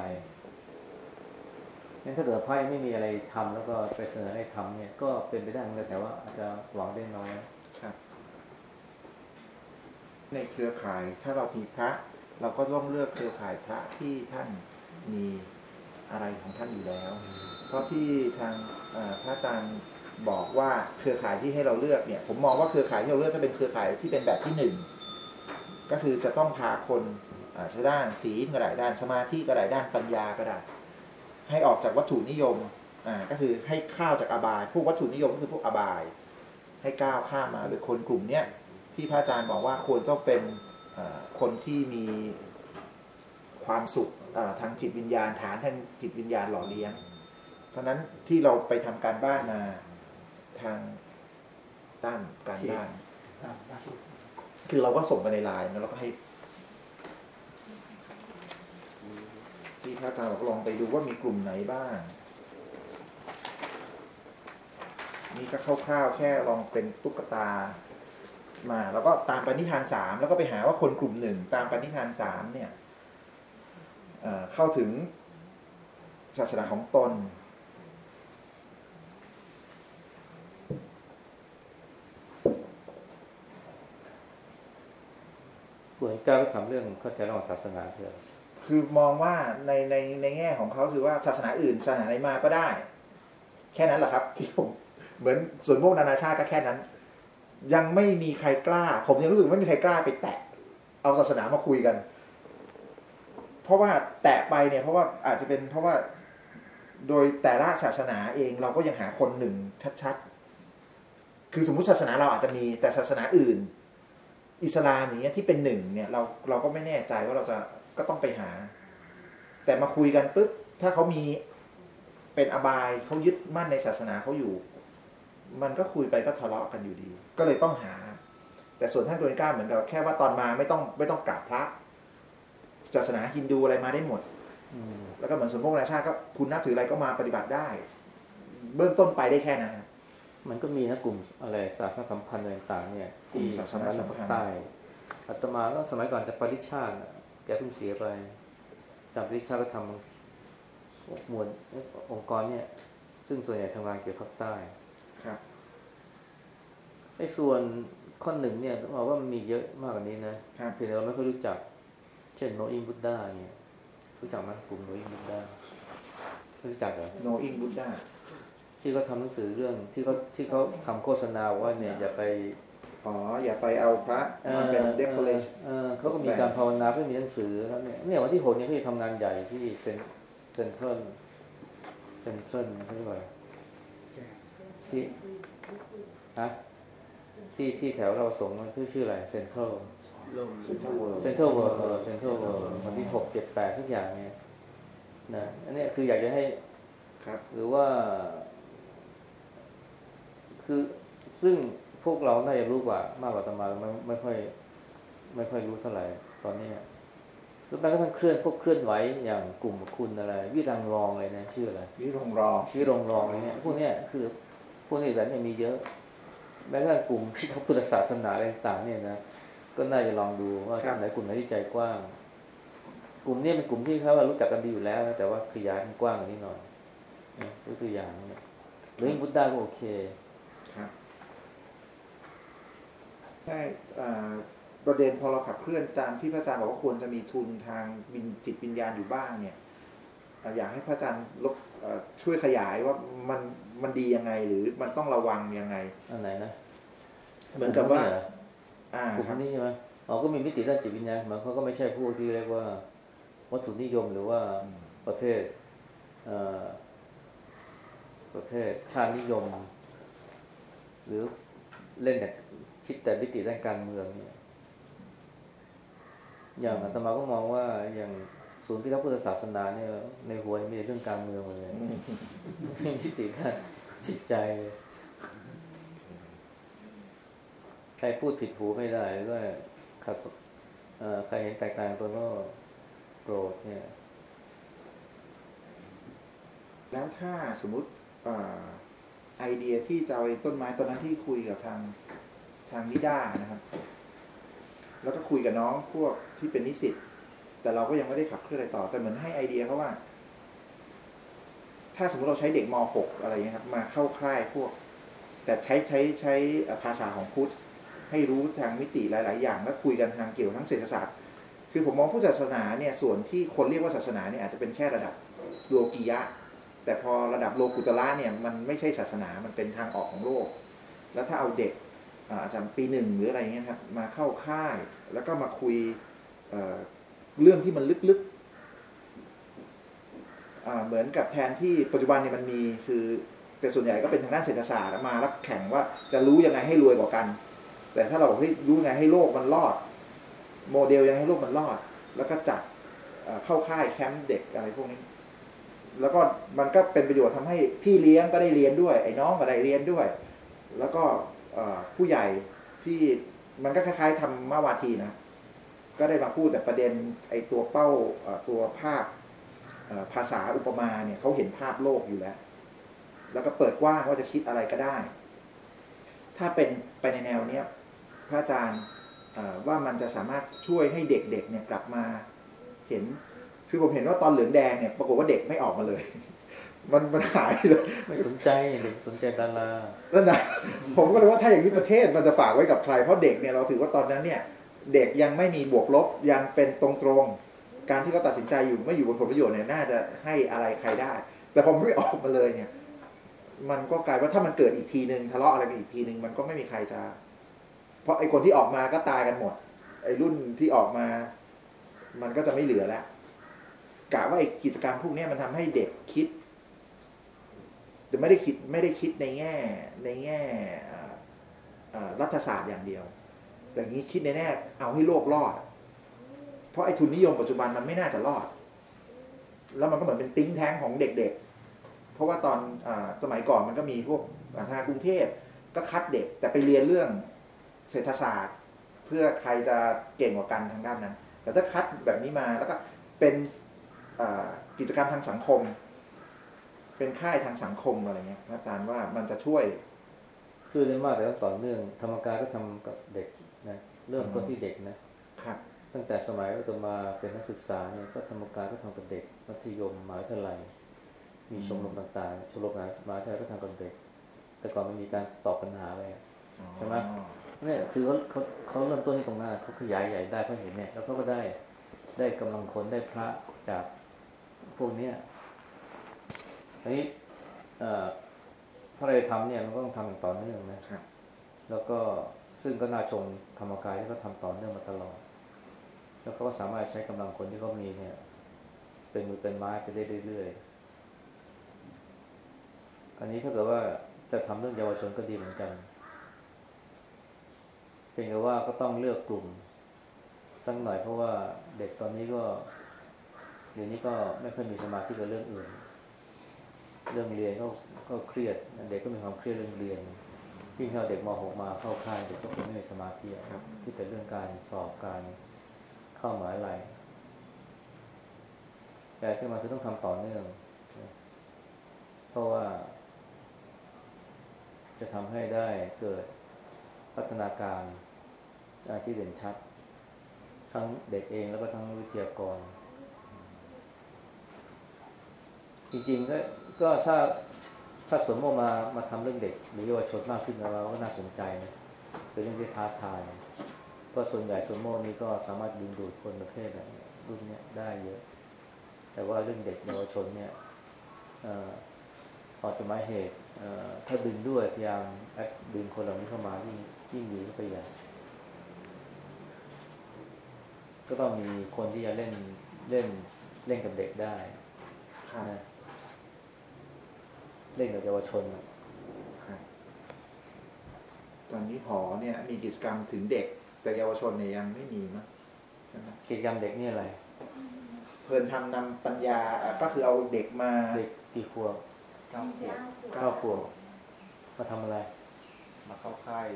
งั้นถ้าเกิดพระยังไม่มีอะไรทำแล้วก็ไปเสนอให้ทำเนี่ย ก็เป็นไปได้เหมือนกันแต่ว่าอาจจะหวังได้น้อยครับในเครือข่ายถ้าเรามีพระ เราก็ต้องเลือกเครือข่ายพระที่ท่านมีอะไรของท่านอยู่แล้ว เพราะที่ทางเอ่อพระอาจารย์ บอกว่าเครือข่ายที่ให้เราเลือกเนี่ย ผมมองว่าเครือข่ายที่เราเลือกก็เป็นเครือข่ายที่เป็นแบบที่หนึ่งก็คือจะต้องพาคนอาจจะด้านศีลก็ได้ด้านสมาธิก็ได้ด้านปัญญาก็ได้ ให้ออกจากวัตถุนิยมอ่าก็คือให้ข้าวจากอบาย พวกวัตถุนิยมก็คือพวกอบาย ให้ก้าวข้ามมาโดยคนกลุ่มเนี้ยที่พระอาจารย์บอกว่าควรต้องเป็นคนที่มีความสุขทางจิตวิญญาณฐานทางจิตวิญญาณหล่อเลี้ยง เพราะฉะนั้นที่เราไปทำการบ้านมา ทางด้านการบ้าน คือเราก็ส่งไปในไลน์แล้วเราก็ให้ที่พระอาจารย์บอกลองไปดูว่ามีกลุ่มไหนบ้าง นี่ก็คร่าวๆแค่ลองเป็นตุ๊กตา มา แล้วก็ตามปณิธานสามแล้วก็ไปหาว่าคนกลุ่มหนึ่งตามปณิธานสามเนี่ยเข้าถึงศาสนาของตน ผู้เก้าก็ทำเรื่องเข้าใจระหว่างศาสนาเถอะคือมองว่าในในในแง่ของเขาคือว่าศาสนาอื่นศาสนาไหนมาก็ได้ แค่นั้นแหละครับที่ผมเหมือนส่วนโมกนานาชาติก็แค่นั้น ยังไม่มีใครกล้า ผมยังรู้สึกไม่มีใครกล้าไปแตะ เอาศาสนามาคุยกัน เพราะว่าแตะไปเนี่ย เพราะว่าอาจจะเป็นเพราะว่าโดยแต่ละศาสนาเองเราก็ยังหาคนหนึ่งชัดๆ คือสมมติศาสนาเราอาจจะมีแต่ศาสนาอื่น อิสลามอย่างเงี้ยที่เป็นหนึ่งเนี่ยเราเราก็ไม่แน่ใจว่าเราจะก็ต้องไปหา แต่มาคุยกันปุ๊บถ้าเขามีเป็นอบายเขายึดมั่นในศาสนาเขาอยู่ มันก็คุยไปก็ทะเลาะกันอยู่ดี ก็เลยต้องหา แต่ส่วนท่านโดนก้าเหมือนกับแค่ว่าตอนมาไม่ต้องไม่ต้องกราบพระศาสนาฮินดูอะไรมาได้หมดอแล้วก็เหมือนสมมตินาชาติก็คุณนับถืออะไรก็มาปฏิบัติได้ เบื้องต้นไปได้แค่นั้นครับ มันก็มีนะกลุ่มอะไรศาสนาสัมพันธ์อะไรต่างๆเนี่ยกลุ่ที่มศาสนาสัมพันธ์ใต้อาตมาก็สมัยก่อนจะปริชาติน่ะแกเพิ่งเสียไปจำปริชาติก็ทำหมวดองค์กรเนี่ย ซึ่งส่วนใหญ่ทำงานเกี่ยวกับภาคใต้ครับไอ้ส่วนข้อหนึ่งเนี่ยบอกว่ามันมีเยอะมากกว่านี้นะครับเพียงแต่เราไม่ค่อยรู้จัก เช่นโนอิงบุตดาเนี่ยรู้จักไหมกลุ่มโนอิงบุตดาไม่รู้จักเหรอ knowing Buddha ที่เขาทำหนังสือเรื่องที่เขาที่เขาทำโฆษณาว่าเนี่ยอย่าไปอ๋ออย่าไปเอาพระมาเป็น decoration เออเขาก็มีการภาวนาเพื่อมีหนังสือแล้วเนี่ยเนี่ยวันที่หกเนี่ยเขาจะทำงานใหญ่ที่เซนเซ็นทรัลเซ็นทรัลเขาเรียกว่าอะไรใช่ที่ฮะที่ที่แถวเราสงฆ์มันชื่อชื่ออะไรเซ็นทรัล Central World เซ็นทรัลเวิลด์เซ็นทรัลเวิลด์วันที่หกเจ็ดแปดสักอย่างเนี่ยนะอันเนี้ยคืออยากจะให้ครับหรือว่า คือซึ่งพวกเราน่าจะรู้กว่ามากกว่าอาตมาไม่ไม่ค่อย ไม่ค่อยรู้เท่าไหร่ตอนเนี้ยแล้วแม้กระทั่งเคลื่อนพวกเคลื่อนไหวอย่างกลุ่มคุณอะไร วิรังรองอะไรนะชื่ออะไรวิรงรอวิรงรองอะไรเนี่ยพวกเนี้ยคือพวกนี้แบบเนี้มีเยอะแม้กระทั่งกลุ่มที่ทำพุทธศาสนาอะไรต่างๆเนี่ยนะก็น่าจะลองดูว่าครับไหนกลุ่มไหนที่ใจกว้าง กลุ่มเนี้เป็นกลุ่มที่เขาว่ารู้จักกันดีอยู่แล้วนะแต่ว่าขยายมันกว้างกว่านี้หน่อยนะยกตัวอย่างเนี่ยหรือบุตดาก็โอเค ครับ ใช่อ่าประเด็นพอเราขับเคลื่อนตามที่พระอาจารย์บอกว่าควรจะมีทุนทางวิญจิตวิญญาณอยู่บ้างเนี่ยอ่าอยากให้พระอาจารย์ลบเอ่อช่วยขยายว่ามันมันดียังไง หรือมันต้องระวังยังไงอันไหนนะเหมือนกับว่าลุ่นี้เหรออ่ากลุ่มครับนี้ใช่ไหมอ๋อก็มีมิติด้านจิตวิญญาณมันเขาก็ไม่ใช่พวกที่เรียกว่า วัตถุนิยมหรือว่าประเภทเอ่อประเภทชาตินิยม หรือเล่นแต่ คิดแต่มิติด้านการเมืองเนี่ยอย่างอาตมาก็มองว่าอย่างศูนย์พิทักษ์พุทธศาสนาเนี่ย ในหัวมีแต่เรื่องการเมืองหมดเลยไม่มีมิติด้านจิตใจเลยใครพูดผิดหูไม่ได้ก็ขัดเอ่อใครเห็นแตกต่างตัวก็โกรธเนี่ย แล้วถ้าสมมติอ่าไอเดียที่จะเอาไอ้ต้นไม้ตอนนั้นที่คุยกับทาง ทางนิด้านะครับ แล้วก็คุยกับน้องพวกที่เป็นนิสิต แต่เราก็ยังไม่ได้ขับเคลื่อนอะไรต่อ แต่เหมือนให้ไอเดียเขาว่า ถ้าสมมติเราใช้เด็กม .6 อะไรเงี้ยครับ มาเข้าค่ายพวก แต่ใช้ใช้ใช้ภาษาของพุทธ ให้รู้ทางมิติหลาย ๆ อย่าง แล้วคุยกันทางเกี่ยวทั้งเศรษฐศาสตร์ คือผมมองผู้ศาสนาเนี่ย ส่วนที่คนเรียกว่าศาสนาเนี่ยอาจจะเป็นแค่ระดับโลกียะ แต่พอระดับโลกุตละเนี่ยมันไม่ใช่ศาสนา มันเป็นทางออกของโลก แล้วถ้าเอาเด็ก อาจารย์ปีหนึ่งหรืออะไรเงี้ยครับมาเข้าค่าย แล้วก็มาคุยเเรื่องที่มันลึกๆเหมือนกับแทนที่ปัจจุบันเนี่ยมันมีคือแต่ส่วนใหญ่ก็เป็นทางด้านเศรษฐศาสตร์มาแล้วแข่งว่าจะรู้ยังไงให้รวยกว่ากัน แต่ถ้าเราบอกให้รู้ยังไงให้โลกมันรอด โมเดลยังไงให้โลกมันรอด แล้วก็จัดเข้าค่ายแคมป์เด็กอะไรพวกนี้ แล้วก็มันก็เป็นประโยชน์ทำให้พี่เลี้ยงก็ได้เรียนด้วย ไอ้น้องก็ได้เรียนด้วย แล้วก็ ผู้ใหญ่ที่มันก็คล้ายๆทำมาวาทีนะ ก็ได้มาพูดแต่ประเด็นไอ้ตัวเป้าตัวภาพภาษาอุปมาเนี่ยเขาเห็นภาพโลกอยู่แล้ว แล้วก็เปิดกว้างว่าจะคิดอะไรก็ได้ ถ้าเป็นไปในแนวเนี้ยพระอาจารย์ว่ามันจะสามารถช่วยให้เด็กๆเนี่ยกลับมาเห็น คือผมเห็นว่าตอนเหลืองแดงเนี่ยปรากฏว่าเด็กไม่ออกมาเลย มันมันหายไปเลยไม่สนใจเด็กสนใจดารานั่นนะผมก็เลยว่าถ้าอย่างนี้ประเทศมันจะฝากไว้กับใครเพราะเด็กเนี่ยเราถือว่าตอนนั้นเนี่ย เด็กยังไม่มีบวกลบยังเป็นตรงๆการที่เขาตัดสินใจอยู่ไม่อยู่บนผลประโยชน์เนี่ยน่าจะให้อะไรใครได้ แต่พอไม่ออกมาเลยเนี่ย มันก็กลายว่าถ้ามันเกิดอีกทีหนึ่งทะเลาะอะไรกันอีกทีหนึ่งมันก็ไม่มีใครจะ เพราะไอ้คนที่ออกมาก็ตายกันหมด ไอ้รุ่นที่ออกมา มันก็จะไม่เหลือแล้วกะว่าไอ้กิจกรรมพวกเนี้ยมันทำให้เด็กคิด แต่ไม่ได้คิดไม่ได้คิดในแง่ในแง่รัฐศาสตร์อย่างเดียว แต่งนี้คิดในแง่เอาให้โลกรอด เพราะไอ้ทุนนิยมปัจจุบันมันไม่น่าจะรอด แล้วมันก็เหมือนเป็นติ้งแท้งของเด็กๆ เพราะว่าตอนอสมัยก่อนมันก็มีพวกอ่าทางกรุงเทพก็คัดเด็กแต่ไปเรียนเรื่องเศรษฐศาสตร์ เพื่อใครจะเก่งกว่ากันทางด้านนั้น แต่ถ้าคัดแบบนี้มาแล้วก็เป็นกิจกรรมทางสังคม เป็นค่ายทางสังคมอะไรเงี้ยพระอาจารย์ว่ามันจะช่วยช่วยได้มากแต่ต้องต่อเนื่องธรรมกายก็ทำกับเด็กนะเริ่มต้นที่เด็กนะครับ ตั้งแต่สมัยอาตมาเป็นนักศึกษาเนี่ยก็ธรรมการก็ทำกับเด็กมัธยมมหาวิทยาลัย มีชมรมต่างๆ ชมรมมหาวิทยาลัยก็ทำกับเด็ก แต่ก่อนมันมีการตอบปัญหาไปอะใช่ไหมเนี่ยคือเขาเขาเขาเริ่มต้นที่ตรงหน้าเขาขยายใหญ่ได้เพราะเห็นเนี่ยแล้วเขาก็ได้ได้กำลังคนได้พระจากพวกเนี้ย อันนี้เอ่อถ้าเราจะทำเนี่ยมันก็ต้องทำอย่างต่อเนื่องนะครับแล้วก็ซึ่งก็น่าชมธรรมกายที่เขาทำต่อเนื่องมาตลอด แล้วเขาก็สามารถใช้กำลังคนที่เขามีเนี่ย เป็นมือเป็นไม้ไปได้เรื่อยๆอันนี้ถ้าเกิดว่าจะทำเรื่องเยาวชนก็ดีเหมือนกันเพียงแต่ว่าก็ต้องเลือกกลุ่มสักหน่อยเพราะว่าเด็กตอนนี้ก็เดี๋ยวนี้ก็ไม่ค่อยมีสมาธิกับเรื่องอื่น เรื่องเรียนก็ก็เครียดเด็กก็มีความเครียดเรื่องเรียนยิ่งถ้าเด็กม .6 มาเข้าค่ายเด็กก็คงไม่มีสมาธิอะครับที่แต่เรื่องการสอบการเข้ามหาลัยแต่ที่มาคือต้องทำต่อเนื่องนะเพราะว่า จะทำให้ได้เกิดพัฒนาการอ่าที่เด่นชัด ทั้งเด็กเองแล้วก็ทั้งวิทยากร จริงๆก็ ก็ถ้าถ้าสวนโมมามาทำเรื่องเด็กหรือเยาวชนมากขึ้นเราก็น่าสนใจนะเป็นเรื่องที่ท้าทายเพราะส่วนใหญ่สวนโมนี้ก็สามารถดึงดูดคนประเภทแบบรุ่นเนี้ยได้เยอะ แต่ว่าเรื่องเด็กเยาวชนเนี่ยเอ่อพอจะหมายเหตุเอ่อถ้าดึงด้วยพยายามแอดดึงคนเหล่านี้เข้ามายิ่งยิ่งดีเข้าไปใหญ่ก็ต้องมีคนที่จะเล่นเล่นเล่นกับเด็กได้ครับนะ เล่นกับเยาวชนอะครับตอนนี้หอเนี่ย มีกิจกรรมถึงเด็ก แต่เยาวชนเนี่ยยังไม่มีมั้งใช่ไหมกิจกรรมเด็กนี่อะไร เพิ่นทำนำปัญญาอะก็คือเอาเด็กมาเด็กกี่ขวบเก้าขวบเก้าขวบมาทำอะไร มาเข้าค่าย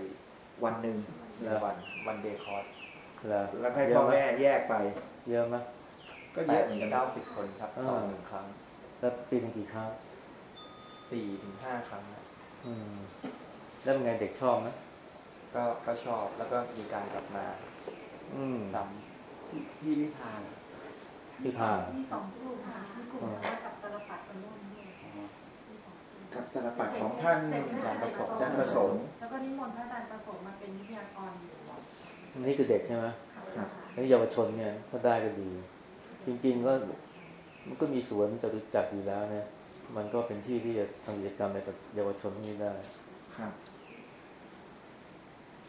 วันหนึ่งหนึ่งวันวันเดย์คอร์สเหรอแล้วให้เยพ่ออะไหมแม่แยกไป เยอะไหมก็แปเยดอะเหมืถึอนงกันเก้าสิบคนครับต่ออ่าหนึ่งครั้ง แล้วปีหนึงกี่ครั้ง สี่ถึงห้าครั้งนะอืมแล้วเป็นไงเด็กชอบไหมก็ก็ชอบแล้วก็มีการกลับมา อืมซ้ที่นิพพานที่พามีสองรูปค่ะที่กลุ่มแล้วกับตลปัดเป็นร่วมด้วยมีสองรูปกับตลปัดของท่านแต่ไม่อาได้จารย์ประสอาจารย์งค์อาจารย์ประสงค์แล้วก็นิมนต์พระอาจารย์ประสงค์มาเป็นวิทยากรอยู่นี่คือเด็กใช่ไหมครับแล้วเยาวชนเนี่ยถ้าได้ก็ดี จริง ๆ ก็มันก็มีสวนจตุจักรอยู่แล้วเนี่ย มันก็เป็นที่ที่จะทำกิจกรรมอะไรกับเยาวชนพวกนี้ได้ครับ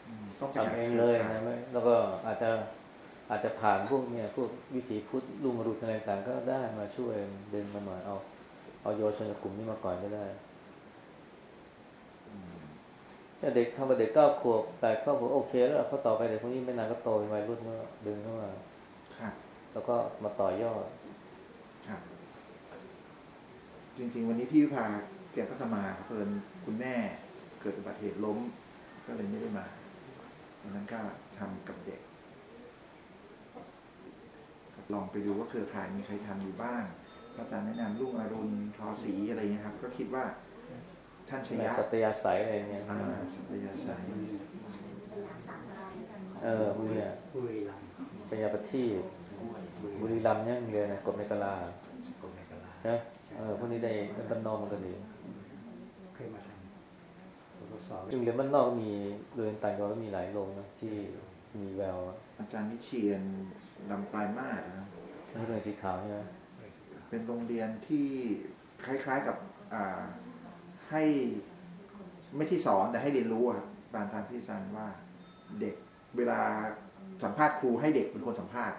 อืมต้องไปทำเองเลยนะไม่แล้วก็อาจจะอาจจะผ่านพวกเนี่ยพวกวิถีพุทธลุงอรุณอะไรต่างๆก็ได้มาช่วยดึงมาหน่อยเอา เอาเยาวชนจากกลุ่มนี้มาก่อนก็ได้อืมแต่เด็กทำกับเด็กเก้าขวบแปดขวบผมโอเคแล้วเพราะต่อไปเด็กพวกนี้ไม่นานก็โตเป็นวัยรุ่นก็ดึงเข้ามาครับแล้วก็มาต่อยอด ครับ จริง ๆ วันนี้พี่วิภาแกก็จะมาเพิ่นคุณแม่เกิดอุบัติเหตุล้ม ก็เลยไม่ได้มาวันนั้นก็ทำกับเด็ก ลองไปดูว่าเครือข่ายมีใครทำอยู่บ้างพระอาจารย์แนะนำลุงอรุณทอสีอะไรเงี้ยครับ ก็คิดว่าท่านชแม่ยะสัตยาศัยอะไรเนี่ยอ่าสัตยาสายเออพวกเนี้ยบุรีรัมย์ปัญญาประทีปบุรีรัมย์เนี่ยมันเรียนนะกฎในกะลากรมในกลาใช่ไหม เออพวกนี้ได้บ้านนอกมันก็ดีเคยมาทำสสสจริงเรียนบ้านนอกก็มีเรียนต่างจังหวัดก็มีหลายโรงนะที่มีแววอะอาจารย์วิเชียนลำปลายมาศนะที่เป็นสีขาวใช่ไหมเป็นโรงเรียนที่คล้ายๆกับอ่าให้ไม่ที่สอนแต่ให้เรียนรู้อะครับตามทางที่อาจารย์ว่าเด็กเวลาสัมภาษณ์ครูให้เด็กเป็นคนสัมภาษณ์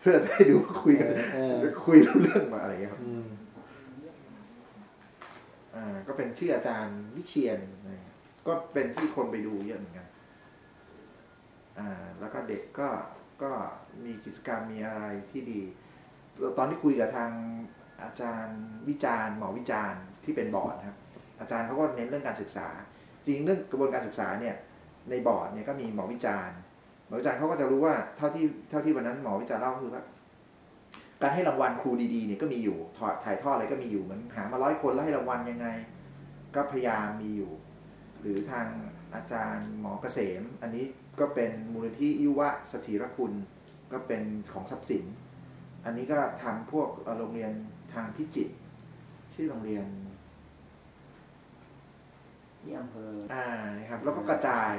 เพื่อจะให้ดูว่าคุยกันเออคุยรู้เรื่องมาอะไรอย่างเงี้ยครับอืมอ่า ก็เป็นชื่ออาจารย์วิเชียนนะครับก็เป็นที่คนไปดูเยอะเหมือนกันอ่า แล้วก็เด็กก็ก็มีกิจกรรมมีอะไรที่ดี ตอนที่คุยกับทางอาจารย์วิจารณ์หมอวิจารณ์ที่เป็นบอร์ดครับ อาจารย์เขาก็เน้นเรื่องการศึกษา จริงเรื่องกระบวนการศึกษาเนี่ย ในบอร์ดเนี่ยก็มีหมอวิจารณ์ หมอวิจารณ์เขาก็จะรู้ว่าเท่าที่เท่าที่วันนั้นหมอวิจารณ์เล่าคือว่าการให้รางวัลครูดีๆเนี่ยก็มีอยู่ถ่ายทอดอะไรก็มีอยู่เหมือนหามาร้อยคนแล้วให้รางวัลยังไง ก็พยายามมีอยู่ หรือทางอาจารย์หมอเกษม อันนี้ก็เป็นมูลนิธิยุวสถีรคุณ ก็เป็นของทรัพย์สิน อันนี้ก็ทำพวกโรงเรียนทางพิจิตรชื่อโรงเรียน ที่อำเภออ่านะครับแล้วก็กระจาย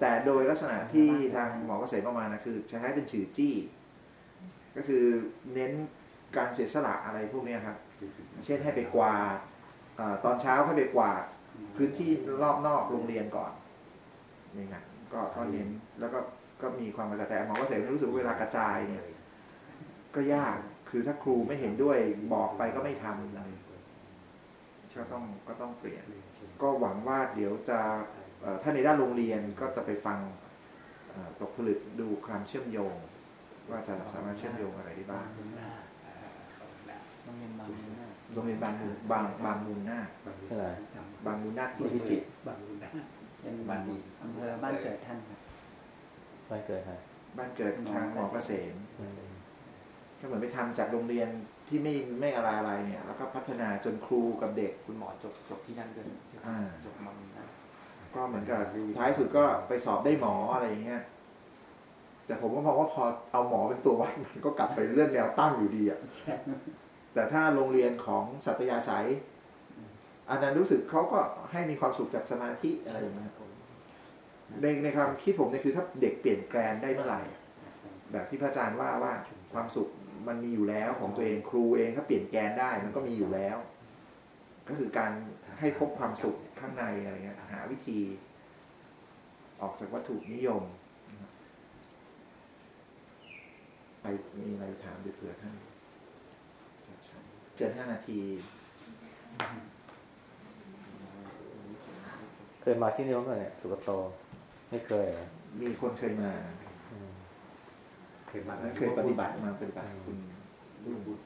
แต่โดยลักษณะที่ทางหมอเกษมประมาณนะคือใช้เป็นชื่อจี้ ก็คือเน้นการเสียสละอะไรพวกเนี้ยครับ เช่นให้ไปกวาดอาตอนเช้าให้ไปกวาดพื้นที่รอบนอกโรงเรียนก่อนนี่ครับก็ก็เน้นแล้วก็ก็มีความกระจายแต่หมอเกษมรู้สึกว่าเวลากระจายเนี่ย ก็ยาก คือถ้าครูไม่เห็นด้วยบอกไปก็ไม่ทำก็ต้องก็ต้องเปลี่ยน ก็หวังว่าเดี๋ยวจะเอ่อถ้าในด้านโรงเรียนก็จะไปฟังตกผลึกดูความเชื่อมโยง ว่าจะสามารถเชื่อมโยงอะไรได้บ้างโรงเรียนบางมูลนาโรงเรียนบางมูลบางบางมูลนาคใช่ไหมบางมูลนาที่พิจิตรบางมูลนะเป็นบางมูลอำเภอบ้านเกิดท่านครับบ้านเกิดฮะบ้านเกิดทางหมอเกษมก็เหมือนไปทำจากโรงเรียนที่ไม่ไม่อะไรอะไรเนี่ย แล้วก็พัฒนาจนครูกับเด็กคุณหมอจบจบที่นั่นด้วย จบมามูลนาก็เหมือนกับท้ายสุดก็ไปสอบได้หมออะไรอย่างเงี้ยแต่ผมก็มองว่าพอเอาหมอเป็นตัววัดมันก็กลับไปเรื่องแนวตั้งอยู่ดีอะแต่ถ้าโรงเรียนของสัตยาสายอันนั้นรู้สึกเขาก็ให้มีความสุขจากสมาธิอะไรอย่างเงี้ยในในความคิดผมเนี่ยคือถ้าเด็กเปลี่ยนแปลงได้เมื่อไหร่อะแบบที่พระอาจารย์ว่าว่าความสุขมันมีอยู่แล้วของตัวเองครูเองถ้าเปลี่ยนแกนได้มันก็มีอยู่แล้ว ก็คือการ ให้พบความสุขข้างในอะไรเงี้ยหาวิธี ออกจากวัตถุนิยมนะครับใครมีอะไรถามเผื่อท่านจะใช้เกินห้านาทีเคยมาที่นี่บ้างไหมเนี่ยสุกโต ไม่เคยเหรอมีคนเคยมาอืมเคยมาเคยปฏิบัติมาปฏิบัติคุณลูกบุตรมา